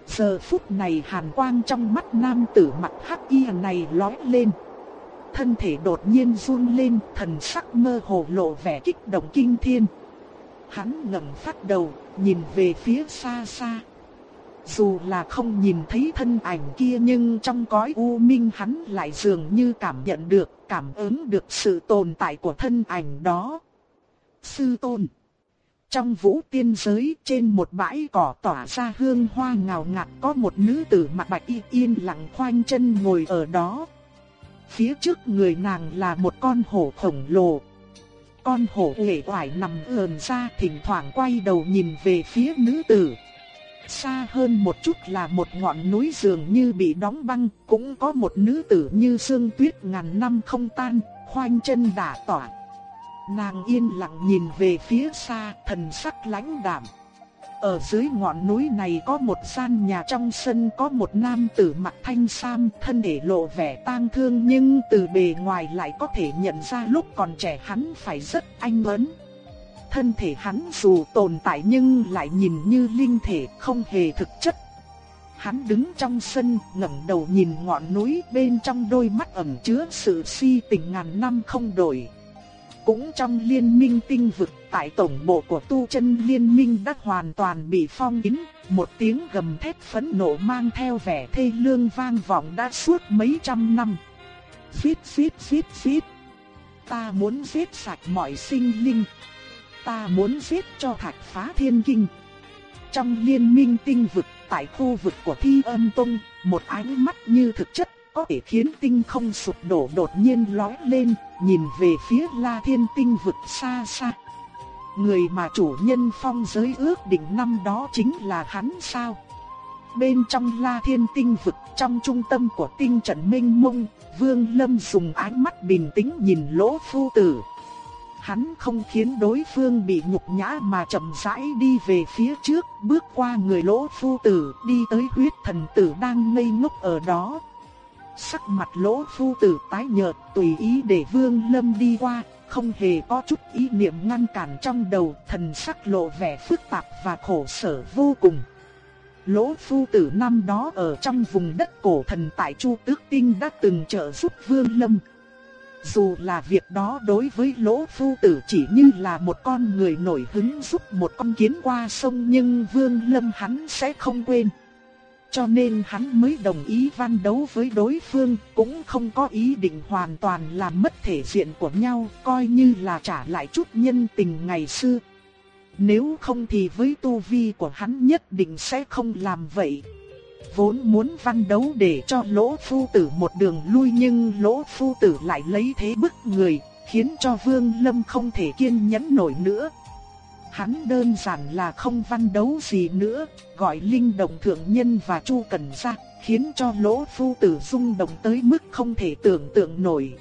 Giờ phút này hàn quang trong mắt nam tử mặt hắc y này lóe lên. Thân thể đột nhiên run lên, thần sắc mơ hồ lộ vẻ kích động kinh thiên. Hắn ngẩng phát đầu, nhìn về phía xa xa. Dù là không nhìn thấy thân ảnh kia nhưng trong cõi u minh hắn lại dường như cảm nhận được, cảm ứng được sự tồn tại của thân ảnh đó. Sư tôn trong vũ tiên giới trên một bãi cỏ tỏa ra hương hoa ngào ngạt có một nữ tử mặt bạch y yên lặng khoanh chân ngồi ở đó. Phía trước người nàng là một con hổ khổng lồ. Con hổ uể oải nằm ườn ra thỉnh thoảng quay đầu nhìn về phía nữ tử. Xa hơn một chút là một ngọn núi dường như bị đóng băng, cũng có một nữ tử như sương tuyết ngàn năm không tan, khoanh chân đả tỏa. Nàng yên lặng nhìn về phía xa, thần sắc lãnh đạm. Ở dưới ngọn núi này có một gian nhà trong sân có một nam tử mặc thanh sam thân thể lộ vẻ tang thương nhưng từ bề ngoài lại có thể nhận ra lúc còn trẻ hắn phải rất anh tuấn thân thể hắn dù tồn tại nhưng lại nhìn như linh thể không hề thực chất. Hắn đứng trong sân, ngẩng đầu nhìn ngọn núi bên trong đôi mắt ẩn chứa sự si tình ngàn năm không đổi. Cũng trong liên minh tinh vực, tại tổng bộ của tu chân liên minh đã hoàn toàn bị phong kín, một tiếng gầm thét phẫn nộ mang theo vẻ thê lương vang vọng đã suốt mấy trăm năm. xít xít xít xít Ta muốn giết sạch mọi sinh linh ta muốn giết cho thạch phá thiên kinh. Trong liên minh tinh vực, tại khu vực của thi âm tông, một ánh mắt như thực chất có thể khiến tinh không sụp đổ đột nhiên lói lên, nhìn về phía la thiên tinh vực xa xa. Người mà chủ nhân phong giới ước định năm đó chính là hắn sao? Bên trong la thiên tinh vực, trong trung tâm của tinh trận minh mông, Vương Lâm dùng ánh mắt bình tĩnh nhìn lỗ phu tử. Hắn không khiến đối phương bị nhục nhã mà chậm rãi đi về phía trước, bước qua người lỗ phu tử, đi tới huyết thần tử đang ngây ngốc ở đó. Sắc mặt lỗ phu tử tái nhợt, tùy ý để vương lâm đi qua, không hề có chút ý niệm ngăn cản trong đầu, thần sắc lộ vẻ phức tạp và khổ sở vô cùng. Lỗ phu tử năm đó ở trong vùng đất cổ thần tại Chu Tước Tinh đã từng trợ giúp Vương Lâm. Dù là việc đó đối với lỗ phu tử chỉ như là một con người nổi hứng giúp một con kiến qua sông nhưng vương lâm hắn sẽ không quên. Cho nên hắn mới đồng ý văn đấu với đối phương, cũng không có ý định hoàn toàn làm mất thể diện của nhau, coi như là trả lại chút nhân tình ngày xưa. Nếu không thì với tu vi của hắn nhất định sẽ không làm vậy vốn muốn văn đấu để cho lỗ phu tử một đường lui nhưng lỗ phu tử lại lấy thế bức người, khiến cho vương lâm không thể kiên nhẫn nổi nữa. Hắn đơn giản là không văn đấu gì nữa, gọi linh động thượng nhân và chu cần ra, khiến cho lỗ phu tử rung động tới mức không thể tưởng tượng nổi.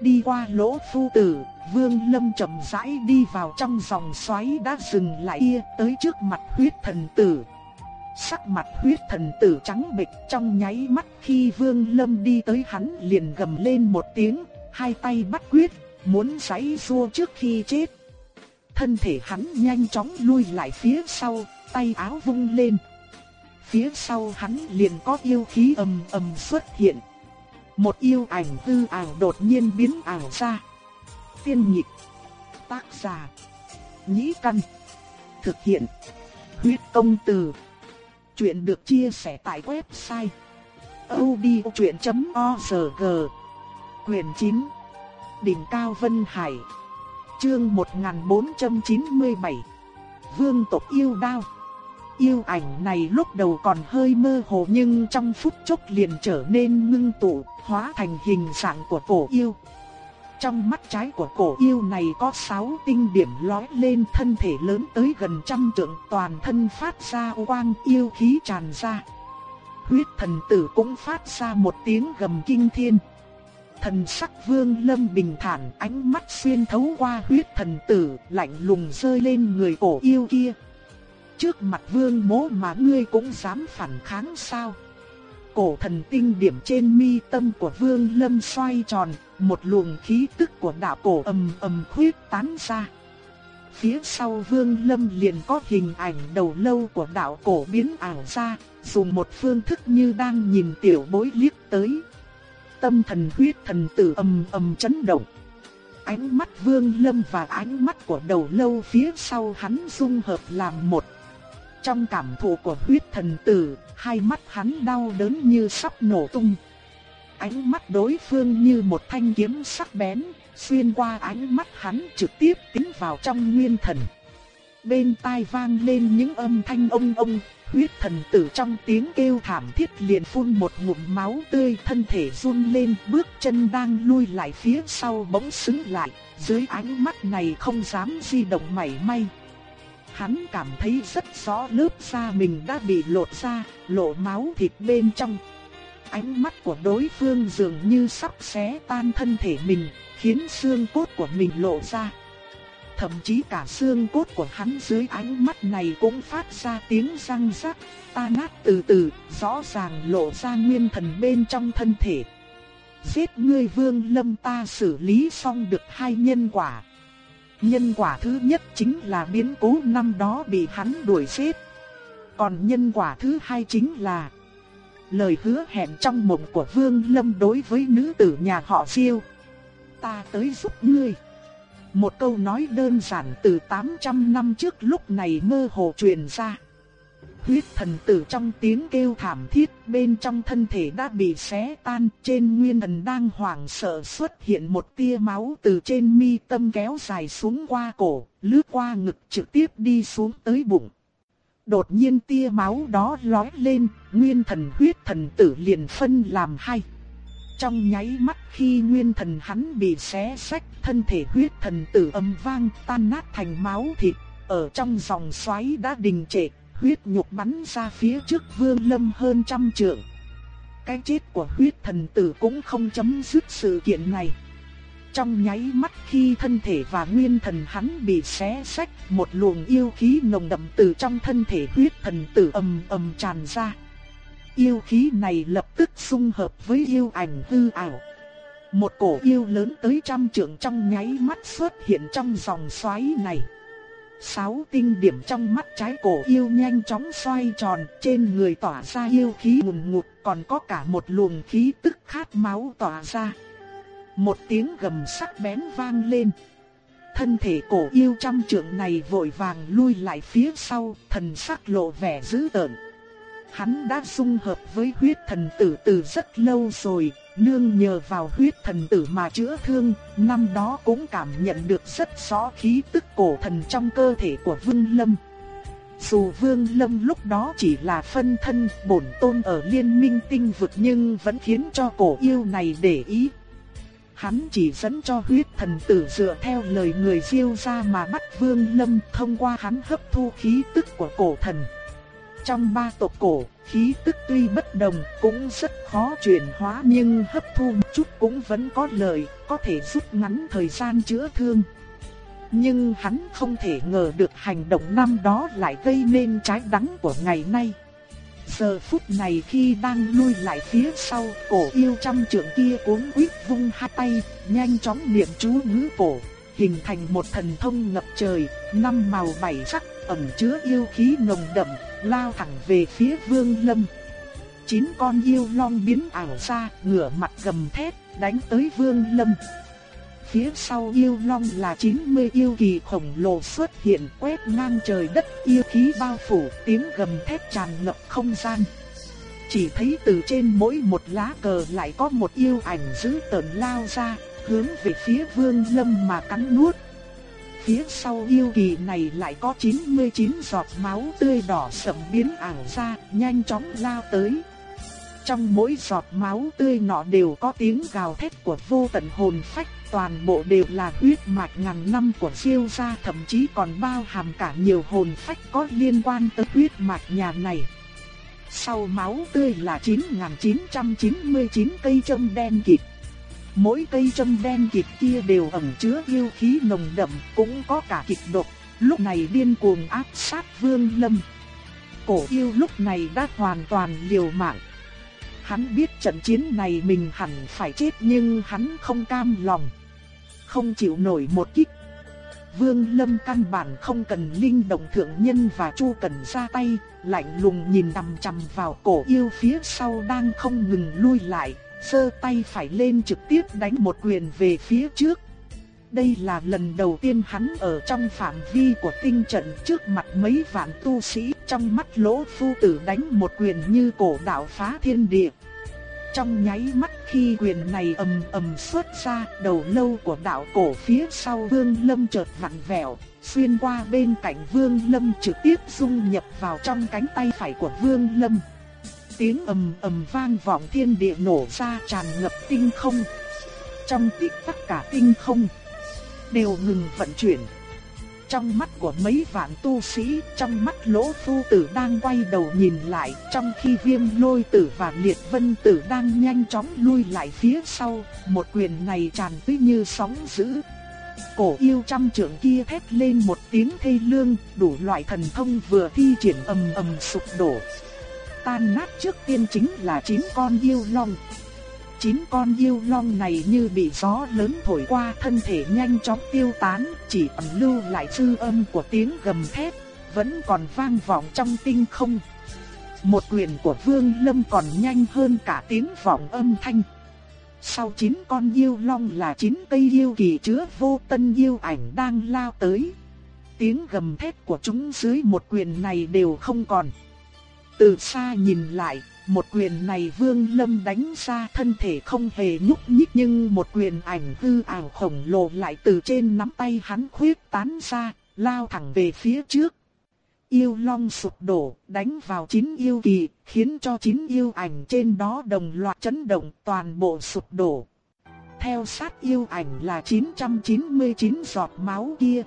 Đi qua lỗ phu tử, vương lâm chậm rãi đi vào trong dòng xoáy đã dừng lại kia tới trước mặt huyết thần tử. Sắc mặt huyết thần tử trắng bệch trong nháy mắt khi Vương Lâm đi tới hắn liền gầm lên một tiếng, hai tay bắt quyết, muốn giãy xua trước khi chết. Thân thể hắn nhanh chóng lui lại phía sau, tay áo vung lên. Phía sau hắn liền có yêu khí ầm ầm xuất hiện. Một yêu ảnh hư ảo đột nhiên biến ảo ra. Tiên nhịp, tác giả, nhĩ căn, thực hiện, huyết công từ. Chuyện được chia sẻ tại website odchuyện.org Quyền 9 Đỉnh Cao Vân Hải Chương 1497 Vương tộc yêu đao Yêu ảnh này lúc đầu còn hơi mơ hồ nhưng trong phút chốc liền trở nên ngưng tụ, hóa thành hình dạng của cổ yêu. Trong mắt trái của cổ yêu này có 6 tinh điểm lóe lên thân thể lớn tới gần trăm trượng toàn thân phát ra quang yêu khí tràn ra. Huyết thần tử cũng phát ra một tiếng gầm kinh thiên. Thần sắc vương lâm bình thản ánh mắt xuyên thấu qua huyết thần tử lạnh lùng rơi lên người cổ yêu kia. Trước mặt vương mố mà ngươi cũng dám phản kháng sao? cổ thần tinh điểm trên mi tâm của Vương Lâm xoay tròn, một luồng khí tức của đạo cổ ầm ầm khuyết tán ra. phía sau Vương Lâm liền có hình ảnh đầu lâu của đạo cổ biến ảo ra, dùng một phương thức như đang nhìn tiểu bối liếc tới. Tâm thần huyết thần tử ầm ầm chấn động. Ánh mắt Vương Lâm và ánh mắt của đầu lâu phía sau hắn dung hợp làm một. Trong cảm thụ của huyết thần tử, hai mắt hắn đau đớn như sắp nổ tung. Ánh mắt đối phương như một thanh kiếm sắc bén, xuyên qua ánh mắt hắn trực tiếp tiến vào trong nguyên thần. Bên tai vang lên những âm thanh ông ông, huyết thần tử trong tiếng kêu thảm thiết liền phun một ngụm máu tươi thân thể run lên bước chân đang lui lại phía sau bỗng xứng lại, dưới ánh mắt này không dám di động mảy may. Hắn cảm thấy rất rõ lớp da mình đã bị lột ra, lộ máu thịt bên trong. Ánh mắt của đối phương dường như sắp xé tan thân thể mình, khiến xương cốt của mình lộ ra. Thậm chí cả xương cốt của hắn dưới ánh mắt này cũng phát ra tiếng răng rắc, ta nát từ từ, rõ ràng lộ ra nguyên thần bên trong thân thể. Giết ngươi vương lâm ta xử lý xong được hai nhân quả. Nhân quả thứ nhất chính là biến cố năm đó bị hắn đuổi giết. Còn nhân quả thứ hai chính là lời hứa hẹn trong mộng của Vương Lâm đối với nữ tử nhà họ Diêu ta tới giúp ngươi. Một câu nói đơn giản từ 800 năm trước lúc này mơ hồ truyền ra. Huyết thần tử trong tiếng kêu thảm thiết bên trong thân thể đã bị xé tan trên nguyên thần đang hoảng sợ xuất hiện một tia máu từ trên mi tâm kéo dài xuống qua cổ, lướt qua ngực trực tiếp đi xuống tới bụng. Đột nhiên tia máu đó lói lên, nguyên thần huyết thần tử liền phân làm hai. Trong nháy mắt khi nguyên thần hắn bị xé sách, thân thể huyết thần tử âm vang tan nát thành máu thịt, ở trong dòng xoáy đã đình trệ, huyết nhục bắn ra phía trước vương lâm hơn trăm trượng. Cái chết của huyết thần tử cũng không chấm dứt sự kiện này. Trong nháy mắt khi thân thể và nguyên thần hắn bị xé sách, một luồng yêu khí nồng đậm từ trong thân thể huyết thần tử ầm ầm tràn ra yêu khí này lập tức xung hợp với yêu ảnh hư ảo. Một cổ yêu lớn tới trăm trượng trong nháy mắt xuất hiện trong dòng xoáy này. Sáu tinh điểm trong mắt trái cổ yêu nhanh chóng xoay tròn, trên người tỏa ra yêu khí ngùn ngụt, còn có cả một luồng khí tức khát máu tỏa ra. Một tiếng gầm sắc bén vang lên. Thân thể cổ yêu trăm trượng này vội vàng lui lại phía sau, thần sắc lộ vẻ dữ tợn. Hắn đã dung hợp với huyết thần tử từ rất lâu rồi, nương nhờ vào huyết thần tử mà chữa thương, năm đó cũng cảm nhận được rất rõ khí tức cổ thần trong cơ thể của Vương Lâm. Dù Vương Lâm lúc đó chỉ là phân thân bổn tôn ở liên minh tinh vực nhưng vẫn khiến cho cổ yêu này để ý. Hắn chỉ dẫn cho huyết thần tử dựa theo lời người diêu ra mà bắt Vương Lâm thông qua hắn hấp thu khí tức của cổ thần. Trong ba tộc cổ, khí tức tuy bất đồng cũng rất khó chuyển hóa nhưng hấp thu một chút cũng vẫn có lợi, có thể rút ngắn thời gian chữa thương. Nhưng hắn không thể ngờ được hành động năm đó lại gây nên trái đắng của ngày nay. Giờ phút này khi đang lui lại phía sau, cổ yêu trăm trưởng kia cuốn quýt vung hai tay, nhanh chóng niệm chú ngữ cổ, hình thành một thần thông ngập trời, năm màu bảy sắc, ẩn chứa yêu khí nồng đậm, lao thẳng về phía Vương Lâm. Chín con yêu long biến ảo ra, ngửa mặt gầm thét, đánh tới Vương Lâm. Phía sau yêu long là 90 yêu kỳ khổng lồ xuất hiện quét ngang trời đất yêu khí bao phủ tiếng gầm thét tràn ngập không gian. Chỉ thấy từ trên mỗi một lá cờ lại có một yêu ảnh dữ tợn lao ra, hướng về phía vương lâm mà cắn nuốt. Phía sau yêu kỳ này lại có 99 giọt máu tươi đỏ sẫm biến ảo ra, nhanh chóng lao tới. Trong mỗi giọt máu tươi nọ đều có tiếng gào thét của vô tận hồn phách, toàn bộ đều là huyết mạch ngàn năm của siêu gia thậm chí còn bao hàm cả nhiều hồn phách có liên quan tới huyết mạch nhà này. Sau máu tươi là 9.999 cây châm đen kịt. Mỗi cây châm đen kịp kia đều ẩn chứa yêu khí nồng đậm, cũng có cả kịch độc, lúc này điên cuồng áp sát Vương Lâm. Cổ yêu lúc này đã hoàn toàn liều mạng. Hắn biết trận chiến này mình hẳn phải chết nhưng hắn không cam lòng. Không chịu nổi một kích. Vương Lâm căn bản không cần linh động thượng nhân và Chu cần ra tay, lạnh lùng nhìn chằm chằm vào cổ yêu phía sau đang không ngừng lui lại, sơ tay phải lên trực tiếp đánh một quyền về phía trước. Đây là lần đầu tiên hắn ở trong phạm vi của tinh trận trước mặt mấy vạn tu sĩ trong mắt lỗ phu tử đánh một quyền như cổ đạo phá thiên địa. Trong nháy mắt khi quyền này ầm ầm xuất ra, đầu lâu của đạo cổ phía sau Vương Lâm chợt vặn vẹo, xuyên qua bên cạnh Vương Lâm trực tiếp dung nhập vào trong cánh tay phải của Vương Lâm. Tiếng ầm ầm vang vọng thiên địa nổ ra tràn ngập tinh không. Trong tích tất cả tinh không đều ngừng vận chuyển. Trong mắt của mấy vạn tu sĩ, trong mắt lỗ phu tử đang quay đầu nhìn lại, trong khi viêm lôi tử và liệt vân tử đang nhanh chóng lui lại phía sau, một quyền này tràn tới như sóng dữ. Cổ yêu trăm trưởng kia thét lên một tiếng thê lương, đủ loại thần thông vừa thi triển ầm ầm sụp đổ. Tan nát trước tiên chính là chín con yêu long chín con yêu long này như bị gió lớn thổi qua thân thể nhanh chóng tiêu tán, chỉ ẩn lưu lại dư âm của tiếng gầm thét, vẫn còn vang vọng trong tinh không. Một quyền của Vương Lâm còn nhanh hơn cả tiếng vọng âm thanh. Sau chín con yêu long là chín cây yêu kỳ chứa vô tân yêu ảnh đang lao tới. Tiếng gầm thét của chúng dưới một quyền này đều không còn. Từ xa nhìn lại, một quyền này Vương Lâm đánh ra thân thể không hề nhúc nhích nhưng một quyền ảnh hư ảo khổng lồ lại từ trên nắm tay hắn khuyết tán ra, lao thẳng về phía trước. Yêu long sụp đổ, đánh vào chín yêu kỳ, khiến cho chín yêu ảnh trên đó đồng loạt chấn động toàn bộ sụp đổ. Theo sát yêu ảnh là 999 giọt máu kia,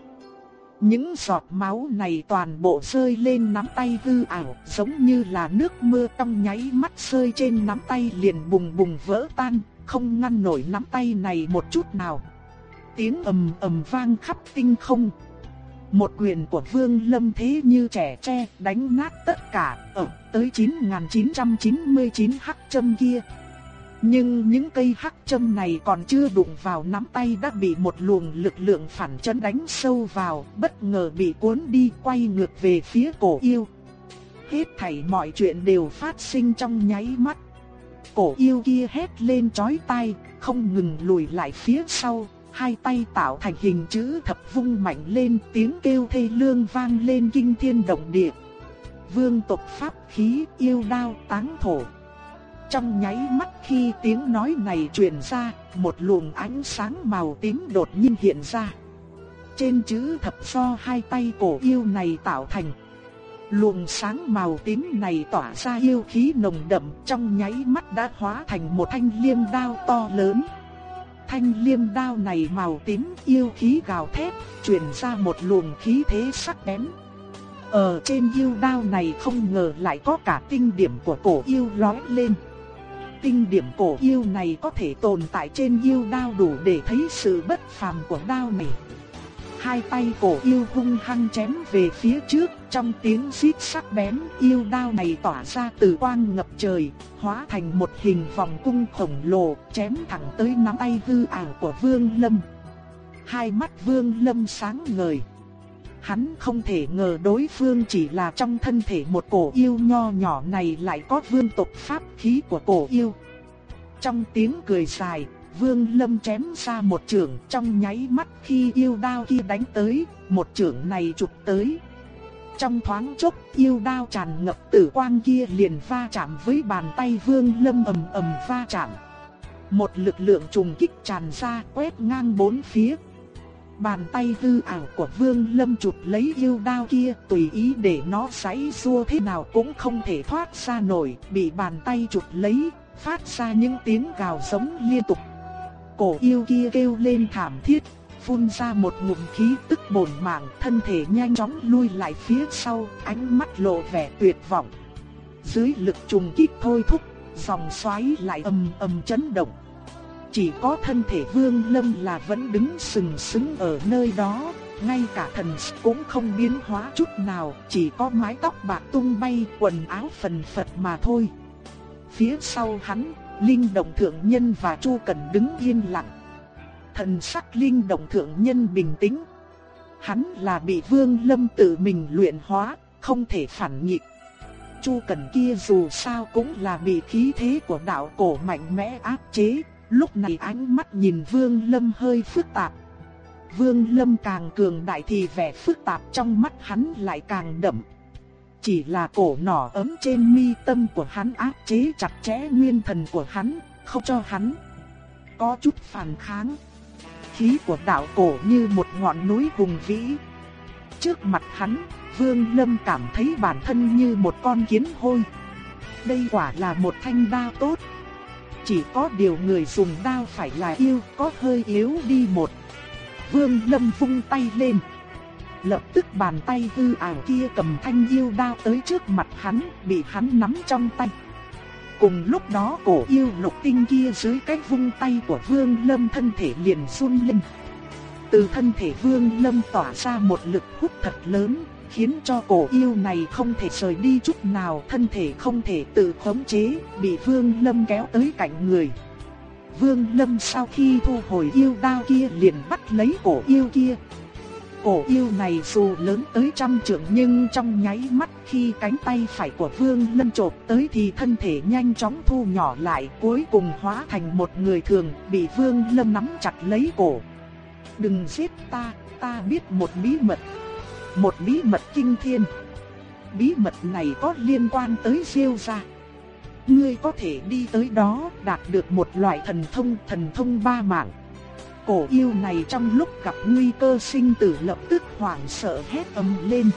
những giọt máu này toàn bộ rơi lên nắm tay hư ảo, giống như là nước mưa trong nháy mắt rơi trên nắm tay liền bùng bùng vỡ tan, không ngăn nổi nắm tay này một chút nào. Tiếng ầm ầm vang khắp tinh không. Một quyền của Vương Lâm thế như trẻ tre, đánh nát tất cả, ở tới 9999 hắc châm kia, nhưng những cây hắc châm này còn chưa đụng vào nắm tay đã bị một luồng lực lượng phản chấn đánh sâu vào, bất ngờ bị cuốn đi quay ngược về phía cổ yêu. Hết thảy mọi chuyện đều phát sinh trong nháy mắt. Cổ yêu kia hét lên chói tai, không ngừng lùi lại phía sau, hai tay tạo thành hình chữ thập vung mạnh lên tiếng kêu thê lương vang lên kinh thiên động địa. Vương tộc pháp khí yêu đao táng thổ trong nháy mắt khi tiếng nói này truyền ra, một luồng ánh sáng màu tím đột nhiên hiện ra. Trên chữ thập do hai tay cổ yêu này tạo thành. Luồng sáng màu tím này tỏa ra yêu khí nồng đậm trong nháy mắt đã hóa thành một thanh liêm đao to lớn. Thanh liêm đao này màu tím yêu khí gào thét, truyền ra một luồng khí thế sắc bén. Ở trên yêu đao này không ngờ lại có cả tinh điểm của cổ yêu lóe lên tinh điểm cổ yêu này có thể tồn tại trên yêu đao đủ để thấy sự bất phàm của đao này. Hai tay cổ yêu hung hăng chém về phía trước, trong tiếng xít sắc bén, yêu đao này tỏa ra từ quang ngập trời, hóa thành một hình vòng cung khổng lồ, chém thẳng tới nắm tay hư ảo của Vương Lâm. Hai mắt Vương Lâm sáng ngời. Hắn không thể ngờ đối phương chỉ là trong thân thể một cổ yêu nho nhỏ này lại có vương tộc pháp khí của cổ yêu. Trong tiếng cười dài, vương lâm chém ra một trường trong nháy mắt khi yêu đao kia đánh tới, một trường này chụp tới. Trong thoáng chốc yêu đao tràn ngập tử quang kia liền va chạm với bàn tay vương lâm ầm ầm va chạm. Một lực lượng trùng kích tràn ra quét ngang bốn phía Bàn tay hư ảo của Vương Lâm chụp lấy yêu đao kia, tùy ý để nó giãy xua thế nào cũng không thể thoát ra nổi, bị bàn tay chụp lấy, phát ra những tiếng gào giống liên tục. Cổ yêu kia kêu lên thảm thiết, phun ra một ngụm khí tức bổn mạng, thân thể nhanh chóng lui lại phía sau, ánh mắt lộ vẻ tuyệt vọng. Dưới lực trùng kích thôi thúc, dòng xoáy lại ầm ầm chấn động. Chỉ có thân thể Vương Lâm là vẫn đứng sừng sững ở nơi đó, ngay cả thần cũng không biến hóa chút nào, chỉ có mái tóc bạc tung bay, quần áo phần phật mà thôi. Phía sau hắn, Linh Động Thượng Nhân và Chu Cần đứng yên lặng. Thần sắc Linh Động Thượng Nhân bình tĩnh. hắn là bị Vương Lâm tự mình luyện hóa, không thể phản nghịch. Chu Cẩn kia dù sao cũng là bị khí thế của đạo cổ mạnh mẽ áp chế, lúc này ánh mắt nhìn Vương Lâm hơi phức tạp. Vương Lâm càng cường đại thì vẻ phức tạp trong mắt hắn lại càng đậm. Chỉ là cổ nỏ ấm trên mi tâm của hắn áp chế chặt chẽ nguyên thần của hắn, không cho hắn có chút phản kháng. Khí của đạo cổ như một ngọn núi hùng vĩ. Trước mặt hắn, Vương Lâm cảm thấy bản thân như một con kiến hôi. Đây quả là một thanh đao tốt. Chỉ có điều người dùng đao phải là yêu, có hơi yếu đi một. Vương Lâm vung tay lên. Lập tức bàn tay hư ảo kia cầm thanh yêu đao tới trước mặt hắn, bị hắn nắm trong tay. Cùng lúc đó cổ yêu lục tinh kia dưới cái vung tay của Vương Lâm thân thể liền run lên. Từ thân thể Vương Lâm tỏa ra một lực hút thật lớn, khiến cho cổ yêu này không thể rời đi chút nào, thân thể không thể tự khống chế, bị Vương Lâm kéo tới cạnh người. Vương Lâm sau khi thu hồi yêu đao kia liền bắt lấy cổ yêu kia, Cổ yêu này dù lớn tới trăm trượng nhưng trong nháy mắt khi cánh tay phải của Vương Lâm chộp tới thì thân thể nhanh chóng thu nhỏ lại cuối cùng hóa thành một người thường bị Vương Lâm nắm chặt lấy cổ. Đừng giết ta, ta biết một bí mật. Một bí mật kinh thiên. Bí mật này có liên quan tới siêu gia. Ngươi có thể đi tới đó đạt được một loại thần thông, thần thông ba mạng cổ yêu này trong lúc gặp nguy cơ sinh tử lập tức hoảng sợ hét ầm lên.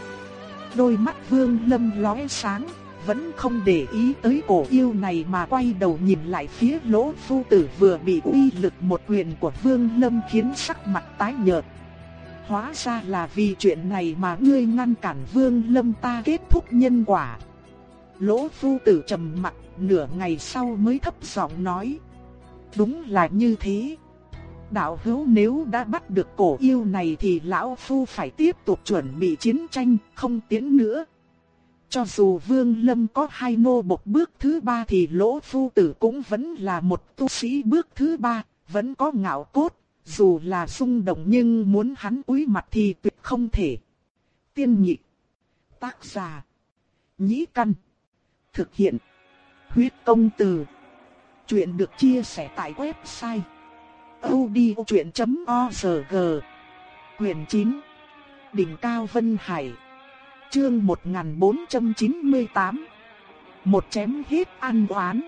Đôi mắt vương lâm lóe sáng, vẫn không để ý tới cổ yêu này mà quay đầu nhìn lại phía lỗ phu tử vừa bị uy lực một quyền của vương lâm khiến sắc mặt tái nhợt. Hóa ra là vì chuyện này mà ngươi ngăn cản vương lâm ta kết thúc nhân quả. Lỗ phu tử trầm mặt nửa ngày sau mới thấp giọng nói. Đúng là như thế đạo hữu nếu đã bắt được cổ yêu này thì lão phu phải tiếp tục chuẩn bị chiến tranh, không tiến nữa. Cho dù Vương Lâm có hai nô bộc bước thứ ba thì lỗ phu tử cũng vẫn là một tu sĩ bước thứ ba, vẫn có ngạo cốt, dù là xung động nhưng muốn hắn cúi mặt thì tuyệt không thể. Tiên nhị, Tác giả. Nhĩ căn. Thực hiện. Huyết công từ. Chuyện được chia sẻ tại website audiochuyện.org Quyền 9 Đỉnh Cao Vân Hải Chương 1498 Một chém hết an oán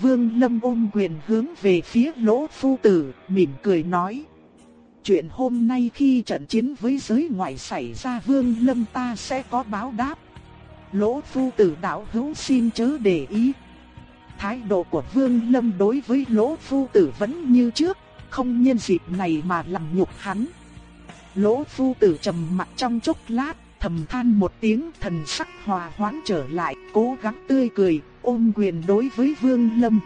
Vương Lâm ôm quyền hướng về phía lỗ phu tử, mỉm cười nói. Chuyện hôm nay khi trận chiến với giới ngoại xảy ra Vương Lâm ta sẽ có báo đáp. Lỗ phu tử đạo hữu xin chớ để ý. Thái độ của Vương Lâm đối với lỗ phu tử vẫn như trước không nhân dịp này mà làm nhục hắn. Lỗ phu tử trầm mặt trong chốc lát, thầm than một tiếng thần sắc hòa hoãn trở lại, cố gắng tươi cười, ôm quyền đối với Vương Lâm.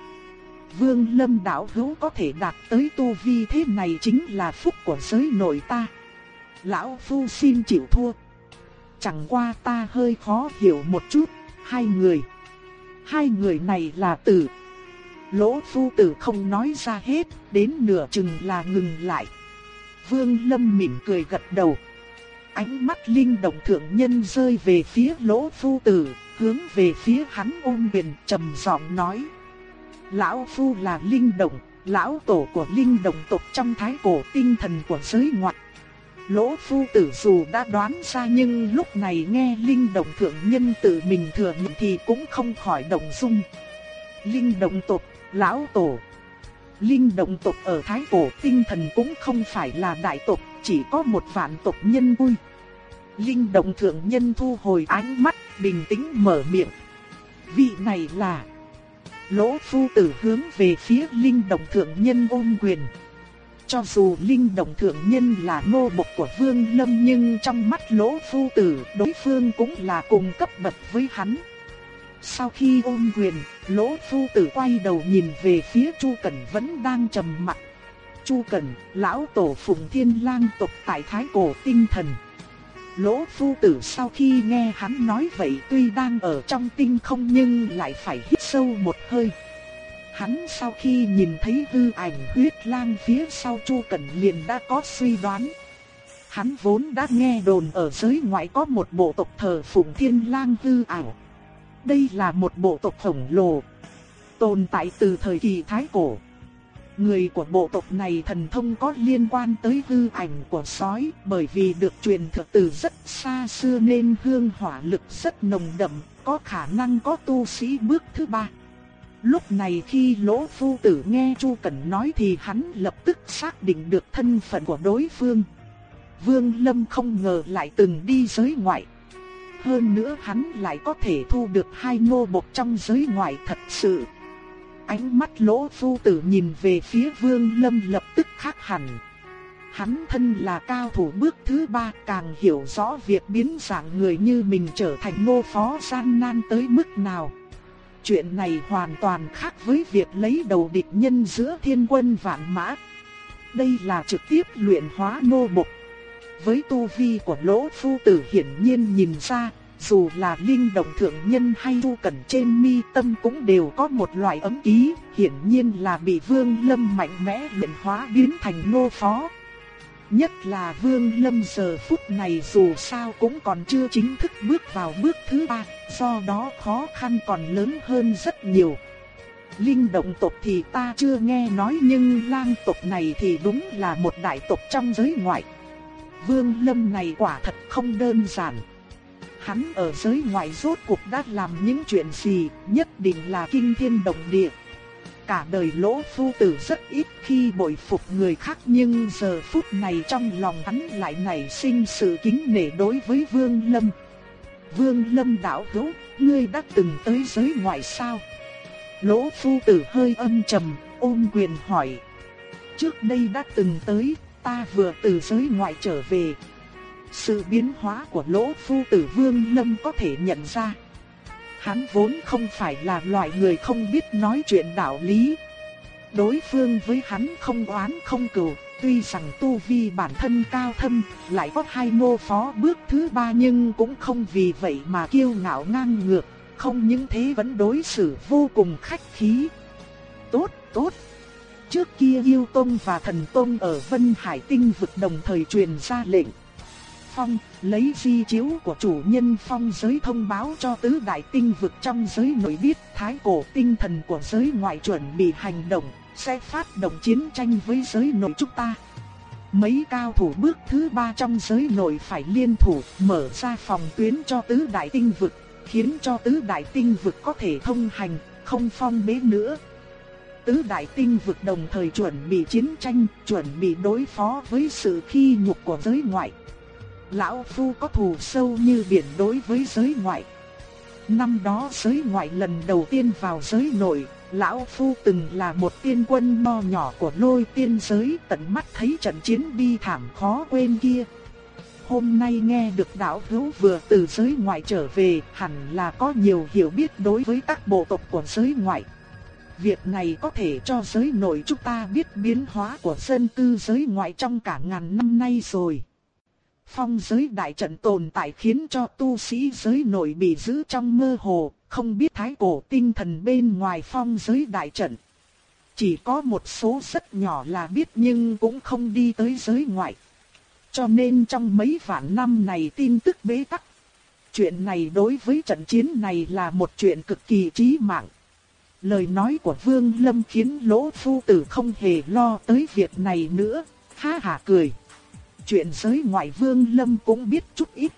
Vương Lâm đạo hữu có thể đạt tới tu vi thế này chính là phúc của giới nội ta. Lão phu xin chịu thua. Chẳng qua ta hơi khó hiểu một chút, hai người. Hai người này là tử Lỗ phu tử không nói ra hết, đến nửa chừng là ngừng lại. Vương Lâm mỉm cười gật đầu. Ánh mắt linh động thượng nhân rơi về phía lỗ phu tử, hướng về phía hắn ôm quyền trầm giọng nói. Lão phu là linh động, lão tổ của linh động tộc trong thái cổ tinh thần của giới ngoại. Lỗ phu tử dù đã đoán ra nhưng lúc này nghe linh động thượng nhân tự mình thừa nhận thì cũng không khỏi động dung. Linh động tộc lão tổ. Linh động tộc ở Thái Cổ tinh thần cũng không phải là đại tộc, chỉ có một vạn tộc nhân vui. Linh động thượng nhân thu hồi ánh mắt, bình tĩnh mở miệng. Vị này là... Lỗ phu tử hướng về phía linh động thượng nhân ôm quyền. Cho dù linh động thượng nhân là nô bộc của vương lâm nhưng trong mắt lỗ phu tử đối phương cũng là cùng cấp bậc với hắn. Sau khi ôm quyền, lỗ phu tử quay đầu nhìn về phía Chu Cẩn vẫn đang trầm mặt. Chu Cẩn, lão tổ phụng thiên lang tộc tại Thái Cổ tinh thần. Lỗ phu tử sau khi nghe hắn nói vậy tuy đang ở trong tinh không nhưng lại phải hít sâu một hơi. Hắn sau khi nhìn thấy hư ảnh huyết lang phía sau Chu Cẩn liền đã có suy đoán. Hắn vốn đã nghe đồn ở giới ngoại có một bộ tộc thờ phụng thiên lang hư ảo. Đây là một bộ tộc khổng lồ, tồn tại từ thời kỳ Thái Cổ. Người của bộ tộc này thần thông có liên quan tới hư ảnh của sói bởi vì được truyền thực từ rất xa xưa nên hương hỏa lực rất nồng đậm, có khả năng có tu sĩ bước thứ ba. Lúc này khi Lỗ Phu Tử nghe Chu Cẩn nói thì hắn lập tức xác định được thân phận của đối phương. Vương Lâm không ngờ lại từng đi giới ngoại. Hơn nữa hắn lại có thể thu được hai nô bộc trong giới ngoại thật sự. Ánh mắt Lỗ Phu Tử nhìn về phía Vương Lâm lập tức khác hẳn. Hắn thân là cao thủ bước thứ ba càng hiểu rõ việc biến dạng người như mình trở thành nô phó gian nan tới mức nào. Chuyện này hoàn toàn khác với việc lấy đầu địch nhân giữa thiên quân vạn mã. Đây là trực tiếp luyện hóa nô bộc. Với tu vi của lỗ phu tử hiển nhiên nhìn ra, dù là linh động thượng nhân hay tu cẩn trên mi tâm cũng đều có một loại ấm ký, hiển nhiên là bị vương lâm mạnh mẽ luyện hóa biến thành nô phó. Nhất là Vương Lâm giờ phút này dù sao cũng còn chưa chính thức bước vào bước thứ ba, do đó khó khăn còn lớn hơn rất nhiều. Linh động tộc thì ta chưa nghe nói nhưng lang tộc này thì đúng là một đại tộc trong giới ngoại. Vương Lâm này quả thật không đơn giản. Hắn ở giới ngoại rốt cuộc đã làm những chuyện gì nhất định là kinh thiên động địa. Cả đời lỗ phu tử rất ít khi bội phục người khác nhưng giờ phút này trong lòng hắn lại nảy sinh sự kính nể đối với Vương Lâm. Vương Lâm đạo hữu, ngươi đã từng tới giới ngoại sao? Lỗ phu tử hơi âm trầm, ôm quyền hỏi. Trước đây đã từng tới, ta vừa từ giới ngoại trở về. Sự biến hóa của lỗ phu tử Vương Lâm có thể nhận ra. Hắn vốn không phải là loại người không biết nói chuyện đạo lý. Đối phương với hắn không oán không cừu, tuy rằng tu vi bản thân cao thâm, lại có hai nô phó bước thứ ba nhưng cũng không vì vậy mà kiêu ngạo ngang ngược, không những thế vẫn đối xử vô cùng khách khí. Tốt, tốt. Trước kia yêu tông và thần tông ở Vân Hải Tinh vực đồng thời truyền ra lệnh. Phong, lấy di chiếu của chủ nhân phong giới thông báo cho tứ đại tinh vực trong giới nội biết thái cổ tinh thần của giới ngoại chuẩn bị hành động, sẽ phát động chiến tranh với giới nội chúng ta. Mấy cao thủ bước thứ ba trong giới nội phải liên thủ mở ra phòng tuyến cho tứ đại tinh vực, khiến cho tứ đại tinh vực có thể thông hành, không phong bế nữa. Tứ đại tinh vực đồng thời chuẩn bị chiến tranh, chuẩn bị đối phó với sự khi nhục của giới ngoại. Lão Phu có thù sâu như biển đối với giới ngoại. Năm đó giới ngoại lần đầu tiên vào giới nội, Lão Phu từng là một tiên quân nho nhỏ của lôi tiên giới tận mắt thấy trận chiến bi thảm khó quên kia. Hôm nay nghe được đạo hữu vừa từ giới ngoại trở về hẳn là có nhiều hiểu biết đối với các bộ tộc của giới ngoại. Việc này có thể cho giới nội chúng ta biết biến hóa của dân cư giới ngoại trong cả ngàn năm nay rồi. Phong giới đại trận tồn tại khiến cho tu sĩ giới nội bị giữ trong mơ hồ, không biết thái cổ tinh thần bên ngoài phong giới đại trận. Chỉ có một số rất nhỏ là biết nhưng cũng không đi tới giới ngoại. Cho nên trong mấy vạn năm này tin tức bế tắc. Chuyện này đối với trận chiến này là một chuyện cực kỳ chí mạng. Lời nói của Vương Lâm khiến Lỗ Phu Tử không hề lo tới việc này nữa, ha hả cười chuyện giới ngoại Vương Lâm cũng biết chút ít.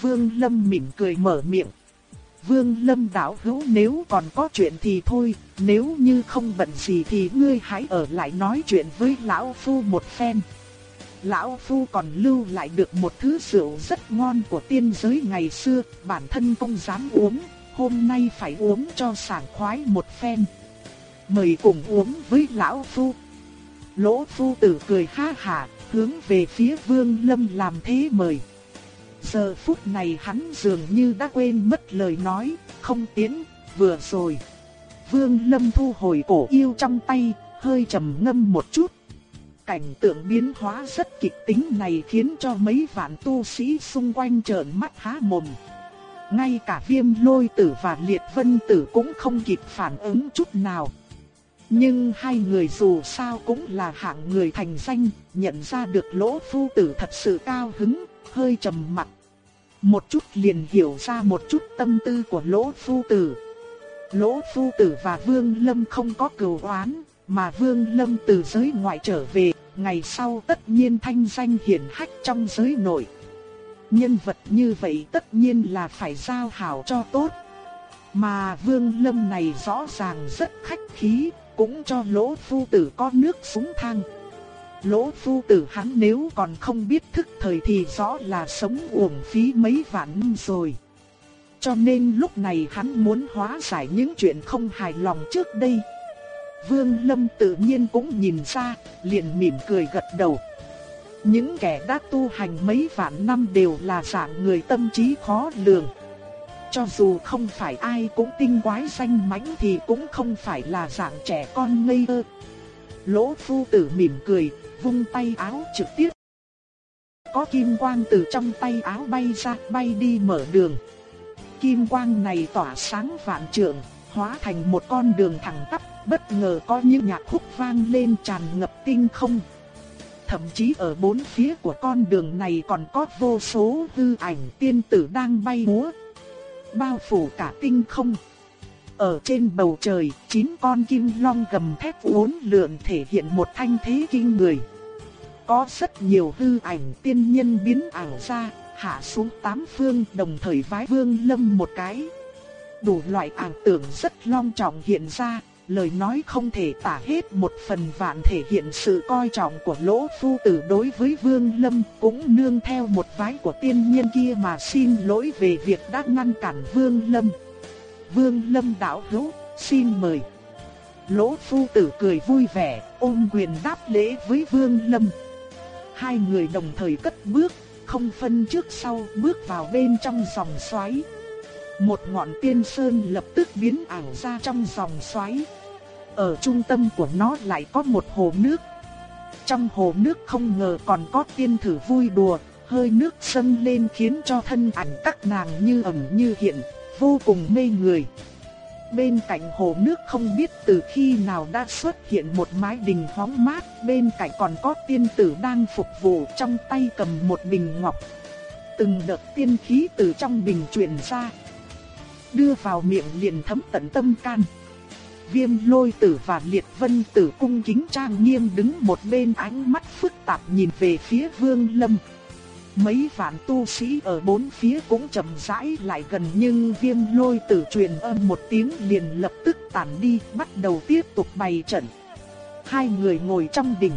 Vương Lâm mỉm cười mở miệng. Vương Lâm đạo hữu nếu còn có chuyện thì thôi, nếu như không bận gì thì ngươi hãy ở lại nói chuyện với Lão Phu một phen. Lão Phu còn lưu lại được một thứ rượu rất ngon của tiên giới ngày xưa, bản thân không dám uống, hôm nay phải uống cho sảng khoái một phen. Mời cùng uống với Lão Phu. Lỗ Phu tử cười ha hà, hướng về phía Vương Lâm làm thế mời. Giờ phút này hắn dường như đã quên mất lời nói, không tiến, vừa rồi. Vương Lâm thu hồi cổ yêu trong tay, hơi trầm ngâm một chút. Cảnh tượng biến hóa rất kịch tính này khiến cho mấy vạn tu sĩ xung quanh trợn mắt há mồm. Ngay cả viêm lôi tử và liệt vân tử cũng không kịp phản ứng chút nào. Nhưng hai người dù sao cũng là hạng người thành danh, nhận ra được lỗ phu tử thật sự cao hứng, hơi trầm mặt. Một chút liền hiểu ra một chút tâm tư của lỗ phu tử. Lỗ phu tử và Vương Lâm không có cừu oán, mà Vương Lâm từ giới ngoại trở về, ngày sau tất nhiên thanh danh hiển hách trong giới nội. Nhân vật như vậy tất nhiên là phải giao hảo cho tốt. Mà Vương Lâm này rõ ràng rất khách khí, cũng cho lỗ phu tử có nước súng thang. Lỗ phu tử hắn nếu còn không biết thức thời thì rõ là sống uổng phí mấy vạn năm rồi. Cho nên lúc này hắn muốn hóa giải những chuyện không hài lòng trước đây. Vương Lâm tự nhiên cũng nhìn ra, liền mỉm cười gật đầu. Những kẻ đã tu hành mấy vạn năm đều là dạng người tâm trí khó lường. Cho dù không phải ai cũng tinh quái xanh mãnh thì cũng không phải là dạng trẻ con ngây thơ. Lỗ phu tử mỉm cười, vung tay áo trực tiếp. Có kim quang từ trong tay áo bay ra, bay đi mở đường. Kim quang này tỏa sáng vạn trượng, hóa thành một con đường thẳng tắp, bất ngờ có những nhạc khúc vang lên tràn ngập tinh không. Thậm chí ở bốn phía của con đường này còn có vô số hư ảnh tiên tử đang bay múa, bao phủ cả tinh không. Ở trên bầu trời, chín con kim long gầm thép uốn lượn thể hiện một thanh thế kinh người. Có rất nhiều hư ảnh tiên nhân biến ảo ra, hạ xuống tám phương đồng thời vái vương lâm một cái. Đủ loại ảo tưởng rất long trọng hiện ra, lời nói không thể tả hết một phần vạn thể hiện sự coi trọng của lỗ phu tử đối với vương lâm cũng nương theo một vái của tiên nhân kia mà xin lỗi về việc đã ngăn cản vương lâm. Vương lâm đạo hữu, xin mời. Lỗ phu tử cười vui vẻ, ôm quyền đáp lễ với vương lâm. Hai người đồng thời cất bước, không phân trước sau bước vào bên trong dòng xoáy. Một ngọn tiên sơn lập tức biến ảo ra trong dòng xoáy. Ở trung tâm của nó lại có một hồ nước. Trong hồ nước không ngờ còn có tiên thử vui đùa, hơi nước sân lên khiến cho thân ảnh các nàng như ẩn như hiện, vô cùng mê người. Bên cạnh hồ nước không biết từ khi nào đã xuất hiện một mái đình hóng mát, bên cạnh còn có tiên tử đang phục vụ trong tay cầm một bình ngọc. Từng đợt tiên khí từ trong bình truyền ra, đưa vào miệng liền thấm tận tâm can. Viêm lôi tử và liệt vân tử cung kính trang nghiêm đứng một bên ánh mắt phức tạp nhìn về phía vương lâm. Mấy vạn tu sĩ ở bốn phía cũng chậm rãi lại gần nhưng viêm lôi tử truyền âm một tiếng liền lập tức tản đi, bắt đầu tiếp tục bày trận. Hai người ngồi trong đỉnh.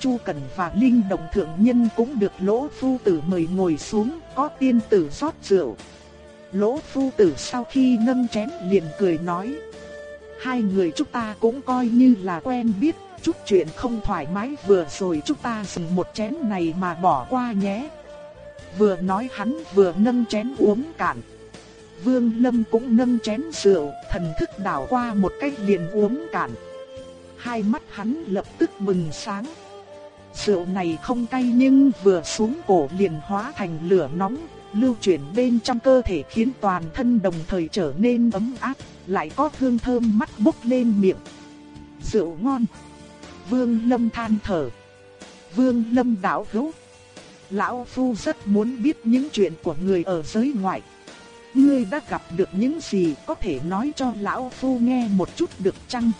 Chu Cẩn và Linh Đồng Thượng Nhân cũng được lỗ phu tử mời ngồi xuống, có tiên tử rót rượu. Lỗ phu tử sau khi nâng chén liền cười nói. Hai người chúng ta cũng coi như là quen biết, chút chuyện không thoải mái vừa rồi chúng ta dùng một chén này mà bỏ qua nhé. Vừa nói hắn vừa nâng chén uống cạn. Vương Lâm cũng nâng chén rượu, thần thức đảo qua một cách liền uống cạn. Hai mắt hắn lập tức bừng sáng. Rượu này không cay nhưng vừa xuống cổ liền hóa thành lửa nóng, lưu chuyển bên trong cơ thể khiến toàn thân đồng thời trở nên ấm áp, lại có hương thơm mắt bốc lên miệng. Rượu ngon. Vương Lâm than thở. Vương Lâm đảo hữu. Lão Phu rất muốn biết những chuyện của người ở giới ngoại. Ngươi đã gặp được những gì có thể nói cho Lão Phu nghe một chút được chăng?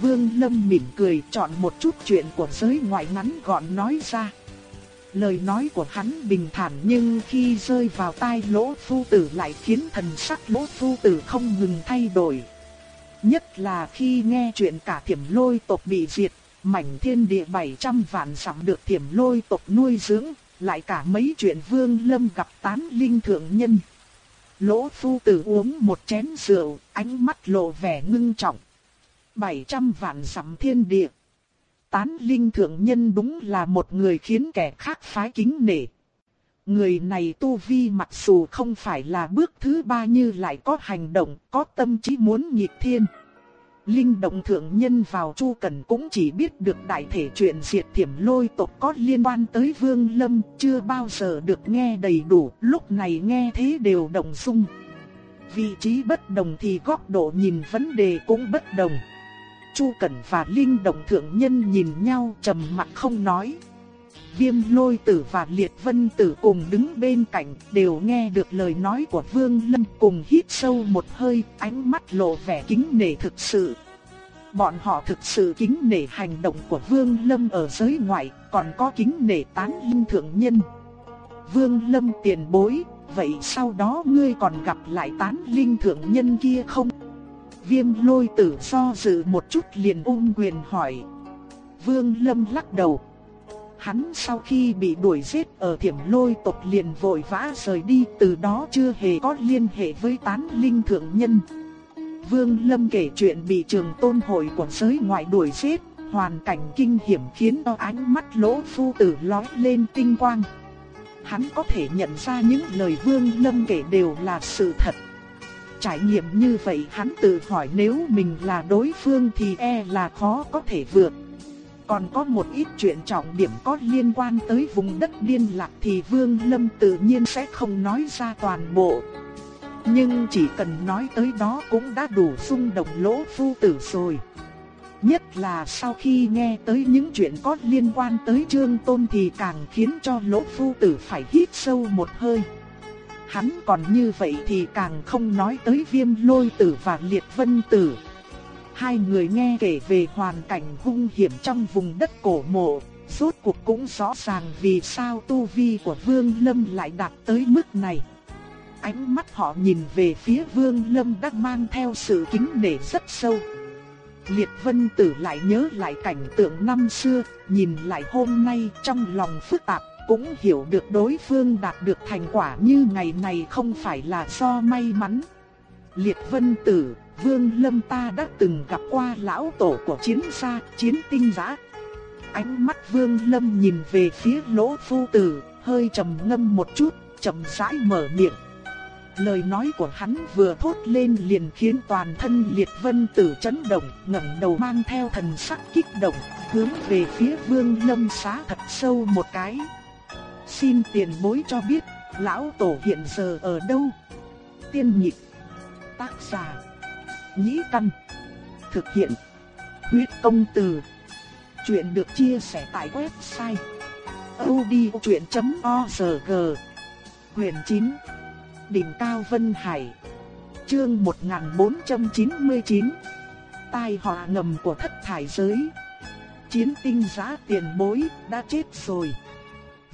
Vương Lâm mỉm cười chọn một chút chuyện của giới ngoại ngắn gọn nói ra. Lời nói của hắn bình thản nhưng khi rơi vào tai lỗ phu tử lại khiến thần sắc lỗ phu tử không ngừng thay đổi. Nhất là khi nghe chuyện cả thiểm lôi tộc bị diệt, mảnh thiên địa 700 vạn dặm được thiểm lôi tộc nuôi dưỡng, lại cả mấy chuyện vương lâm gặp tán linh thượng nhân. Lỗ phu tử uống một chén rượu, ánh mắt lộ vẻ ngưng trọng. 700 vạn sắm thiên địa tán linh thượng nhân đúng là một người khiến kẻ khác phái kính nể. Người này tu vi mặc dù không phải là bước thứ ba như lại có hành động, có tâm trí muốn nhịp thiên. Linh động thượng nhân vào Chu Cần cũng chỉ biết được đại thể chuyện diệt thiểm lôi tộc có liên quan tới Vương Lâm, chưa bao giờ được nghe đầy đủ, lúc này nghe thế đều đồng dung. Vị trí bất đồng thì góc độ nhìn vấn đề cũng bất đồng. Chu Cẩn và Linh Động Thượng Nhân nhìn nhau trầm mặt không nói. Viêm lôi tử và liệt vân tử cùng đứng bên cạnh đều nghe được lời nói của Vương Lâm cùng hít sâu một hơi ánh mắt lộ vẻ kính nể thực sự. Bọn họ thực sự kính nể hành động của Vương Lâm ở giới ngoại còn có kính nể tán linh thượng nhân. Vương Lâm tiền bối, vậy sau đó ngươi còn gặp lại tán linh thượng nhân kia không? Viêm lôi tử do dự một chút liền ung quyền hỏi. Vương Lâm lắc đầu. Hắn sau khi bị đuổi giết ở thiểm lôi tộc liền vội vã rời đi từ đó chưa hề có liên hệ với tán linh thượng nhân. Vương Lâm kể chuyện bị trường tôn hội của giới ngoại đuổi giết, hoàn cảnh kinh hiểm khiến cho ánh mắt lỗ phu tử lói lên tinh quang. Hắn có thể nhận ra những lời Vương Lâm kể đều là sự thật. Trải nghiệm như vậy, hắn tự hỏi nếu mình là đối phương thì e là khó có thể vượt. Còn có một ít chuyện trọng điểm có liên quan tới vùng đất điên lạc thì Vương Lâm tự nhiên sẽ không nói ra toàn bộ. Nhưng chỉ cần nói tới đó cũng đã đủ xung động lỗ phu tử rồi. Nhất là sau khi nghe tới những chuyện có liên quan tới Trương Tôn thì càng khiến cho lỗ phu tử phải hít sâu một hơi. Hắn còn như vậy thì càng không nói tới viêm lôi tử và liệt vân tử. Hai người nghe kể về hoàn cảnh hung hiểm trong vùng đất cổ mộ, rốt cuộc cũng rõ ràng vì sao tu vi của Vương Lâm lại đạt tới mức này. Ánh mắt họ nhìn về phía Vương Lâm đã mang theo sự kính nể rất sâu. Liệt Vân Tử lại nhớ lại cảnh tượng năm xưa, nhìn lại hôm nay trong lòng phức tạp, cũng hiểu được đối phương đạt được thành quả như ngày này không phải là do may mắn. Liệt Vân Tử, Vương Lâm ta đã từng gặp qua lão tổ của chiến gia, chiến tinh giã. Ánh mắt Vương Lâm nhìn về phía lỗ phu tử, hơi trầm ngâm một chút, chậm rãi mở miệng. Lời nói của hắn vừa thốt lên liền khiến toàn thân liệt vân tử chấn động, ngẩng đầu mang theo thần sắc kích động, hướng về phía vương lâm xá thật sâu một cái. Xin tiền bối cho biết, lão tổ hiện giờ ở đâu? Tiên nhịp, tác giả, nhĩ căn, thực hiện, huyết công từ. Chuyện được chia sẻ tại website odchuyện.org Quyền 9 Đỉnh Cao Vân Hải Chương 1499 Tai họa ngầm của thất thải giới Chiến tinh giá tiền bối đã chết rồi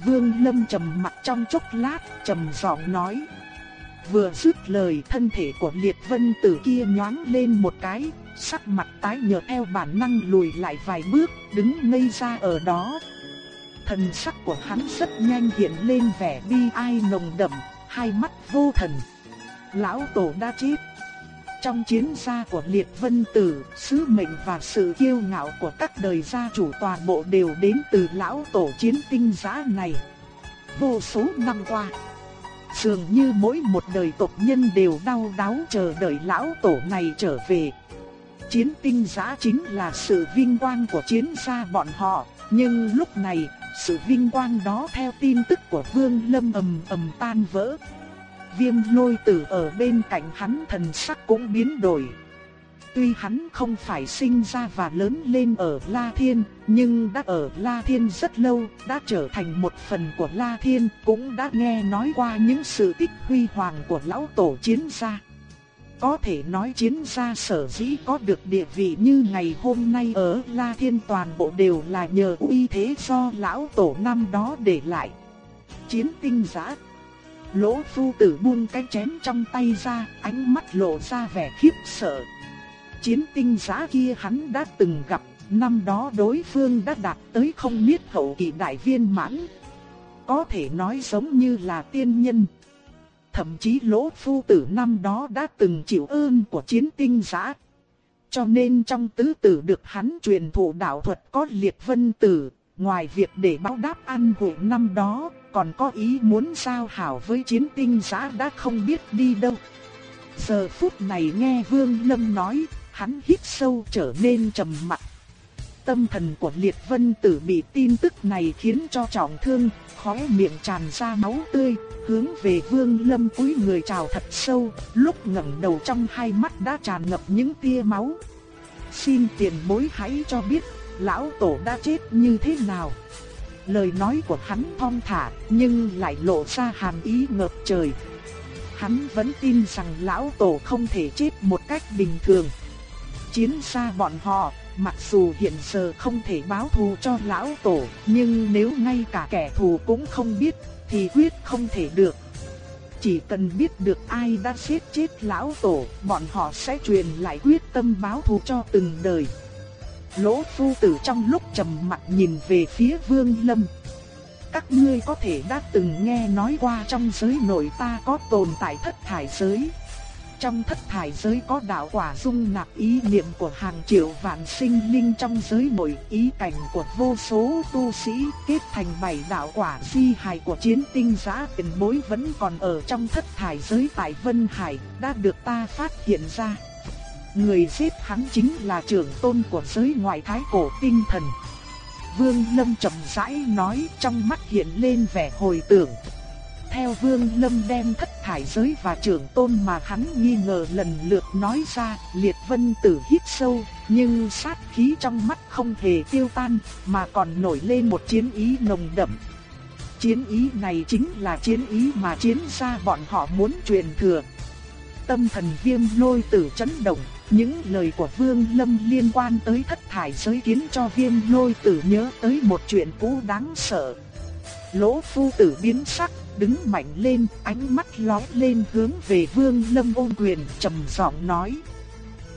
Vương Lâm trầm mặt trong chốc lát, trầm giọng nói Vừa dứt lời, thân thể của liệt vân tử kia nhoáng lên một cái, Sắc mặt tái nhợt theo bản năng lùi lại vài bước, đứng ngây ra ở đó Thần sắc của hắn rất nhanh hiện lên vẻ bi ai nồng đậm, hai mắt vô thần. Lão tổ đã chết. Trong chiến gia của Liệt Vân Tử, sứ mệnh và sự kiêu ngạo của các đời gia chủ toàn bộ đều đến từ lão tổ chiến tinh giá này. Vô số năm qua, dường như mỗi một đời tộc nhân đều đau đáu chờ đợi lão tổ này trở về. Chiến tinh giá chính là sự vinh quang của chiến gia bọn họ, nhưng lúc này sự vinh quang đó theo tin tức của Vương Lâm ầm ầm tan vỡ. Viêm lôi tử ở bên cạnh hắn thần sắc cũng biến đổi. Tuy hắn không phải sinh ra và lớn lên ở La Thiên, nhưng đã ở La Thiên rất lâu, đã trở thành một phần của La Thiên, cũng đã nghe nói qua những sự tích huy hoàng của lão tổ chiến gia. Có thể nói chiến gia sở dĩ có được địa vị như ngày hôm nay ở La Thiên toàn bộ đều là nhờ uy thế do lão tổ năm đó để lại. Chiến tinh giã Lỗ phu tử buông cái chén trong tay ra, ánh mắt lộ ra vẻ khiếp sợ. Chiến tinh Giá kia hắn đã từng gặp, năm đó đối phương đã đạt tới không biết hậu kỳ đại viên mãn. Có thể nói giống như là tiên nhân. Thậm chí lỗ phu tử năm đó đã từng chịu ơn của chiến tinh Giá, Cho nên trong tứ tử được hắn truyền thụ đạo thuật có liệt vân tử, ngoài việc để báo đáp ăn hội năm đó, còn có ý muốn giao hảo với chiến tinh giã đã không biết đi đâu. Giờ phút này nghe Vương Lâm nói, hắn hít sâu trở nên trầm mặc. Tâm thần của Liệt Vân Tử bị tin tức này khiến cho trọng thương, khóe miệng tràn ra máu tươi, hướng về Vương Lâm cúi người chào thật sâu, lúc ngẩng đầu trong hai mắt đã tràn ngập những tia máu. xin tiền bối hãy cho biết, lão tổ đã chết như thế nào. Lời nói của hắn thong thả, nhưng lại lộ ra hàm ý ngập trời. Hắn vẫn tin rằng lão tổ không thể chết một cách bình thường. Chiến xa bọn họ, mặc dù hiện giờ không thể báo thù cho lão tổ, nhưng nếu ngay cả kẻ thù cũng không biết, thì quyết không thể được. Chỉ cần biết được ai đã giết chết lão tổ, bọn họ sẽ truyền lại quyết tâm báo thù cho từng đời. Lỗ phu tử trong lúc trầm mặt nhìn về phía vương lâm. Các ngươi có thể đã từng nghe nói qua trong giới nội ta có tồn tại thất thải giới. Trong thất thải giới có đạo quả dung nạp ý niệm của hàng triệu vạn sinh linh trong giới nội, ý cảnh của vô số tu sĩ kết thành bảy đạo quả di hài của chiến tinh giã tiền bối vẫn còn ở trong thất thải giới tại Vân Hải, đã được ta phát hiện ra. Người giết hắn chính là trưởng tôn của giới ngoại thái cổ tinh thần. Vương Lâm chậm rãi nói trong mắt hiện lên vẻ hồi tưởng. Theo Vương Lâm đem thất thải giới và trưởng tôn mà hắn nghi ngờ lần lượt nói ra, liệt vân tử hít sâu, nhưng sát khí trong mắt không hề tiêu tan, mà còn nổi lên một chiến ý nồng đậm. Chiến ý này chính là chiến ý mà chiến gia bọn họ muốn truyền thừa. Tâm thần viêm lôi tử chấn động, những lời của Vương Lâm liên quan tới thất thải giới kiến cho viêm lôi tử nhớ tới một chuyện cũ đáng sợ. Lỗ phu tử biến sắc, đứng mạnh lên, ánh mắt lóe lên hướng về Vương Lâm ôn quyền, trầm giọng nói: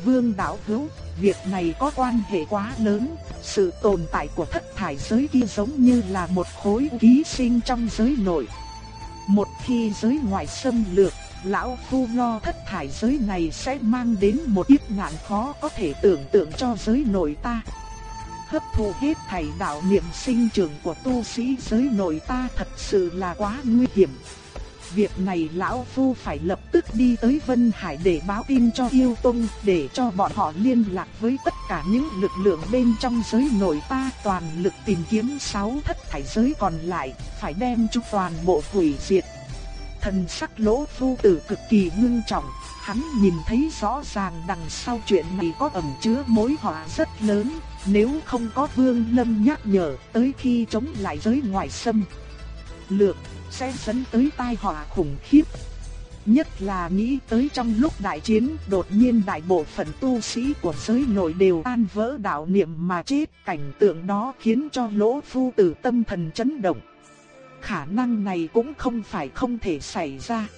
"Vương đạo hữu, việc này có quan hệ quá lớn, sự tồn tại của thất thải giới kia giống như là một khối ký sinh trong giới nội. Một khi giới ngoại xâm lược, lão phu lo thất thải giới này sẽ mang đến một ít ngạn khó có thể tưởng tượng cho giới nội ta." hấp thu hết thảy đạo niệm sinh trưởng của tu sĩ giới nội ta thật sự là quá nguy hiểm. Việc này lão phu phải lập tức đi tới Vân Hải để báo tin cho yêu tông, để cho bọn họ liên lạc với tất cả những lực lượng bên trong giới nội ta toàn lực tìm kiếm sáu thất thải giới còn lại, phải đem chúng toàn bộ hủy diệt. Thần sắc lỗ phu tử cực kỳ ngưng trọng, hắn nhìn thấy rõ ràng đằng sau chuyện này có ẩn chứa mối họa rất lớn, nếu không có Vương Lâm nhắc nhở, tới khi chống lại giới ngoại xâm, lược sẽ dẫn tới tai họa khủng khiếp. Nhất là nghĩ tới trong lúc đại chiến, đột nhiên đại bộ phận tu sĩ của giới nội đều tan vỡ đạo niệm mà chết, cảnh tượng đó khiến cho Lỗ Phu Tử tâm thần chấn động. Khả năng này cũng không phải không thể xảy ra.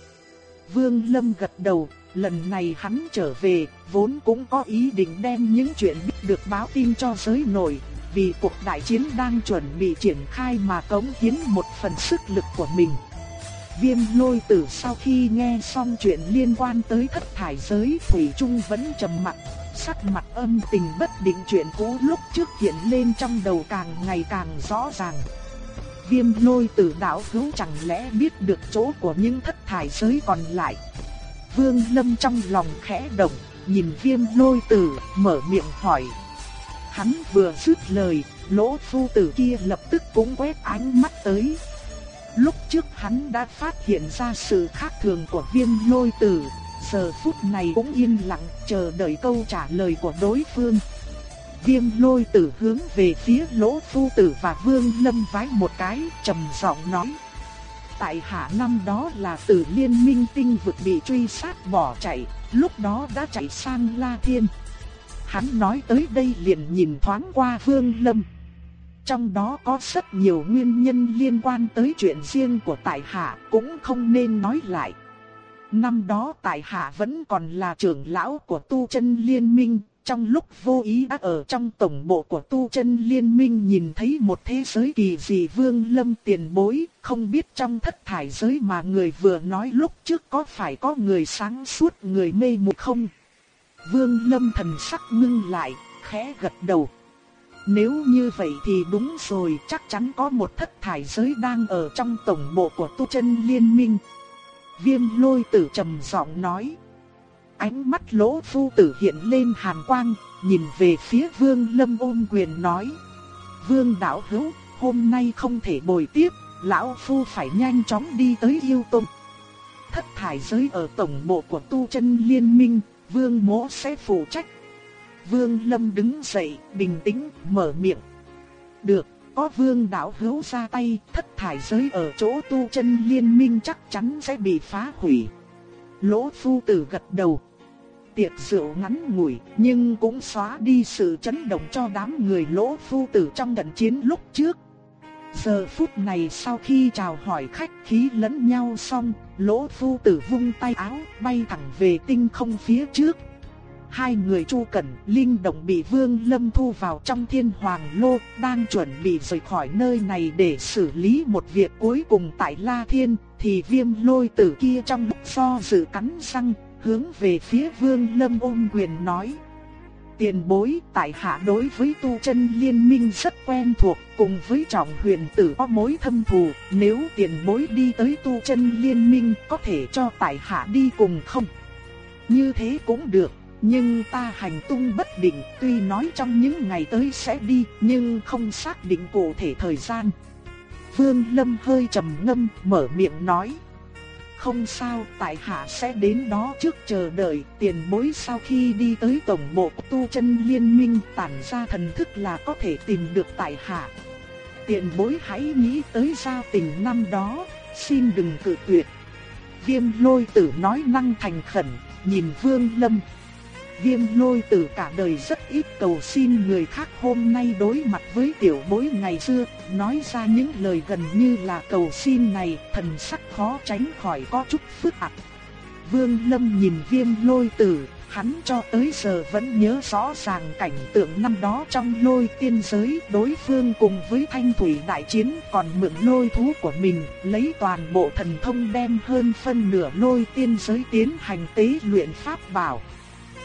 Vương Lâm gật đầu, lần này hắn trở về, vốn cũng có ý định đem những chuyện biết được báo tin cho giới nội, vì cuộc đại chiến đang chuẩn bị triển khai mà cống hiến một phần sức lực của mình. Viêm lôi tử sau khi nghe xong chuyện liên quan tới thất thải giới Thủy Trung vẫn trầm mặt, sắc mặt âm tình bất định chuyện cũ lúc trước hiện lên trong đầu càng ngày càng rõ ràng. Viêm lôi tử đạo hữu chẳng lẽ biết được chỗ của những thất thải giới còn lại. Vương Lâm trong lòng khẽ động, nhìn viêm lôi tử, mở miệng hỏi. Hắn vừa dứt lời, lỗ phu tử kia lập tức cũng quét ánh mắt tới. Lúc trước hắn đã phát hiện ra sự khác thường của viêm lôi tử, giờ phút này cũng yên lặng chờ đợi câu trả lời của đối phương. Viêm lôi tử hướng về phía lỗ phu tử và vương lâm vái một cái, trầm giọng nói. Tại hạ năm đó là tử liên minh tinh vực bị truy sát bỏ chạy, lúc đó đã chạy sang La Thiên. Hắn nói tới đây liền nhìn thoáng qua vương lâm. Trong đó có rất nhiều nguyên nhân liên quan tới chuyện riêng của tại hạ cũng không nên nói lại. Năm đó tại hạ vẫn còn là trưởng lão của tu chân liên minh, trong lúc vô ý đã ở trong tổng bộ của tu chân liên minh nhìn thấy một thế giới kỳ dị vương lâm tiền bối, không biết trong thất thải giới mà người vừa nói lúc trước có phải có người sáng suốt người mê mù không? Vương lâm thần sắc ngưng lại, khẽ gật đầu. Nếu như vậy thì đúng rồi, chắc chắn có một thất thải giới đang ở trong tổng bộ của tu chân liên minh. Viêm lôi tử trầm giọng nói. Ánh mắt lỗ phu tử hiện lên hàn quang, nhìn về phía vương lâm ôm quyền nói. Vương đạo hữu, hôm nay không thể bồi tiếp, lão phu phải nhanh chóng đi tới yêu tông. Thất thải giới ở tổng bộ của tu chân liên minh, vương mỗ sẽ phụ trách. Vương Lâm đứng dậy, bình tĩnh, mở miệng. Được, có vương đạo hữu ra tay, thất thải giới ở chỗ tu chân liên minh chắc chắn sẽ bị phá hủy. Lỗ phu tử gật đầu. Tiệc rượu ngắn ngủi, nhưng cũng xóa đi sự chấn động cho đám người lỗ phu tử trong trận chiến lúc trước. Giờ phút này sau khi chào hỏi khách khí lẫn nhau xong, lỗ phu tử vung tay áo bay thẳng về tinh không phía trước. Hai người Chu Cẩn, Linh Động bị Vương Lâm thu vào trong thiên hoàng lô, đang chuẩn bị rời khỏi nơi này để xử lý một việc cuối cùng tại La Thiên, thì viêm lôi tử kia trong lúc do dự cắn răng, hướng về phía Vương Lâm ôm quyền nói. Tiền bối tại hạ đối với tu chân liên minh rất quen thuộc, cùng với trọng huyền tử có mối thâm thù, nếu tiền bối đi tới tu chân liên minh có thể cho tại hạ đi cùng không? Như thế cũng được, nhưng ta hành tung bất định, tuy nói trong những ngày tới sẽ đi, nhưng không xác định cụ thể thời gian. Vương Lâm hơi trầm ngâm, mở miệng nói. Không sao, tại hạ sẽ đến đó trước chờ đợi, tiền bối sau khi đi tới tổng bộ tu chân liên minh tản ra thần thức là có thể tìm được tại hạ. Tiền bối hãy nghĩ tới giao tình năm đó, xin đừng cự tuyệt. Viêm lôi tử nói năng thành khẩn, nhìn Vương Lâm. Viêm lôi tử cả đời rất ít cầu xin người khác hôm nay đối mặt với tiểu bối ngày xưa, nói ra những lời gần như là cầu xin này, thần sắc khó tránh khỏi có chút phức tạp. Vương Lâm nhìn viêm lôi tử, hắn cho tới giờ vẫn nhớ rõ ràng cảnh tượng năm đó trong lôi tiên giới, đối phương cùng với thanh thủy đại chiến còn mượn lôi thú của mình, lấy toàn bộ thần thông đem hơn phân nửa lôi tiên giới tiến hành tế luyện pháp bảo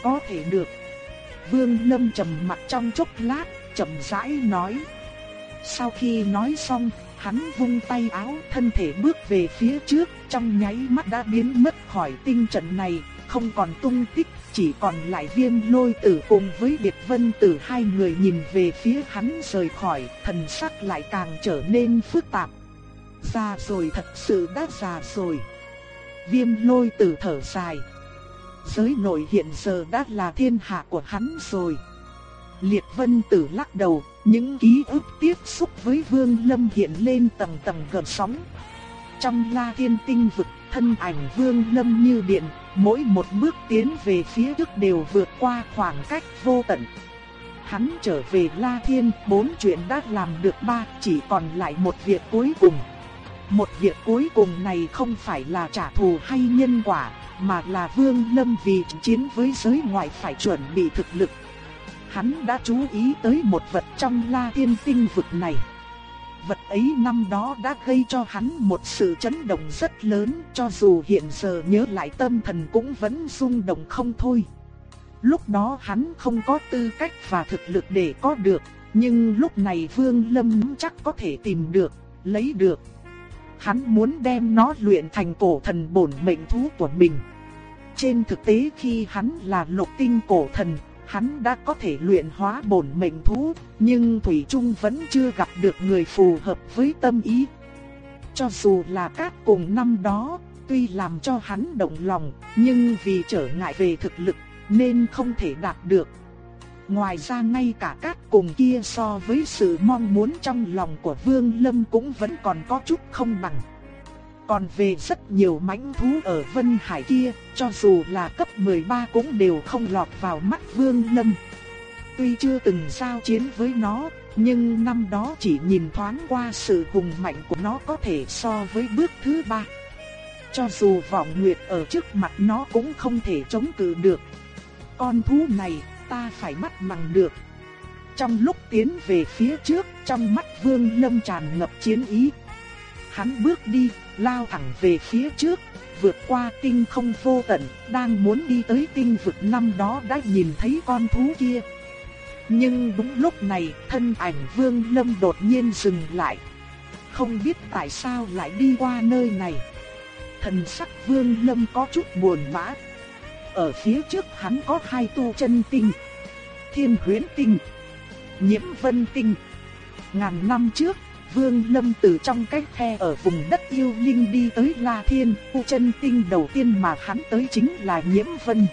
có thể được. Vương Lâm trầm mặt trong chốc lát, chậm rãi nói. Sau khi nói xong, hắn vung tay áo thân thể bước về phía trước, trong nháy mắt đã biến mất khỏi tinh trận này, không còn tung tích, chỉ còn lại viêm lôi tử cùng với Điệt Vân tử hai người nhìn về phía hắn rời khỏi, thần sắc lại càng trở nên phức tạp. Già rồi thật sự đã già rồi. Viêm lôi tử thở dài giới nội hiện giờ đã là thiên hạ của hắn rồi. Liệt vân tử lắc đầu, những ký ức tiếp xúc với vương lâm hiện lên tầng tầng gần sóng. Trong la thiên tinh vực, thân ảnh vương lâm như điện, mỗi một bước tiến về phía trước đều vượt qua khoảng cách vô tận. Hắn trở về La Thiên, bốn chuyện đã làm được ba, chỉ còn lại một việc cuối cùng. Một việc cuối cùng này không phải là trả thù hay nhân quả, mà là Vương Lâm vì chiến với giới ngoại phải chuẩn bị thực lực. Hắn đã chú ý tới một vật trong La Thiên Tinh vực này. Vật ấy năm đó đã gây cho hắn một sự chấn động rất lớn, cho dù hiện giờ nhớ lại tâm thần cũng vẫn rung động không thôi. Lúc đó hắn không có tư cách và thực lực để có được, nhưng lúc này Vương Lâm chắc có thể tìm được, lấy được. Hắn muốn đem nó luyện thành cổ thần bổn mệnh thú của mình. Trên thực tế khi hắn là lục tinh cổ thần, hắn đã có thể luyện hóa bổn mệnh thú, nhưng Thủy Trung vẫn chưa gặp được người phù hợp với tâm ý. Cho dù là các cùng năm đó, tuy làm cho hắn động lòng, nhưng vì trở ngại về thực lực, nên không thể đạt được. Ngoài ra ngay cả các cùng kia so với sự mong muốn trong lòng của Vương Lâm cũng vẫn còn có chút không bằng. Còn về rất nhiều mãnh thú ở Vân Hải kia, cho dù là cấp 13 cũng đều không lọt vào mắt Vương Lâm. Tuy chưa từng giao chiến với nó, nhưng năm đó chỉ nhìn thoáng qua sự hùng mạnh của nó có thể so với bước thứ ba. Cho dù vọng nguyệt ở trước mặt nó cũng không thể chống cự được. Con thú này ta phải mắt bằng được. Trong lúc tiến về phía trước, trong mắt Vương Lâm tràn ngập chiến ý. Hắn bước đi, lao thẳng về phía trước, vượt qua tinh không vô tận, đang muốn đi tới tinh vực năm đó đã nhìn thấy con thú kia. Nhưng đúng lúc này, thân ảnh Vương Lâm đột nhiên dừng lại. Không biết tại sao lại đi qua nơi này. Thần sắc Vương Lâm có chút buồn bã. Ở phía trước hắn có hai tu chân tinh. Thiên huyến tinh. Nhiễm vân tinh. Ngàn năm trước, Vương Lâm từ trong cách khe ở vùng đất yêu linh đi tới La Thiên, u chân tinh đầu tiên mà hắn tới chính là Nhiễm Vân.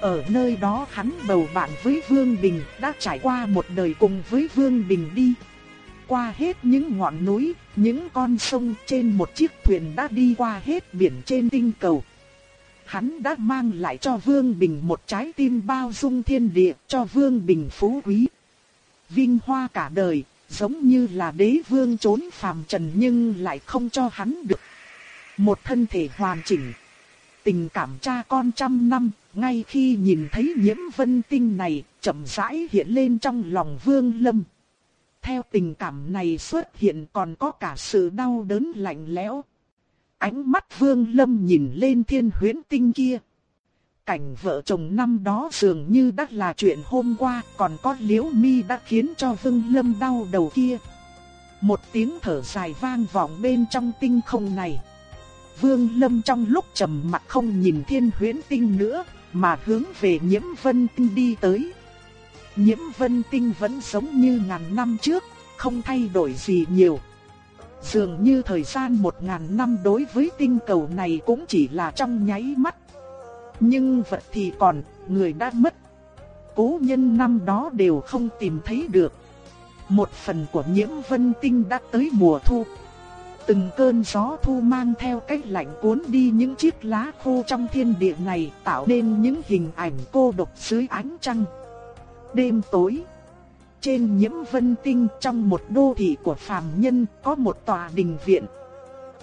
Ở nơi đó hắn bầu bạn với Vương Bình đã trải qua một đời cùng với Vương Bình đi. Qua hết những ngọn núi, những con sông trên một chiếc thuyền đã đi qua hết biển trên tinh cầu. Hắn đã mang lại cho Vương Bình một trái tim bao dung thiên địa, cho Vương Bình phú quý. Vinh hoa cả đời, giống như là đế vương trốn phàm trần nhưng lại không cho hắn được. Một thân thể hoàn chỉnh. Tình cảm cha con trăm năm, ngay khi nhìn thấy nhiễm vân tinh này, chậm rãi hiện lên trong lòng Vương Lâm. Theo tình cảm này xuất hiện còn có cả sự đau đớn lạnh lẽo. Ánh mắt Vương Lâm nhìn lên thiên huyễn tinh kia. Cảnh vợ chồng năm đó dường như đã là chuyện hôm qua, còn có liễu mi đã khiến cho Vương Lâm đau đầu kia. Một tiếng thở dài vang vọng bên trong tinh không này. Vương Lâm trong lúc trầm mặt không nhìn thiên huyễn tinh nữa, mà hướng về nhiễm vân tinh đi tới. Nhiễm vân tinh vẫn giống như ngàn năm trước, không thay đổi gì nhiều. Dường như thời gian một ngàn năm đối với tinh cầu này cũng chỉ là trong nháy mắt. Nhưng vật thì còn, người đã mất. Cố nhân năm đó đều không tìm thấy được. Một phần của nhiễm vân tinh đã tới mùa thu. Từng cơn gió thu mang theo cái lạnh cuốn đi những chiếc lá khô trong thiên địa này tạo nên những hình ảnh cô độc dưới ánh trăng. Đêm tối trên nhiễm vân tinh trong một đô thị của phàm nhân có một tòa đình viện.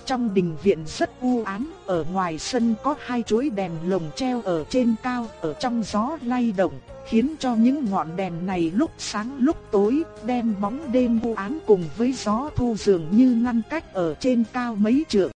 Trong đình viện rất u ám, ở ngoài sân có hai chuỗi đèn lồng treo ở trên cao, ở trong gió lay động, khiến cho những ngọn đèn này lúc sáng lúc tối, đem bóng đêm u ám cùng với gió thu dường như ngăn cách ở trên cao mấy trượng.